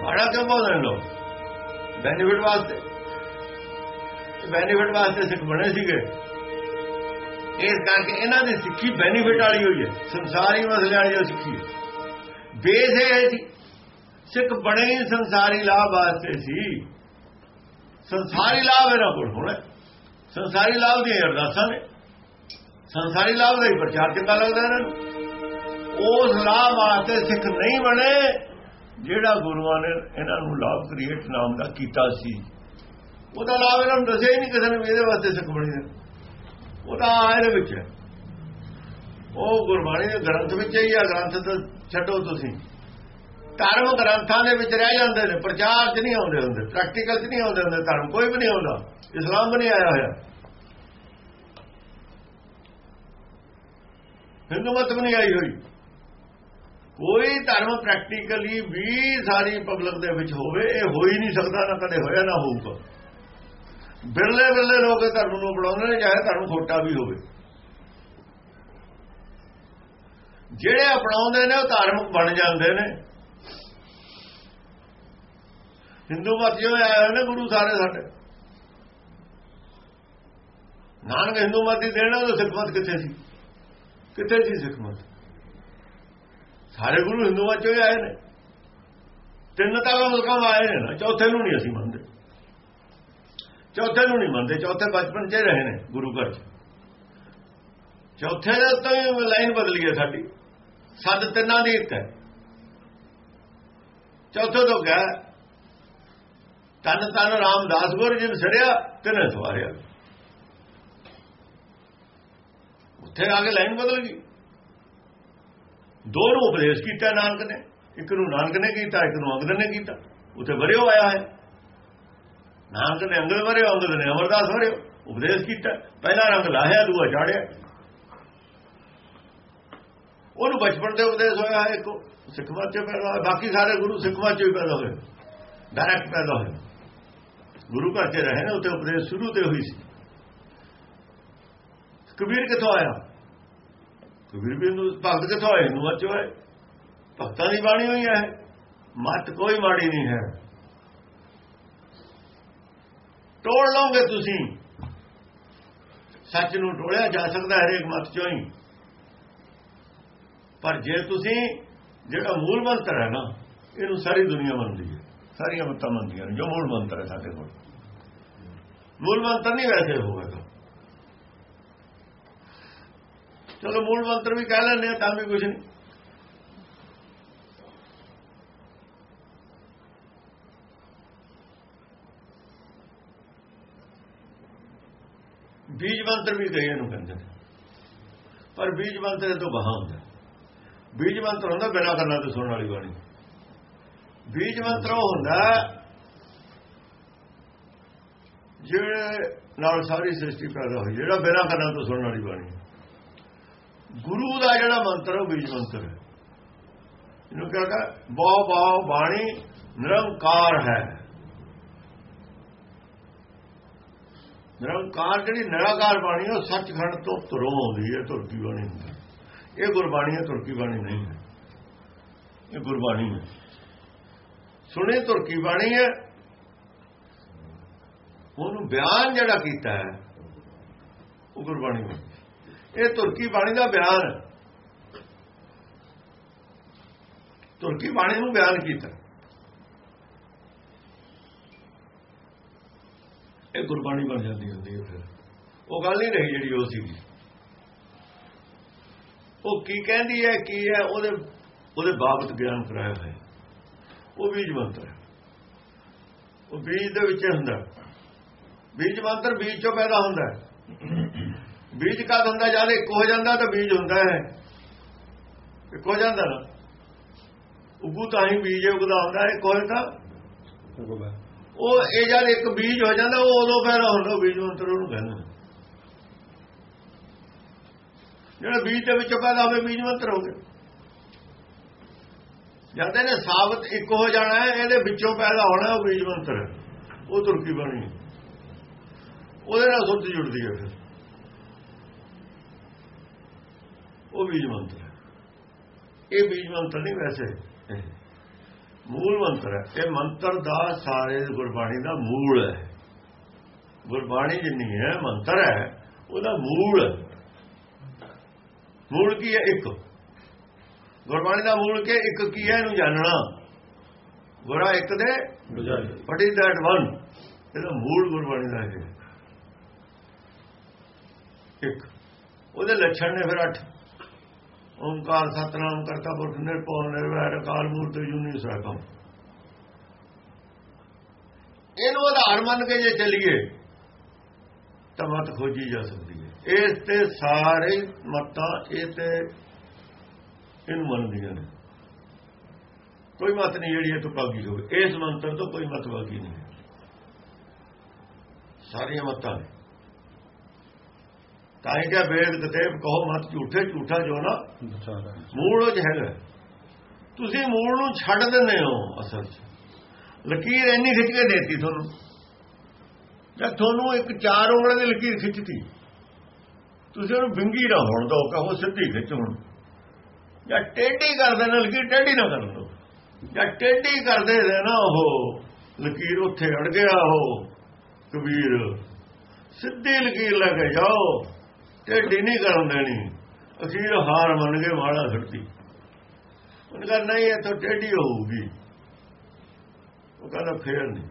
ਬੜਾ ਕਿਉਂ ਬੋਲਦੇ ਲੋ ਬੈਨੀਫਿਟ ਵਾਸਤੇ। ਬੈਨੀਫਿਟ ਵਾਸਤੇ ਸਿੱਖ ਬਣੇ ਸੀਗੇ। ਇਸ ਕਰਕੇ ਇਹਨਾਂ ਦੀ ਸਿੱਖੀ ਬੈਨੀਫਿਟ ਵਾਲੀ ਹੋਈ ਹੈ। ਸੰਸਾਰੀ ਮਸਲੇ ਵਾਲੀ ਜੋ ਸਿੱਖੀ ਹੈ। ਬੇਸ ਇਹ ਸੀ ਸਿੱਖ ਬਣੇ ਹੀ ਸੰਸਾਰੀ ਲਾਭ ਵਾਸਤੇ ਸੀ। ਸੰਸਾਰੀ ਲਾਭ ਇਹਨਾਂ ਕੋਲ ਹੋਣਾ। ਸੰਸਾਰੀ ਲਾਭ ਦੀਆਂ ਅਰਦਾਸਾਂ ਨੇ। ਸੰਸਾਰੀ ਲਾਭ ਦਾ ਹੀ ਪ੍ਰਚਾਰ ਕਿੰਨਾ ਲੱਗਦਾ ਇਹਨਾਂ ਨੂੰ। ਉਸ ਲਾਭ ਵਾਸਤੇ ਸਿੱਖ ਨਹੀਂ ਬਣੇ, ਜਿਹੜਾ ਗੁਰੂਆਂ ਨੇ ਇਹਨਾਂ ਨੂੰ ਲਾਭ ਕ੍ਰੀਏਟ ਨਾਮ ਦਾ ਕੀਤਾ ਸੀ। ਉਹਦਾ ਲਾਭ ਇਹਨਾਂ ਨੂੰ ਦੱਸਿਆ ਹੀ ਨਹੀਂ ਕਿਸੇ ਨੇ ਇਹਦੇ ਵਾਸਤੇ ਸਿੱਖ ਬਣੇ ਨੇ ਉਹਦਾ ਇਹਦੇ ਵਿੱਚ ਉਹ ਗੁਰਬਾਣੀ ਦੇ ਗ੍ਰੰਥ ਵਿੱਚ ਹੀ ਆ, ਗ੍ਰੰਥ ਤਾਂ ਛੱਡੋ ਤੁਸੀਂ। ਧਰਮ ਗ੍ਰੰਥਾਂ ਦੇ ਵਿੱਚ ਰਹਿ ਜਾਂਦੇ ਨੇ, ਪ੍ਰਚਾਰ 'ਚ ਨਹੀਂ ਆਉਂਦੇ ਹੁੰਦੇ ਪ੍ਰੈਕਟੀਕਲ 'ਚ ਨਹੀਂ ਆਉਂਦੇ ਹੁੰਦੇ, ਧਰਮ ਕੋਈ ਵੀ ਨਹੀਂ ਆਉਂਦਾ, ਇਸਲਾਮ ਵੀ ਨਹੀਂ ਆਇਆ ਹੋਇਆ। ਹਿੰਦੂ ਮਤ ਵੀ ਨਹੀਂ ਆਈ ਹੋਈ। ਕੋਈ ਧਰਮ ਪ੍ਰੈਕਟੀਕਲੀ ਵੀ ਸਾਰੀ ਪਬਲਿਕ ਦੇ ਵਿੱਚ ਹੋਵੇ, ਇਹ ਹੋ ਹੀ ਨਹੀਂ ਸਕਦਾ, ਨਾ ਕਦੇ ਹੋਇਆ, ਨਾ ਹੋਊਗਾ। ਬਿਰਲੇ ਬਿਰਲੇ ਲੋਕ ਧਰਮ ਨੂੰ ਬਣਾਉਂਦੇ ਨੇ, ਚਾਹੇ ਧਰਮ ਖੋਟਾ ਵੀ ਹੋਵੇ। ਜਿਹੜੇ ਅਪਣਾਉਂਦੇ ਨੇ, ਉਹ ਧਾਰਮਿਕ ਬਣ ਜਾਂਦੇ ਨੇ। ਹਿੰਦੂ ਮਤ ਜੋ ਆਇਆ ਨੇ ਗੁਰੂ ਸਾਰੇ ਸਾਡੇ। ਨਾਨਕ ਹਿੰਦੂ ਮਤ ਦੀ ਦੇਣਾ ਉਹ ਸਿੱਖ ਕਿੱਥੇ ਸੀ? ਕਿੱਥੇ ਸੀ ਸਿੱਖਮਤ? ਸਾਰੇ ਗੁਰੂ ਹਿੰਦੂ ਮਤ ਚੋਂ ਆਏ ਨੇ। ਤਿੰਨ ਤਾਂ ਮੁਲਕਾਂ ਆਏ ਨੇ ਨਾ, ਚੌਥੇ ਨੂੰ ਨਹੀਂ ਅਸੀਂ ਮੰਨਦੇ। ਚੌਥੇ ਨੂੰ ਨਹੀਂ ਮੰਨਦੇ, ਚੌਥੇ ਬਚਪਨ 'ਚ ਰਹੇ ਨੇ ਗੁਰੂ ਘਰ 'ਚ। ਚੌਥੇ ਦੇ ਉੱਤੇ ਹੀ ਲਾਈਨ ਬਦਲੀ ਹੈ ਸਾਡੀ। ਸੱਤ ਤਿੰਨਾਂ ਦੀ ਇੱਕ ਹੈ ਚੌਥੇ ਤੋਂ ਗਿਆ ਤਨ ਤਨ ਰਾਮਦਾਸ ਗੁਰ ਜੀ ਛੜਿਆ ਤਿੰਨੇ ਸਵਾਰਿਆ। ਉੱਥੇ ਆ ਕੇ ਲਾਈਨ ਬਦਲ ਗਈ। ਦੋ ਨੂੰ ਉਪਦੇਸ਼ ਕੀਤਾ ਨਾਨਕ ਨੇ। ਇੱਕ ਨੂੰ ਨਾਨਕ ਨੇ ਕੀਤਾ, ਇੱਕ ਨੂੰ ਅੰਗਦ ਨੇ ਕੀਤਾ। ਉੱਥੇ ਵਰਿਓ ਆਇਆ ਹੈ। ਨਾਨਕ ਨੇ ਅੰਗਦ ਵਰਿਓ, ਅੰਗਦ ਨੇ ਅਮਰਦਾਸ ਵਰਿਓ। ਉਪਦੇਸ਼ ਕੀਤਾ। ਪਹਿਲਾ ਰੰਗ ਲਾਹਿਆ, ਦੂਆ ਚਾੜਿਆ। ਉਹਨੂੰ ਬਚਪਨ ਦੇ ਉਪਦੇਸ਼ ਹੋਇਆ ਹੈ ਇੱਕ ਸਿੱਖਵਾਂ ਚ ਪੈਦਾ ਹੋਇਆ ਬਾਕੀ ਸਾਰੇ ਗੁਰੂ ਸਿੱਖਵਾਂ ਚ ਹੀ ਪੈਦਾ ਹੋਏ। ਡਾਇਰੈਕਟ ਪੈਦਾ ਹੋਏ। ਗੁਰੂ ਘਰ ਚ ਰਹੇ ਨੇ ਉੱਤੇ ਉਪਦੇਸ਼ ਸ਼ੁਰੂ ਤੇ ਹੋਈ ਸੀ। ਕਬੀਰ ਕਿੱਥੋਂ ਆਇਆ? ਕਬੀਰ ਵੀ ਨੂੰ ਭਗਤ ਕਿੱਥੋਂ ਆਏ? ਨੂੰ ਅੱਛੋ ਹੈ ਭਗਤਾਂ ਦੀ ਬਾਣੀ ਹੋਈ ਹੈ। ਮਤ ਕੋਈ ਮਾੜੀ ਨਹੀਂ ਹੈ। ਤੋੜ ਲਓਗੇ ਤੁਸੀਂ। ਸੱਚ ਨੂੰ ਟੋੜਿਆ ਜਾ ਸਕਦਾ ਹਰੇਕ ਮਤ ਚੋਂ ਹੀ। ਪਰ ਜੇ ਤੁਸੀਂ ਜਿਹੜਾ ਮੂਲ ਮੰਤਰ ਹੈ ਨਾ, ਇਹਨੂੰ ਸਾਰੀ ਦੁਨੀਆ ਮੰਨਦੀ ਹੈ। ਸਾਰੀਆਂ ਮਤਾਂ ਮੰਨਦੀਆਂ ਨੇ, ਜੋ ਮੂਲ ਮੰਤਰ ਹੈ ਸਾਡੇ ਕੋਲ। ਮੂਲ ਮੰਤਰ ਨਹੀਂ ਵੈਸੇ ਹੋਵੇਗਾ ਚਲੋ ਮੂਲ ਮੰਤਰ ਵੀ ਕਹਿ ਲੈਂਦੇ ਆ, ਤਾਂ ਵੀ ਕੁਝ ਨਹੀਂ। ਬੀਜ ਮੰਤਰ ਵੀ ਕਈ ਨੂੰ ਕਹਿੰਦੇ ਨੇ। ਪਰ ਬੀਜ ਮੰਤਰ ਤੋਂ ਬਹਾ ਹੁੰਦਾ। ਬੀਜ ਮੰਤਰ ਹੁੰਦਾ ਬਿਨਾਂ ਕਰਨਾ ਤੇ ਸੁਣਨ ਵਾਲੀ ਬਾਣੀ। ਬੀਜ ਮੰਤਰ ਉਹ ਹੁੰਦਾ ਜਿਹੜੇ ਨਾਲ ਸਾਰੀ ਸ੍ਰਿਸ਼ਟੀ ਪੈਦਾ ਹੋਈ, ਜਿਹੜਾ ਬਿਨਾਂ ਕਰਨਾ ਤੋਂ ਸੁਣਨ ਵਾਲੀ ਬਾਣੀ ਗੁਰੂ ਦਾ ਜਿਹੜਾ ਮੰਤਰ ਉਹ ਬੀਜ ਮੰਤਰ ਹੈ। ਇਹਨੂੰ ਕਹਿੰਦਾ ਬਹੁ ਬਹੁ ਬਾਣੀ ਨਿਰੰਕਾਰ ਹੈ। ਨਿਰੰਕਾਰ ਜਿਹੜੀ ਨਿਰਾਕਾਰ ਬਾਣੀ ਉਹ ਸੱਚਖੰਡ ਤੋਂ ਤੁਰੋਂ ਆਉਂਦੀ ਹੈ ਤੁਰਕੀ ਬਾਣੀ ਇਹ ਗੁਰਬਾਣੀ ਹੈ ਤੁਰਕੀ ਬਾਣੀ ਨਹੀਂ ਹੈ। ਇਹ ਗੁਰਬਾਣੀ ਹੈ। ਸੁਣੀ ਤੁਰਕੀ ਬਾਣੀ ਹੈ। ਉਹਨੂੰ ਬਿਆਨ ਜਿਹੜਾ ਕੀਤਾ ਹੈ, ਉਹ ਗੁਰਬਾਣੀ ਹੈ। ਇਹ ਤੁਰਕੀ ਬਾਣੀ ਦਾ ਬਿਆਨ ਤੁਰਕੀ ਬਾਣੀ ਨੂੰ ਬਿਆਨ ਕੀਤਾ। ਇਹ ਗੁਰਬਾਣੀ ਬਣ ਜਾਂਦੀ ਹੁੰਦੀ ਹੈ ਫਿਰ। ਉਹ ਗੱਲ ਨਹੀਂ ਰਹੀ ਜਿਹੜੀ ਉਹ ਸੀਗੀ। ਉਹ ਕੀ ਕਹਿੰਦੀ ਹੈ, ਕੀ ਹੈ, ਉਹਦੇ ਉਹਦੇ ਬਾਬਤ ਗਿਆਨ ਕਰਾਇਆ ਹੋਇਆ ਉਹ ਬੀਜ ਮੰਤਰ ਉਹ ਬੀਜ ਦੇ ਵਿੱਚ ਹੁੰਦਾ ਬੀਜ ਮੰਤਰ ਬੀਜ ਚੋਂ ਪੈਦਾ ਹੁੰਦਾ ਬੀਜ ਕਦ ਹੁੰਦਾ ਜਦ ਇੱਕ ਹੋ ਜਾਂਦਾ ਤਾਂ ਬੀਜ ਹੁੰਦਾ ਹੈ। ਇੱਕ ਹੋ ਜਾਂਦਾ ਨਾ। ਉਗੂ ਤਾਂ ਹੀ ਬੀਜ ਉਗਦਾ ਹੁੰਦਾ ਹੈ। ਕੋਈ ਤਾਂ ਉਹ ਇਹ ਜਦ ਇੱਕ ਬੀਜ ਹੋ ਜਾਂਦਾ, ਉਹ ਉਦੋਂ ਪੈਦਾ ਹੁੰਦਾ। ਬੀਜ ਮੰਤਰ ਉਹਨੂੰ ਕਹਿੰਦੇ ਜਿਹੜਾ ਬੀਜ ਦੇ ਵਿੱਚੋਂ ਪੈਦਾ ਹੋਵੇ, ਬੀਜ ਮੰਤਰ ਹੋ ਗਿਆ। ਜਦ ਇਹਨੇ ਸਾਬਤ ਇੱਕ ਹੋ ਜਾਣਾ ਹੈ, ਇਹਦੇ ਵਿੱਚੋਂ ਪੈਦਾ ਹੋਣਾ ਉਹ ਬੀਜ ਮੰਤਰ। ਉਹ ਤੁਰਕੀ ਬਣੀ। ਉਹਦੇ ਨਾਲ ਸੁੱਤ ਜੁੜਦੀ ਹੈ ਫਿਰ। ਉਹ ਬੀਜ ਮੰਤਰ ਇਹ ਬੀਜ ਮੰਤਰ ਨਹੀਂ ਵੈਸੇ। ਮੂਲ ਮੰਤਰ ਹੈ। ਇਹ ਮੰਤਰ ਦਾ ਸਾਰੇ ਗੁਰਬਾਣੀ ਦਾ ਮੂਲ ਹੈ। ਗੁਰਬਾਣੀ ਜਿੰਨੀ ਹੈ, ਮੰਤਰ ਹੈ, ਉਹਦਾ ਮੂਲ ਮੂਲ ਕੀ ਹੈ? ਇੱਕ। ਗੁਰਬਾਣੀ ਦਾ ਮੂਲ ਕੇ ਇੱਕ ਕੀ ਹੈ ਇਹਨੂੰ ਜਾਣਨਾ? ਗੁਰਾ ਇੱਕ ਦੇ ਵਟ ਇਜ਼ ਦੈਟ ਵਨ ਇਹਦਾ ਮੂਲ ਗੁਰਬਾਣੀ ਦਾ ਹੈ ਇੱਕ। ਉਹਦੇ ਲੱਛਣ ਨੇ ਫਿਰ ਅੱਠ। ਓੰਕਾਰ ਸਤਨਾਮ ਕਰਤਾ ਪੁਰਖ ਨਿਰਭਉ ਨਿਰਵੈਰ ਅਕਾਲ ਮੂਰਤ ਜੁਨੀ ਸਾਹਿਬਮ ਇਹਨੂੰ ਆਧਾਰ ਮੰਨ ਕੇ ਜੇ ਚੱਲੀਏ ਤਾਂ ਮਤ ਖੋਜੀ ਜਾ ਸਕਦੀ ਹੈ। ਇਸ ਤੇ ਸਾਰੇ ਮਤਾਂ ਇਹ ਤੇ ਇਹਨੂੰ ਮੰਨਦੀਆਂ ਨੇ ਕੋਈ ਮਤ ਨਹੀਂ ਜਿਹੜੀ ਇਹ ਤੋਂ ਪਾਗੀ ਹੋਵੇ ਇਸ ਮੰਤਰ ਤੋਂ ਕੋਈ ਮਤ ਬਾਗੀ ਨਹੀਂ। ਸਾਰੀਆਂ ਮਤਾਂ ਨੇ। ਤਾਂ ਇਹ ਕਿਹਾ ਵੇਦ ਕਤੇਬ ਕਹੋ ਮਤ ਝੂਠੇ ਝੂਠਾ ਜੋ ਨਾ। ਮੂਲ ਉਹ ਹੈਗਾ। ਤੁਸੀਂ ਮੂਲ ਨੂੰ ਛੱਡ ਦਿੰਦੇ ਹੋ ਅਸਲ 'ਚ। ਲਕੀਰ ਇੰਨੀ ਖਿੱਚ ਕੇ ਦੇਤੀ ਤੁਹਾਨੂੰ। ਜਦ ਤੁਹਾਨੂੰ ਇੱਕ ਚਾਰ ਉਂਗਲਾਂ ਦੀ ਲਕੀਰ ਖਿੱਚਤੀ। ਤੁਸੀਂ ਉਹਨੂੰ ਬਿੰਗੀ ਨਾ ਹੋਣ ਦੋ ਕਹੋ ਸਿੱਧੀ ਖਿੱਚ ਹੁਣ। ਜਾਂ ਟੇਢੀ ਕਰਦੇ ਨੇ, ਲਕੀਰ ਟੇਢੀ ਨਾ ਕਰਨ ਦੋ ਜਾਂ ਟੇਢੀ ਕਰਦੇ ਨੇ ਨਾ ਉਹ, ਲਕੀਰ ਉੱਥੇ ਅੜ ਗਿਆ ਉਹ, ਕਬੀਰ। ਸਿੱਧੀ ਲਕੀਰ ਲੈ ਕੇ ਜਾਓ, ਟੇਢੀ ਨਹੀਂ ਕਰਨ ਦੇਣੀ। ਅਖੀਰ ਹਾਰ ਮੰਨ ਕੇ ਮਾੜਾ ਛੱਡਦੀ ਉਹਨਾਂ ਕਹਿੰਦਾ ਨਹੀਂ ਇਹ ਤਾਂ ਟੇਢੀ ਹੋਊਗੀ। ਉਹ ਕਹਿੰਦਾ, ਫੇਰ ਨਹੀਂ।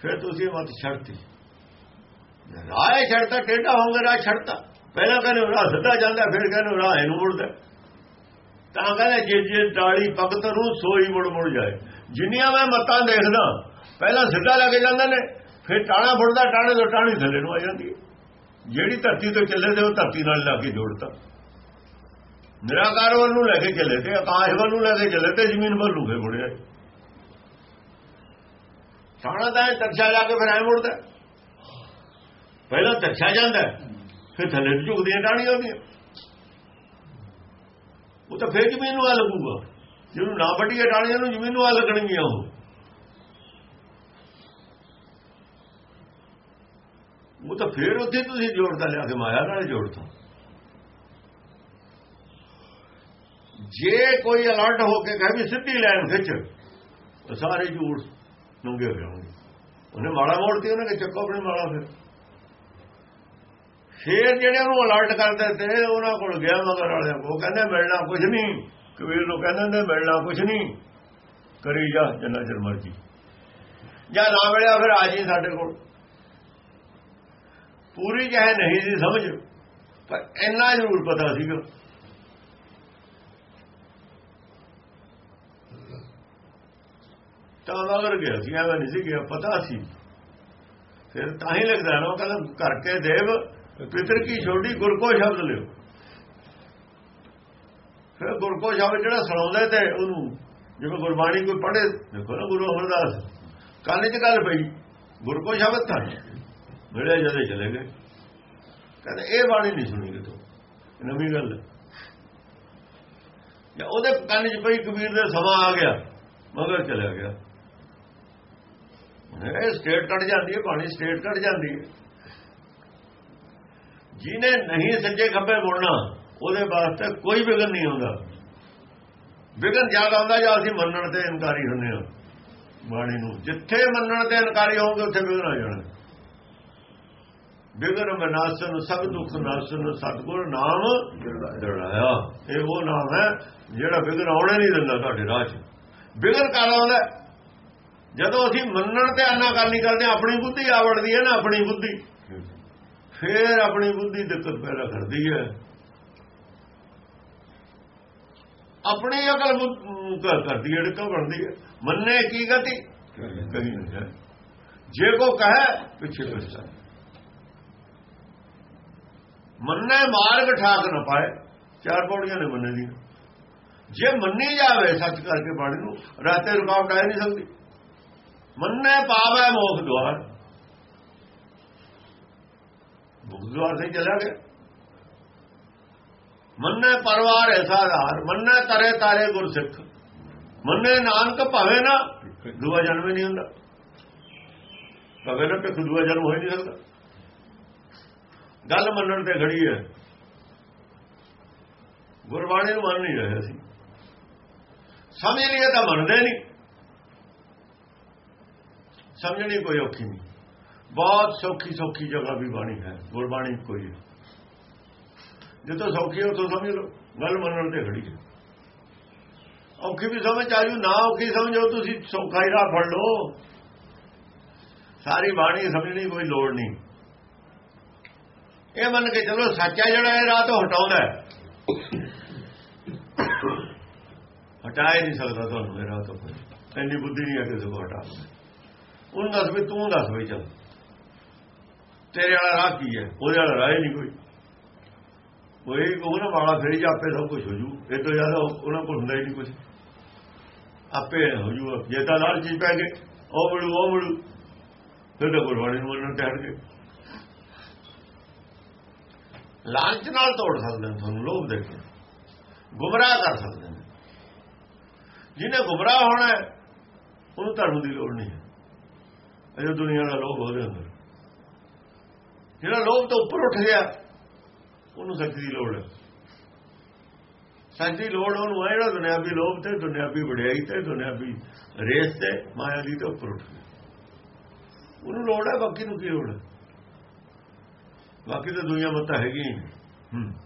ਫਿਰ ਤੁਸੀਂ ਮਤ ਛੱਡਤੀ। ਰਾਹ ਛੱਡਤਾ, ਟੇਢਾ ਹੋਊਗਾ, ਰਾਹ ਛੱਡਤਾ। ਪਹਿਲਾਂ ਕਹਿੰਦੇ ਰਾਹ ਸਿੱਧਾ ਜਾਂਦਾ, ਫਿਰ ਕਹਿੰਦੇ ਰਾਹ ਇਹਨੂੰ ਮੁੜਦਾ। ਤਾਂ ਕਹਿੰਦੇ ਜੇ ਜੇ ਡਾਲੀ ਭਗਤ ਨੂੰ ਸੋਈ ਮੁੜ ਮੁੜ ਜਾਏ। ਜਿੰਨੀਆਂ ਮੈਂ ਮਤਾਂ ਦੇਖਦਾ, ਪਹਿਲਾਂ ਸਿੱਧਾ ਲੱਗ ਜਾਂਦਾ ਨੇ, ਫਿਰ ਟਾਣਾ ਫੁੱਟਦਾ ਟਾਣੇ ਤੋਂ ਟਾਣੀ ਥੱਲੇ ਨੂੰ ਆ ਜਾਂਦੀ ਹੈ। ਜਿਹੜੀ ਧਰਤੀ ਤੋਂ ਚੱਲੇ ਤੇ ਉਹ ਧਰਤੀ ਨਾਲ ਲਾ ਕੇ ਜੋੜਦਾ ਨਿਰਾਕਾਰ ਵੱਲ ਨੂੰ ਲੈ ਕੇ ਚੱਲੇ ਤੇ, ਆਕਾਸ਼ ਵੱਲ ਨੂੰ ਲੈ ਕੇ ਚੱਲੇ ਤੇ ਜ਼ਮੀਨ ਵੱਲ ਨੂੰ ਫੇਰ ਮੁੜਿਆ। ਟਾਣਾ ਤਾਂ ਤਰਛਾ ਜਾ ਕੇ ਫਿਰ ਐ ਮੁੜਦਾ। ਪਹਿਲਾਂ ਤਰਛਾ ਜਾਂਦਾ ਫਿਰ ਥੱਲੇ ਝੁਕਦੀਆਂ ਟਾਣੀਆਂ ਹੁੰਦੀਆਂ। ਉਹ ਤਾਂ ਫੇਰ ਜ਼ਮੀਨ ਨੂੰ ਆ ਲੱਗੂਗਾ। ਜਿਹਨੂੰ ਨਾ ਵੱਡੀਆਂ ਟਾਣੀਆਂ ਨੂੰ ਜ਼ਮੀਨ ਨੂੰ ਆ ਲੱਗਣਗੀਆਂ ਉਹ। ਉਹ ਤਾਂ ਫੇਰ ਉੱਥੇ ਤੁਸੀਂ ਜੋੜਦਾ ਲਿਆ ਕੇ ਮਾਇਆ ਨਾਲ ਜੋੜਦਾ ਜੇ ਕੋਈ ਅਲਰਟ ਹੋ ਕੇ ਕਹੇ ਵੀ ਸਿੱਧੀ ਲਾਈਨ ਖਿੱਚ, ਤਾਂ ਸਾਰੇ ਝੂਠ ਨੰਗੇ ਹੋ ਜਾਣਗੇ। ਉਹਨੇ ਮਾੜਾ ਮੋੜਤੀ, ਉਹਨੇ ਕਿ ਚੱਕੋ ਆਪਣੀ ਮਾੜਾ ਫਿਰ। ਫੇਰ ਜਿਹੜੇ ਉਹਨੂੰ ਅਲਰਟ ਕਰਦੇ ਤੇ ਉਹਨਾਂ ਕੋਲ ਗਿਆ ਮਗਰ ਵਾਲਿਆਂ ਕੋਲ। ਕਹਿੰਦੇ, ਮਿਲਣਾ ਕੁਝ ਨਹੀਂ ਕਬੀਰ ਨੂੰ ਕਹਿੰਦੇ ਨੇ ਮਿਲਣਾ ਕੁਝ ਨਹੀਂ ਕਰੀ ਜਾ, ਜਿੰਨਾ ਚਿਰ ਮਰਜ਼ੀ। ਜਾਂ ਨਾ ਮਿਲਿਆ, ਫਿਰ ਆ ਜੀ ਸਾਡੇ ਕੋਲ। ਪੂਰੀ ਚਾਹੇ ਨਹੀਂ ਸੀ ਸਮਝ, ਪਰ ਇੰਨਾ ਜ਼ਰੂਰ ਪਤਾ ਸੀਗਾ। ਤਾਂ ਮਗਰ ਗਿਆ ਸੀ, ਐਵੇਂ ਨਹੀਂ ਸੀ ਗਿਆ ਪਤਾ ਸੀ। ਫਿਰ ਤਾਂ ਹੀ ਲੱਗਦਾ ਨਾ ਕਹਿੰਦਾ, ਕਰਕੇ ਦੇਵ। ਪਿਤਰ ਕੀ ਛੋਟੀ ਗੁਰ ਕੋ ਸ਼ਬਦ ਲਿਓ। ਫਿਰ ਗੁਰ ਕੋ ਸ਼ਬਦ ਜਿਹੜਾ ਸੁਣਾਉਂਦੇ ਤੇ ਉਹਨੂੰ, ਜਿਵੇਂ ਗੁਰਬਾਣੀ ਕੋਈ ਪੜ੍ਹੇ, ਦੇਖੋ ਨਾ ਗੁਰੂ ਅਮਰਦਾਸ, ਕੰਨ 'ਚ ਗੱਲ ਪਈ ਗੁਰ ਕੋ ਸ਼ਬਦ ਤਾਂ ਮਿਲੇ ਜਦੇ ਚਲੇ ਗਏ। ਕਹਿੰਦੇ ਇਹ ਬਾਣੀ ਨਹੀਂ ਸੁਣੀ ਕਿਤੋਂ। ਨਵੀਂ ਗੱਲ ਜਾਂ ਉਹਦੇ ਕੰਨ 'ਚ ਪਈ ਕਬੀਰ ਦੇ ਸਮਾਂ ਆ ਗਿਆ, ਮਗਰ ਚਲਾ ਗਿਆ। ਇਹ ਸਟੇਟ ਕੱਢ ਜਾਂਦੀ ਹੈ, ਬਾਣੀ ਸਟੇਟ ਕੱਢ ਜਾਂਦੀ ਹੈ। ਜਿਹਨੇ ਨਹੀਂ ਸੱਜੇ ਖੱਬੇ ਮੁੜਨਾ ਉਹਦੇ ਵਾਸਤੇ ਕੋਈ ਵਿਗਨ ਨਹੀਂ ਹੁੰਦਾ। ਵਿਗਨ ਜ਼ਿਆਦਾ ਆਉਂਦਾ ਜਾਂ ਅਸੀਂ ਮੰਨਣ ਤੇ ਇਨਕਾਰੀ ਹੁੰਦੇ ਹਾਂ, ਬਾਣੀ ਨੂੰ। ਜਿੱਥੇ ਮੰਨਣ ਤੇ ਇਨਕਾਰੀ ਹੋਵੋਗੇ ਉੱਥੇ ਵਿਗਨ ਆ ਜਾਣਾ। ਬਿਗਰ ਮਨਾਸਨ, ਸਭ ਦੁੱਖ ਨਾਸ਼ਨ, ਸਤਗੁਰ ਨਾਮ ਦੜਾਇਆ ਇਹ ਉਹ ਨਾਮ ਹੈ ਜਿਹੜਾ ਬਿਗਰ ਆਉਣੇ ਨਹੀਂ ਦਿੰਦਾ ਤੁਹਾਡੇ ਰਾਹ 'ਚ। ਬਿਗਰ ਕਾਲ ਆਉਂਦਾ? ਜਦੋਂ ਅਸੀਂ ਮੰਨਣ ਤੇ ਆਨਾਕਾਨੀ ਕਰਦੇ ਆਪਣੀ ਬੁੱਧੀ ਆਵੜਦੀ ਹੈ ਨਾ ਆਪਣੀ ਬੁੱਧੀ। ਫੇਰ ਆਪਣੀ ਬੁੱਧੀ ਦਿੱਕਤ ਪੈਦਾ ਕਰਦੀ ਹੈ। ਆਪਣੀ ਅਕਲ ਬੁੱਧ- ਕਰਦੀ ਹੈ ਡਿੱਕਾ ਬਣਦੀ ਹੈ। ਮੰਨੇ ਕੀ ਗਤੀ ਕਹੀ ਨਹੀਂ ਜੇ ਕੋ ਕਹੇ, ਪਿੱਛੇ ਪਿੱਛੇ ਮੰਨੇ ਮਾਰਗ ਠਾਕ ਨਾ ਪਾਏ, ਚਾਰ ਪੌੜੀਆਂ ਨੇ ਮੰਨੇ ਦੀਆਂ। ਜੇ ਮੰਨੀ ਜਾਵੇ, ਸੱਚ ਕਰਕੇ ਬਾਣੀ ਨੂੰ, ਰਾਤੇ ਰੁਕਾਵਟ ਆ ਨਹੀਂ ਸਕਦੀ। ਮੰਨੇ ਪਾਵੇ ਮੋਖ ਦੁਆਰ ਮੁਖ ਦੁਆਰ ਸੇ ਚਲਾ ਗਿਆ ਮੰਨੇ ਪਰਵਾਰ ਐਸਾ ਆਧਾਰ ਮੰਨੇ ਤਰੇ ਤਾਰੇ ਗੁਰਸਿੱਖ। ਮੰਨੇ ਨਾਨਕ ਭਾਵੇਂ ਨਾ, ਦੂਆ ਜਨਮ ਹੀ ਨਹੀਂ ਹੁੰਦਾ। ਭਾਵੇਂ ਨਾ ਤੇ ਦੂਆ ਜਨਮ ਹੋ ਹੀ ਨਹੀਂ ਸਕਦਾ। ਗੱਲ ਮੰਨਣ ਤੇ ਖੜੀ ਹੈ। ਗੁਰਬਾਣੀ ਨੂੰ ਮੰਨ ਨਹੀਂ ਰਹੇ ਅਸੀਂ। ਸਮਝ ਲਈਏ ਤਾਂ ਮੰਨਦੇ ਨਹੀਂ। ਸਮਝਣੀ ਕੋਈ ਔਖੀ ਨਹੀਂ। ਬਹੁਤ ਸੌਖੀ ਸੌਖੀ ਜਗ੍ਹਾ ਵੀ ਬਾਣੀ ਹੈ, ਗੁਰਬਾਣੀ ਕੋਈ ਹੈ ਜਿੱਥੋਂ ਸੌਖੀ ਹੈ, ਉੱਥੋਂ ਸਮਝ ਲਓ, ਗੱਲ ਮੰਨਣ ਤੇ ਖੜੀ ਹੈ। ਔਖੀ ਵੀ ਸਮਝ ਆਜੂ ਨਾ ਔਖੀ ਸਮਝੋ, ਤੁਸੀਂ ਸੌਖਾ ਹੀ ਰਾਹ ਫੜ ਲਓ। ਸਾਰੀ ਬਾਣੀ ਸਮਝਣੀ ਕੋਈ ਲੋੜ ਨਹੀਂ। ਇਹ ਮੰਨ ਕੇ ਚਲੋ, ਸੱਚਾ ਜਿਹੜਾ ਇਹ ਰਾਹ ਤੋਂ ਹਟਾਉਂਦਾ ਹੈ। ਹਟਾ ਹੀ ਨਹੀਂ ਸਕਦਾ ਤੁਹਾਨੂੰ ਇਹ ਰਾਹ ਤੋਂ ਕੋਈ। ਇੰਨੀ ਬੁੱਧੀ ਨਹੀਂ ਹੈ ਕਿਸੇ ਕੋਲ ਹਟਾ ਉਹਨੂੰ ਦੱਸ ਵੀ, ਤੂੰ ਦੱਸ ਵੀ ਚੱਲ। ਤੇਰੇ ਵਾਲਾ ਰਾਹ ਕੀ ਹੈ? ਉਹਦੇ ਵਾਲਾ ਰਾਹ ਹੀ ਨਹੀਂ ਕੋਈ। ਕੋਈ ਉਹਨਾਂ ਵਾਲਾ ਫੇਰੀ ਜਾ ਆਪੇ ਸਭ ਕੁਝ ਹੋ ਜੂ। ਇਹ ਤੋਂ ਜ਼ਿਆਦਾ ਉਹਨਾਂ ਕੋਲ ਹੁੰਦਾ ਹੀ ਨਹੀਂ ਕੁਝ ਆਪੇ ਹੋ ਜੂ। ਜੇ ਤਾਂ ਨਾਲ ਚੀਜ਼ ਪੈ ਗਏ ਉਹ ਮਿਲੂ ਉਹ ਮਿਲੂ ਫਿਰ ਤਾਂ ਗੁਰਬਾਣੀ ਨੂੰ ਮੰਨਣ ਤੇ ਹਟ ਗਏ ਲਾਲਚ ਨਾਲ ਤੋੜ ਸਕਦੇ ਨੇ, ਤੁਹਾਨੂੰ ਲੋਭ ਦੇ ਕੇ। ਗੁੰਮਰਾਹ ਕਰ ਸਕਦੇ ਨੇ। ਜਿਹਨੇ ਗੁੰਮਰਾਹ ਹੋਣਾ ਉਹਨੂੰ ਧਰਮ ਦੀ ਲੋੜ ਨਹੀਂ ਹੈ। ਅਜੇ ਦੁਨੀਆ ਦਾ ਲੋਭ ਉਹਦੇ ਅੰਦਰ। ਜਿਹੜਾ ਲੋਭ ਤੋਂ ਉੱਪਰ ਉੱਠ ਗਿਆ, ਉਹਨੂੰ ਸੱਚ ਦੀ ਲੋੜ ਹੈ। ਸੱਚ ਦੀ ਲੋੜ ਉਹਨੂੰ ਹੈ ਜਿਹੜਾ ਦੁਨਿਆਵੀ ਲੋਭ ਤੇ ਦੁਨਿਆਵੀ ਵਡਿਆਈ ਤੇ ਦੁਨਿਆਵੀ ਰੇਸ ਤੇ ਮਾਇਆ ਦੀ ਤੇ ਉੱਪਰ ਉੱਠ ਗਿਆ। ਉਹਨੂੰ ਲੋੜ ਹੈ, ਬਾਕੀ ਨੂੰ ਕੀ ਲੋੜ ਹੈ? ਬਾਕੀ ਤਾਂ ਦੁਨੀਆ ਮੱਤਾ ਹੈਗੀ ਹੂੰ।